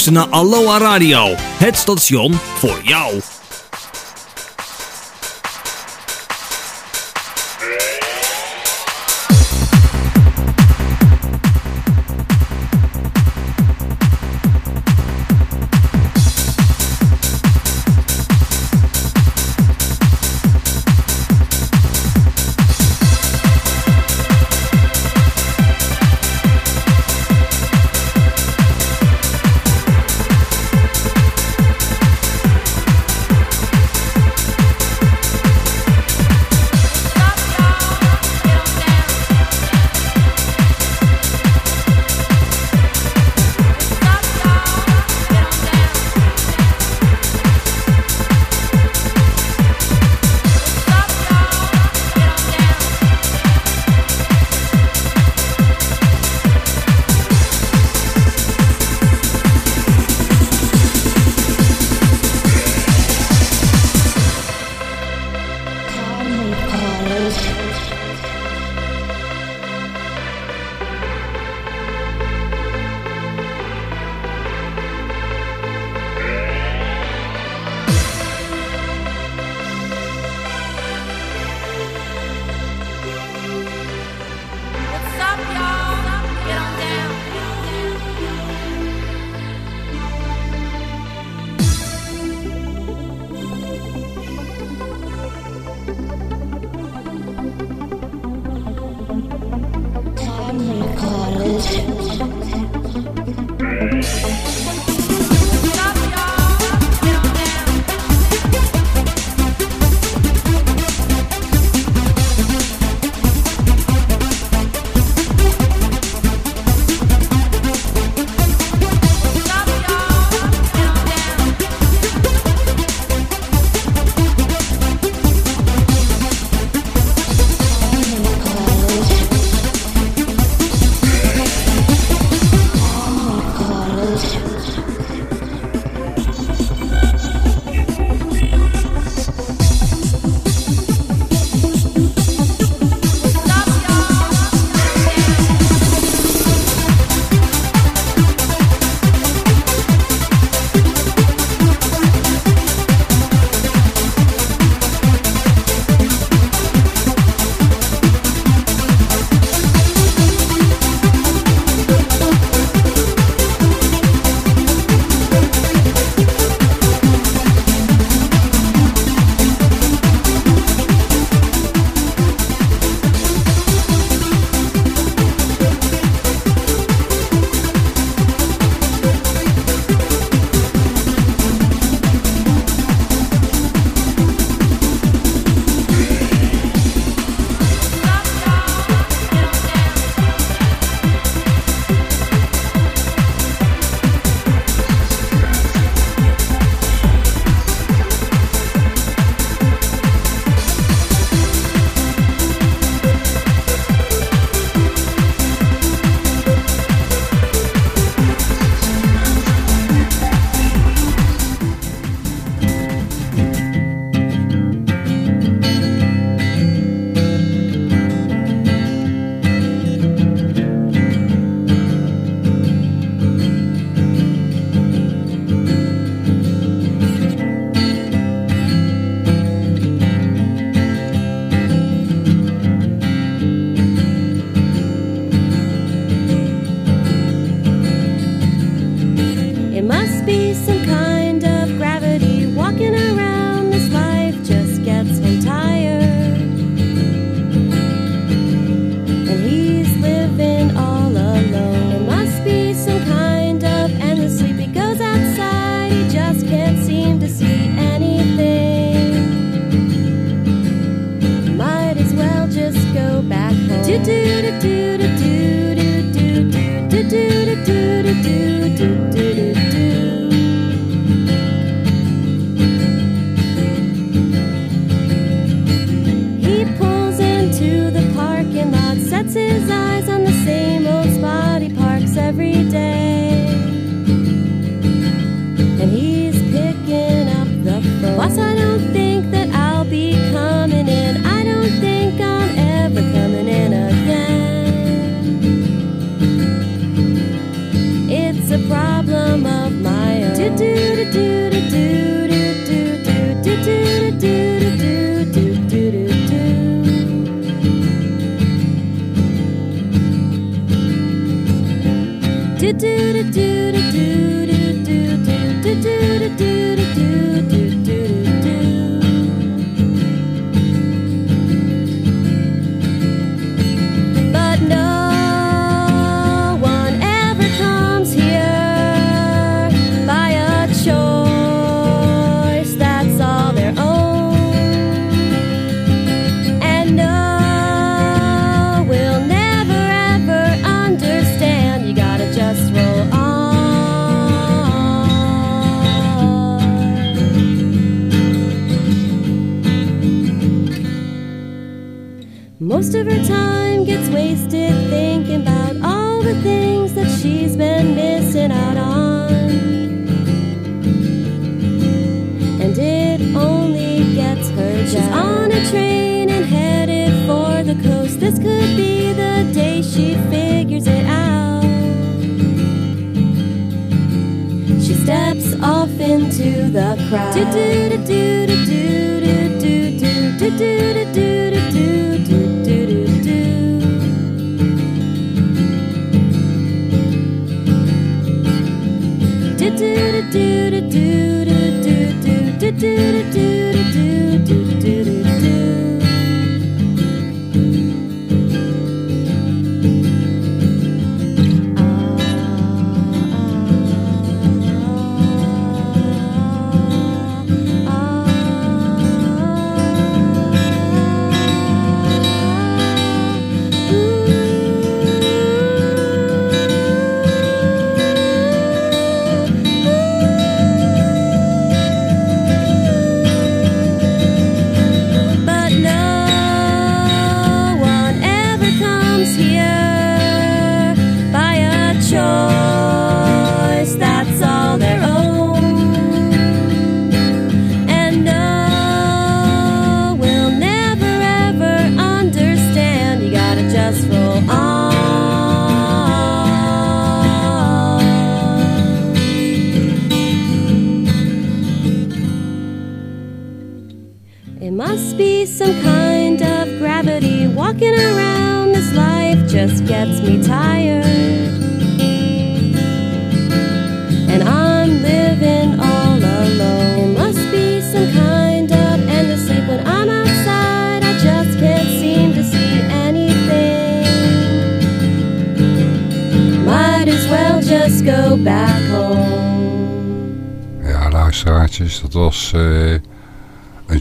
Luistert naar Aloha Radio, het station voor jou.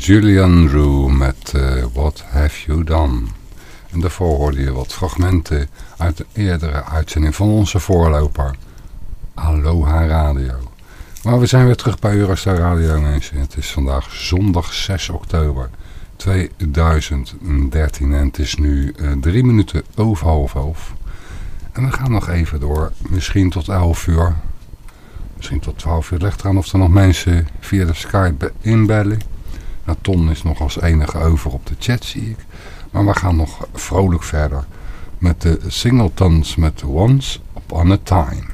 Julian Rue met eh, What Have You Done. En daarvoor hoorde je wat fragmenten uit de eerdere uitzending van onze voorloper. Aloha Radio. Maar we zijn weer terug bij Eurostar Radio mensen. Het is vandaag zondag 6 oktober 2013 en het is nu 3 drie minuten over half elf. En we gaan nog even door, misschien tot 11 uur. Misschien tot 12 uur. Ligt eraan of er nog mensen via de Skype inbellen. Nou, Ton is nog als enige over op de chat, zie ik. Maar we gaan nog vrolijk verder met de singletons met Once Upon a Time.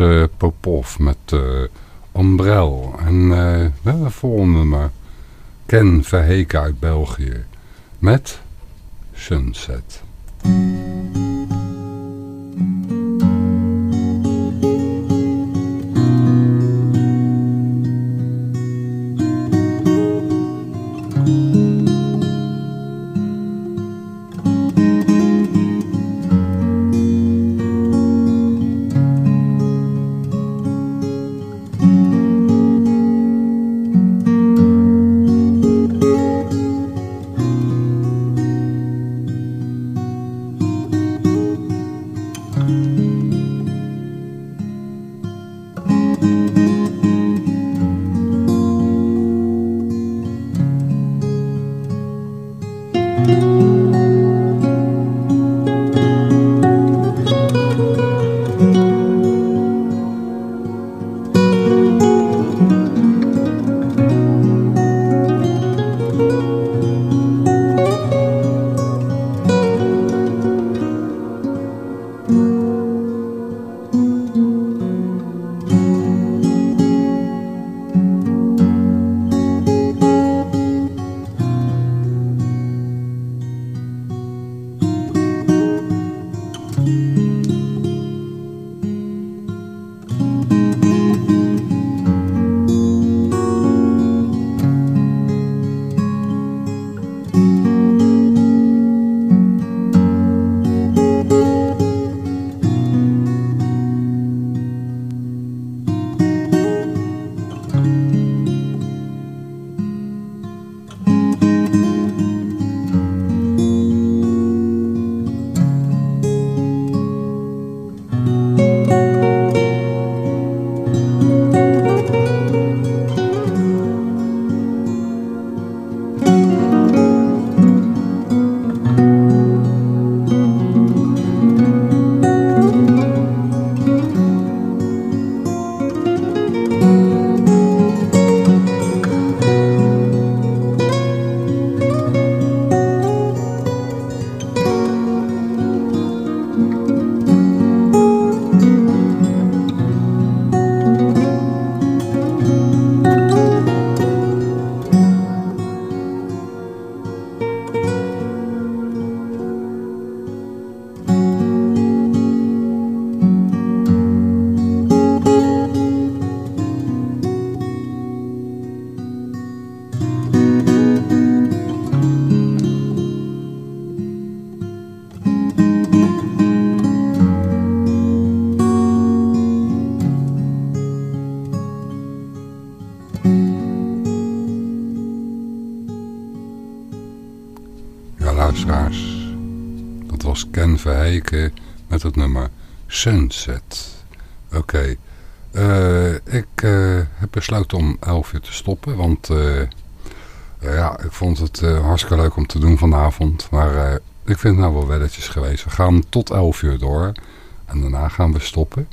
Eh, Popov met eh Ombrel. En eh, we hebben een volgende nummer. Ken Verheken uit België. Met Sunset. Verheken met het nummer Sunset. Oké. eh, ik eh, heb besloten om 11 uur te stoppen, want eh, ja, ik vond het hartstikke leuk om te doen vanavond. Maar ik vind het nou wel welletjes geweest. We gaan tot 11 uur door en daarna gaan we stoppen.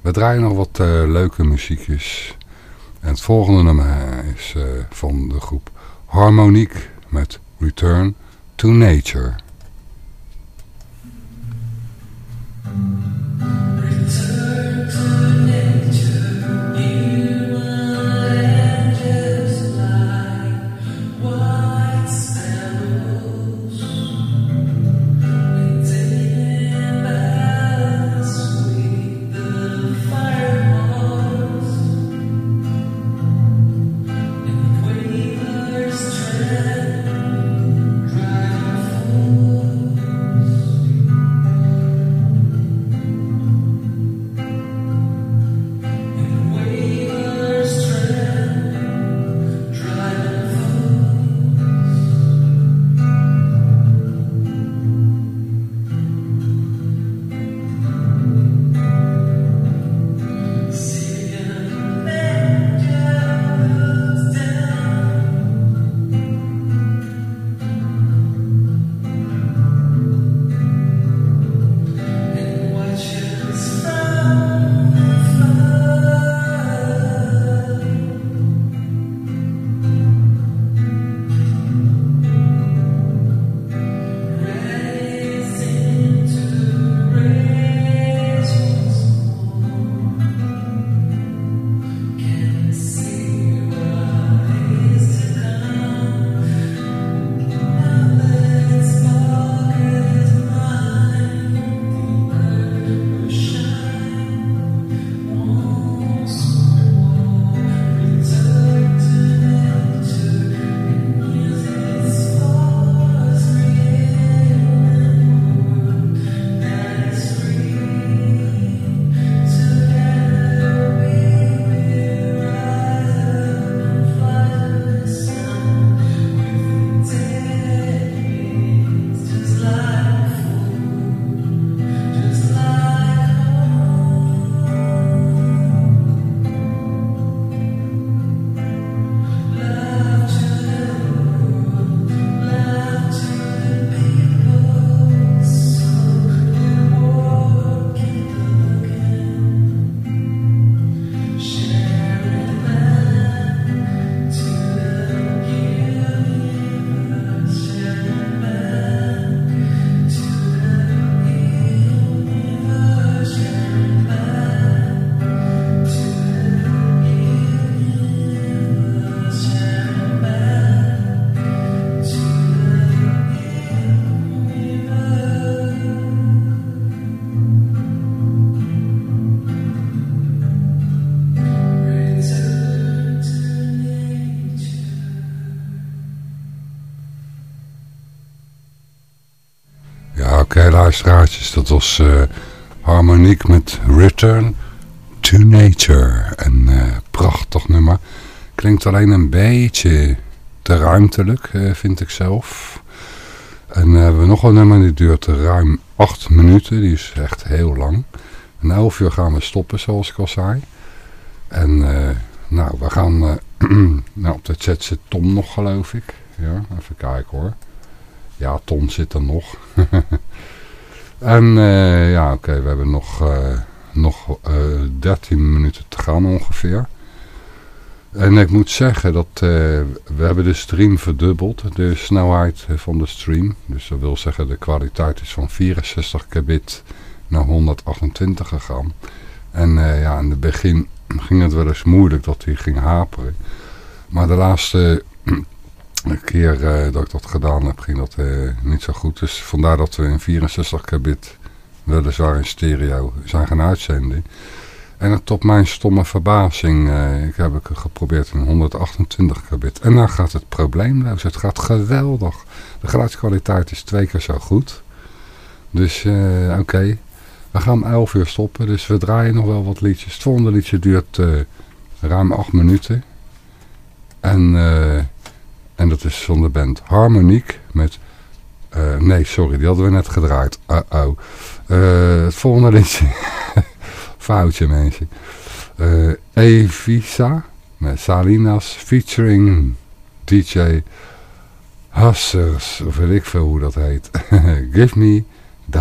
We draaien nog wat leuke muziekjes. En het volgende nummer is van de groep Harmonique met Return to Nature. Oké, luisteraartjes, dat was eh Harmoniek met Return to Nature. Een eh, prachtig nummer. Klinkt alleen een beetje te ruimtelijk, eh, vind ik zelf. En dan hebben we nog een nummer, die duurt ruim 8 minuten. Die is echt heel lang. En 11 uur gaan we stoppen, zoals ik al zei. En nou, we gaan... nou, op de chat zit Tom nog, geloof ik. Ja, even kijken hoor. Ja, Tom zit er nog. en eh, ja, oké, we hebben nog, eh, nog eh 13 minuten te gaan ongeveer. En ik moet zeggen dat we hebben de stream verdubbeld, de snelheid van de stream. Dus dat wil zeggen de kwaliteit is van 64 kbit naar 128 gegaan. En ja, in het begin ging het wel eens moeilijk dat hij ging haperen. Maar de laatste keer eh, dat ik dat gedaan heb, ging dat eh, niet zo goed. Dus vandaar dat we in 64 kbit, weliswaar in stereo, zijn gaan uitzenden. En tot mijn stomme verbazing, eh, ik heb het geprobeerd in 128 kbit. En dan gaat het probleemloos. Het gaat geweldig. De geluidskwaliteit is twee keer zo goed. Dus oké, we gaan om 11 uur stoppen. Dus we draaien nog wel wat liedjes. Het volgende liedje duurt ruim 8 minuten. En, eh, en dat is van de band Harmoniek met... eh, nee, sorry, die hadden we net gedraaid. Uh-oh. Eh, het volgende liedje... Foutje, mensen. Eh, Evisa met Salinas featuring DJ Hassers, of weet ik veel hoe dat heet. Give me the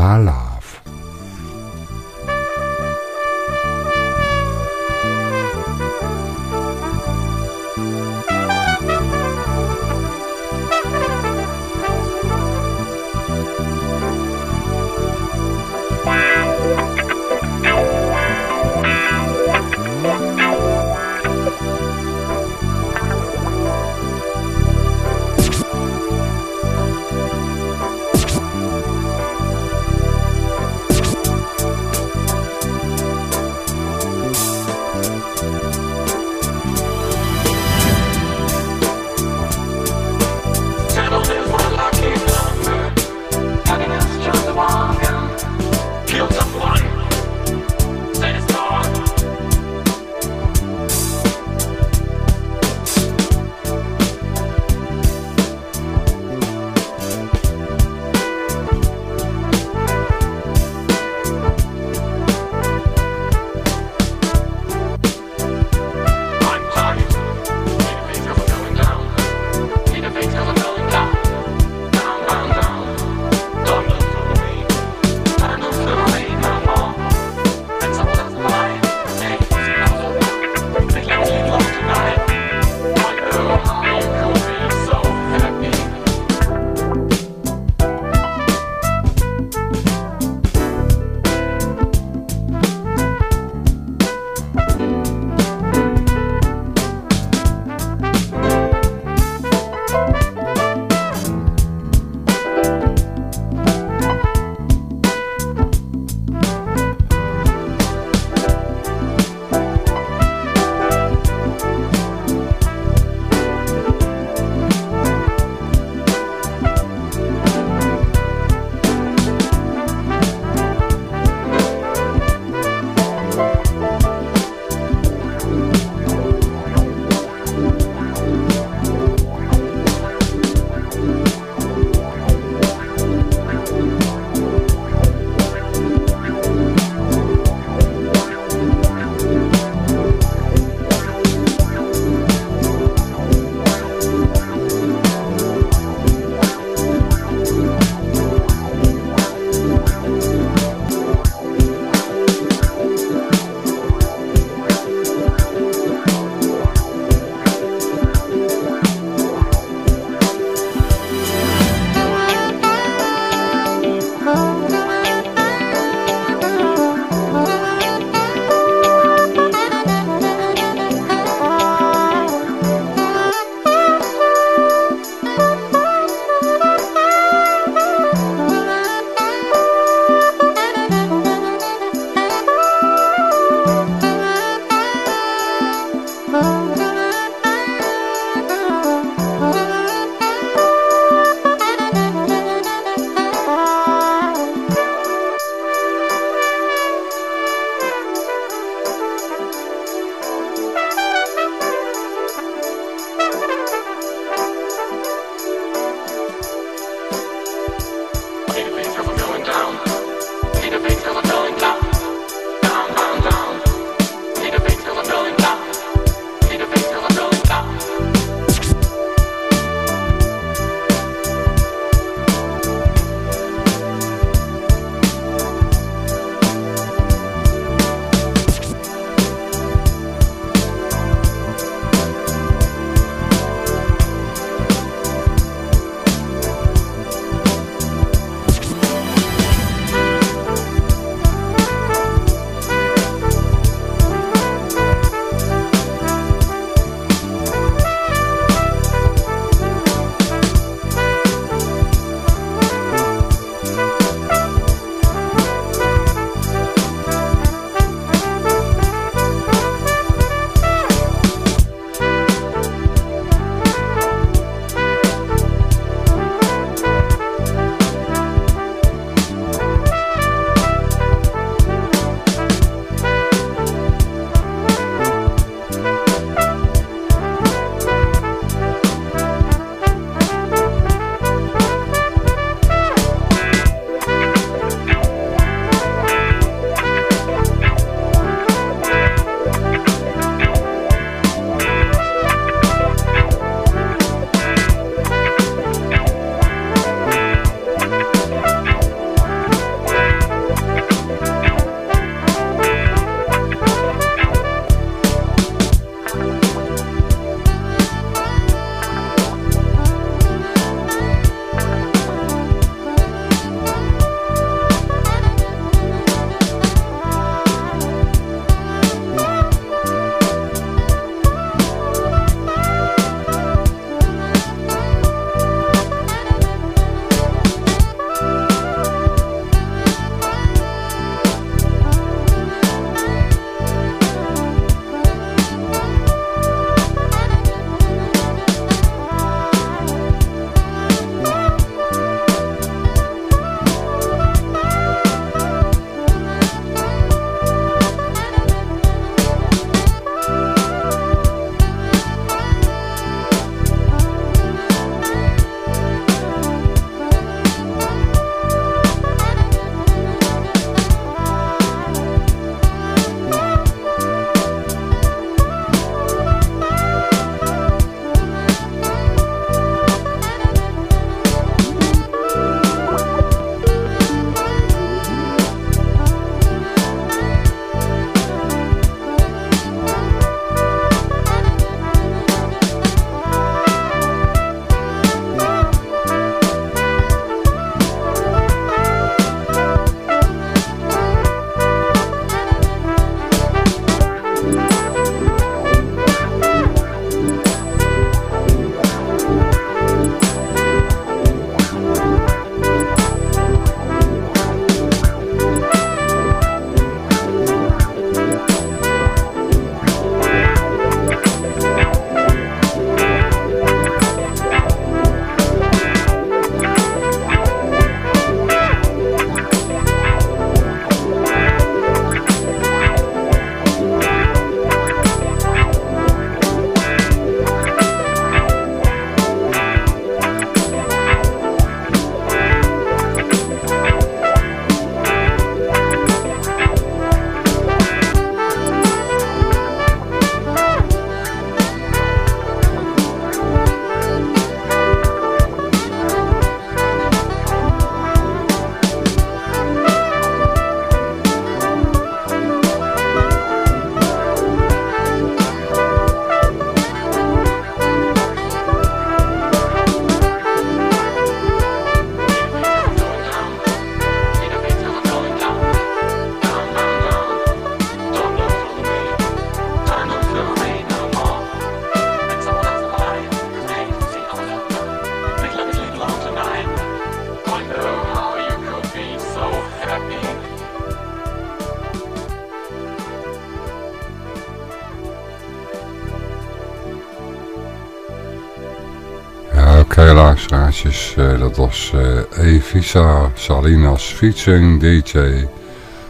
eh, dat was eh Evisa Salinas featuring DJ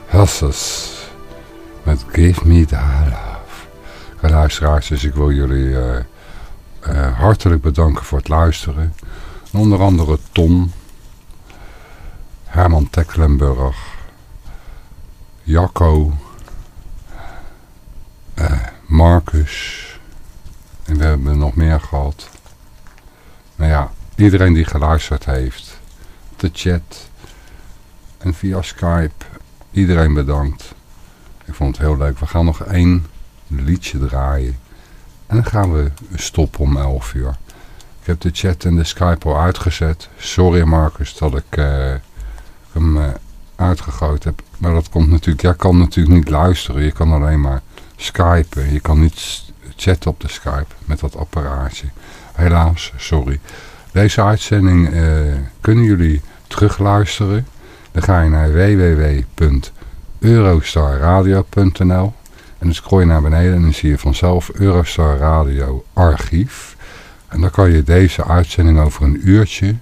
Husses met Give Me The Love. Oké luisteraartjes, ik wil jullie eh, hartelijk bedanken voor het luisteren. Onder andere Tom, Herman Tecklenburg, Jacco, eh, Marcus en we hebben nog meer gehad. Nou ja, iedereen die geluisterd heeft, de chat en via Skype, iedereen bedankt. Ik vond het heel leuk. We gaan nog één liedje draaien en dan gaan we stoppen om 11 uur. Ik heb de chat en de Skype al uitgezet. Sorry Marcus dat ik eh, hem eh, uitgegooid heb. Maar dat komt natuurlijk, jij kan natuurlijk niet luisteren. Je kan alleen maar skypen. Je kan niet chatten op de Skype met dat apparaatje. Helaas, sorry. Deze uitzending eh, kunnen jullie terugluisteren. Dan ga je naar www.eurostarradio.nl en dan scroll je naar beneden en dan zie je vanzelf Eurostar Radio archief. En dan kan je deze uitzending over een uurtje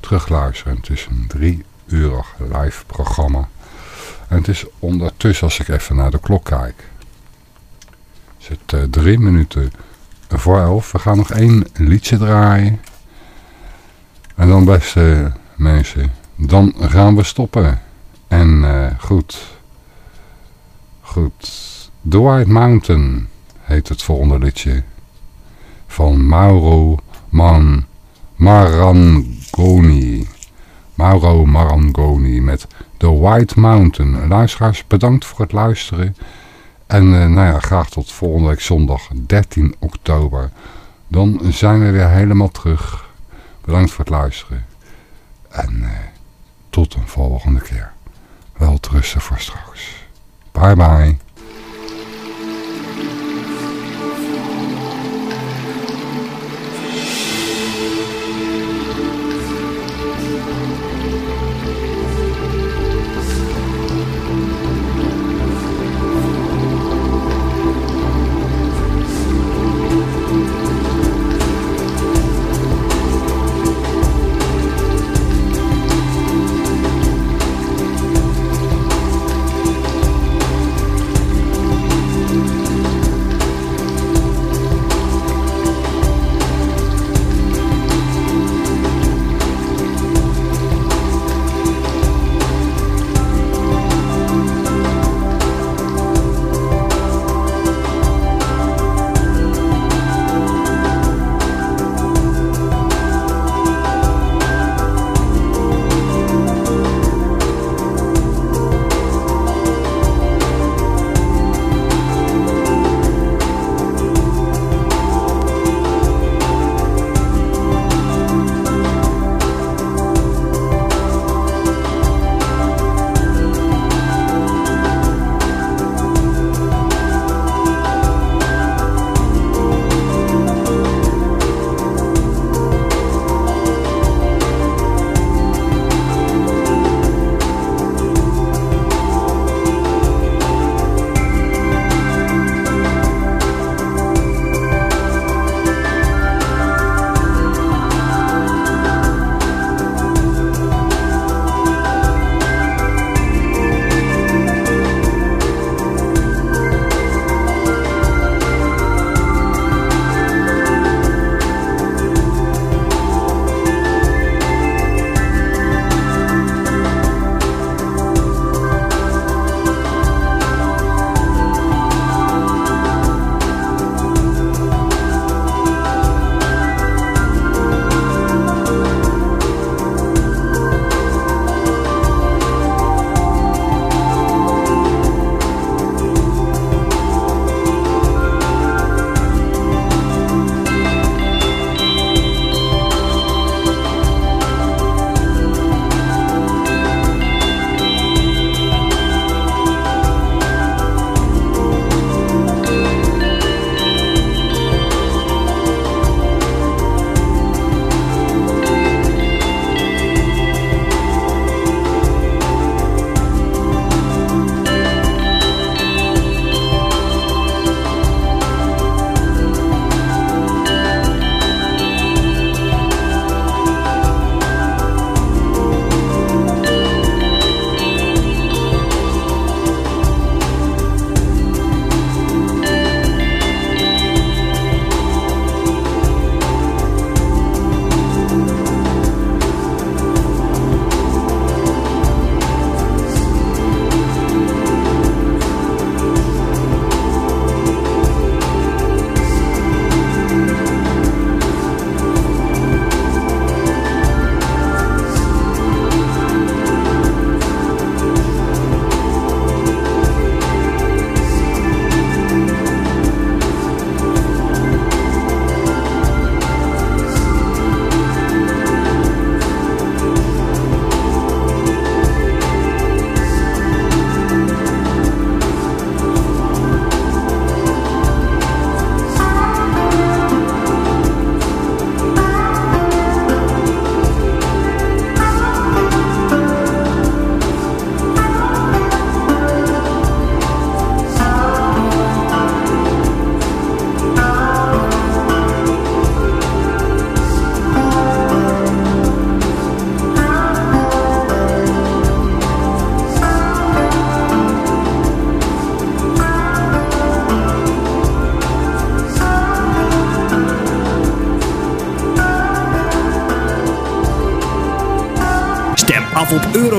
terugluisteren. Het is een drie urig live programma. En het is ondertussen, als ik even naar de klok kijk, is het eh, drie minuten voor elf. We gaan nog één liedje draaien. En dan beste mensen, dan gaan we stoppen. En goed, goed. The White Mountain heet het volgende liedje. Van Mauro Man Marangoni. Mauro Marangoni met The White Mountain. Luisteraars, bedankt voor het luisteren. En uh, nou ja, graag tot volgende week zondag 13 oktober. Dan zijn we weer helemaal terug. Bedankt voor het luisteren. En uh, tot een volgende keer. Wel rusten voor straks. Bye bye.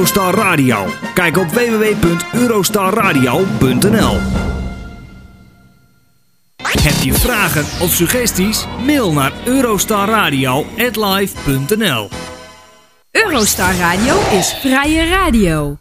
Eurostar Radio. Kijk op www.eurostarradio.nl Heb je vragen of suggesties? Mail naar eurostarradio@live.nl. Eurostar Radio is vrije radio.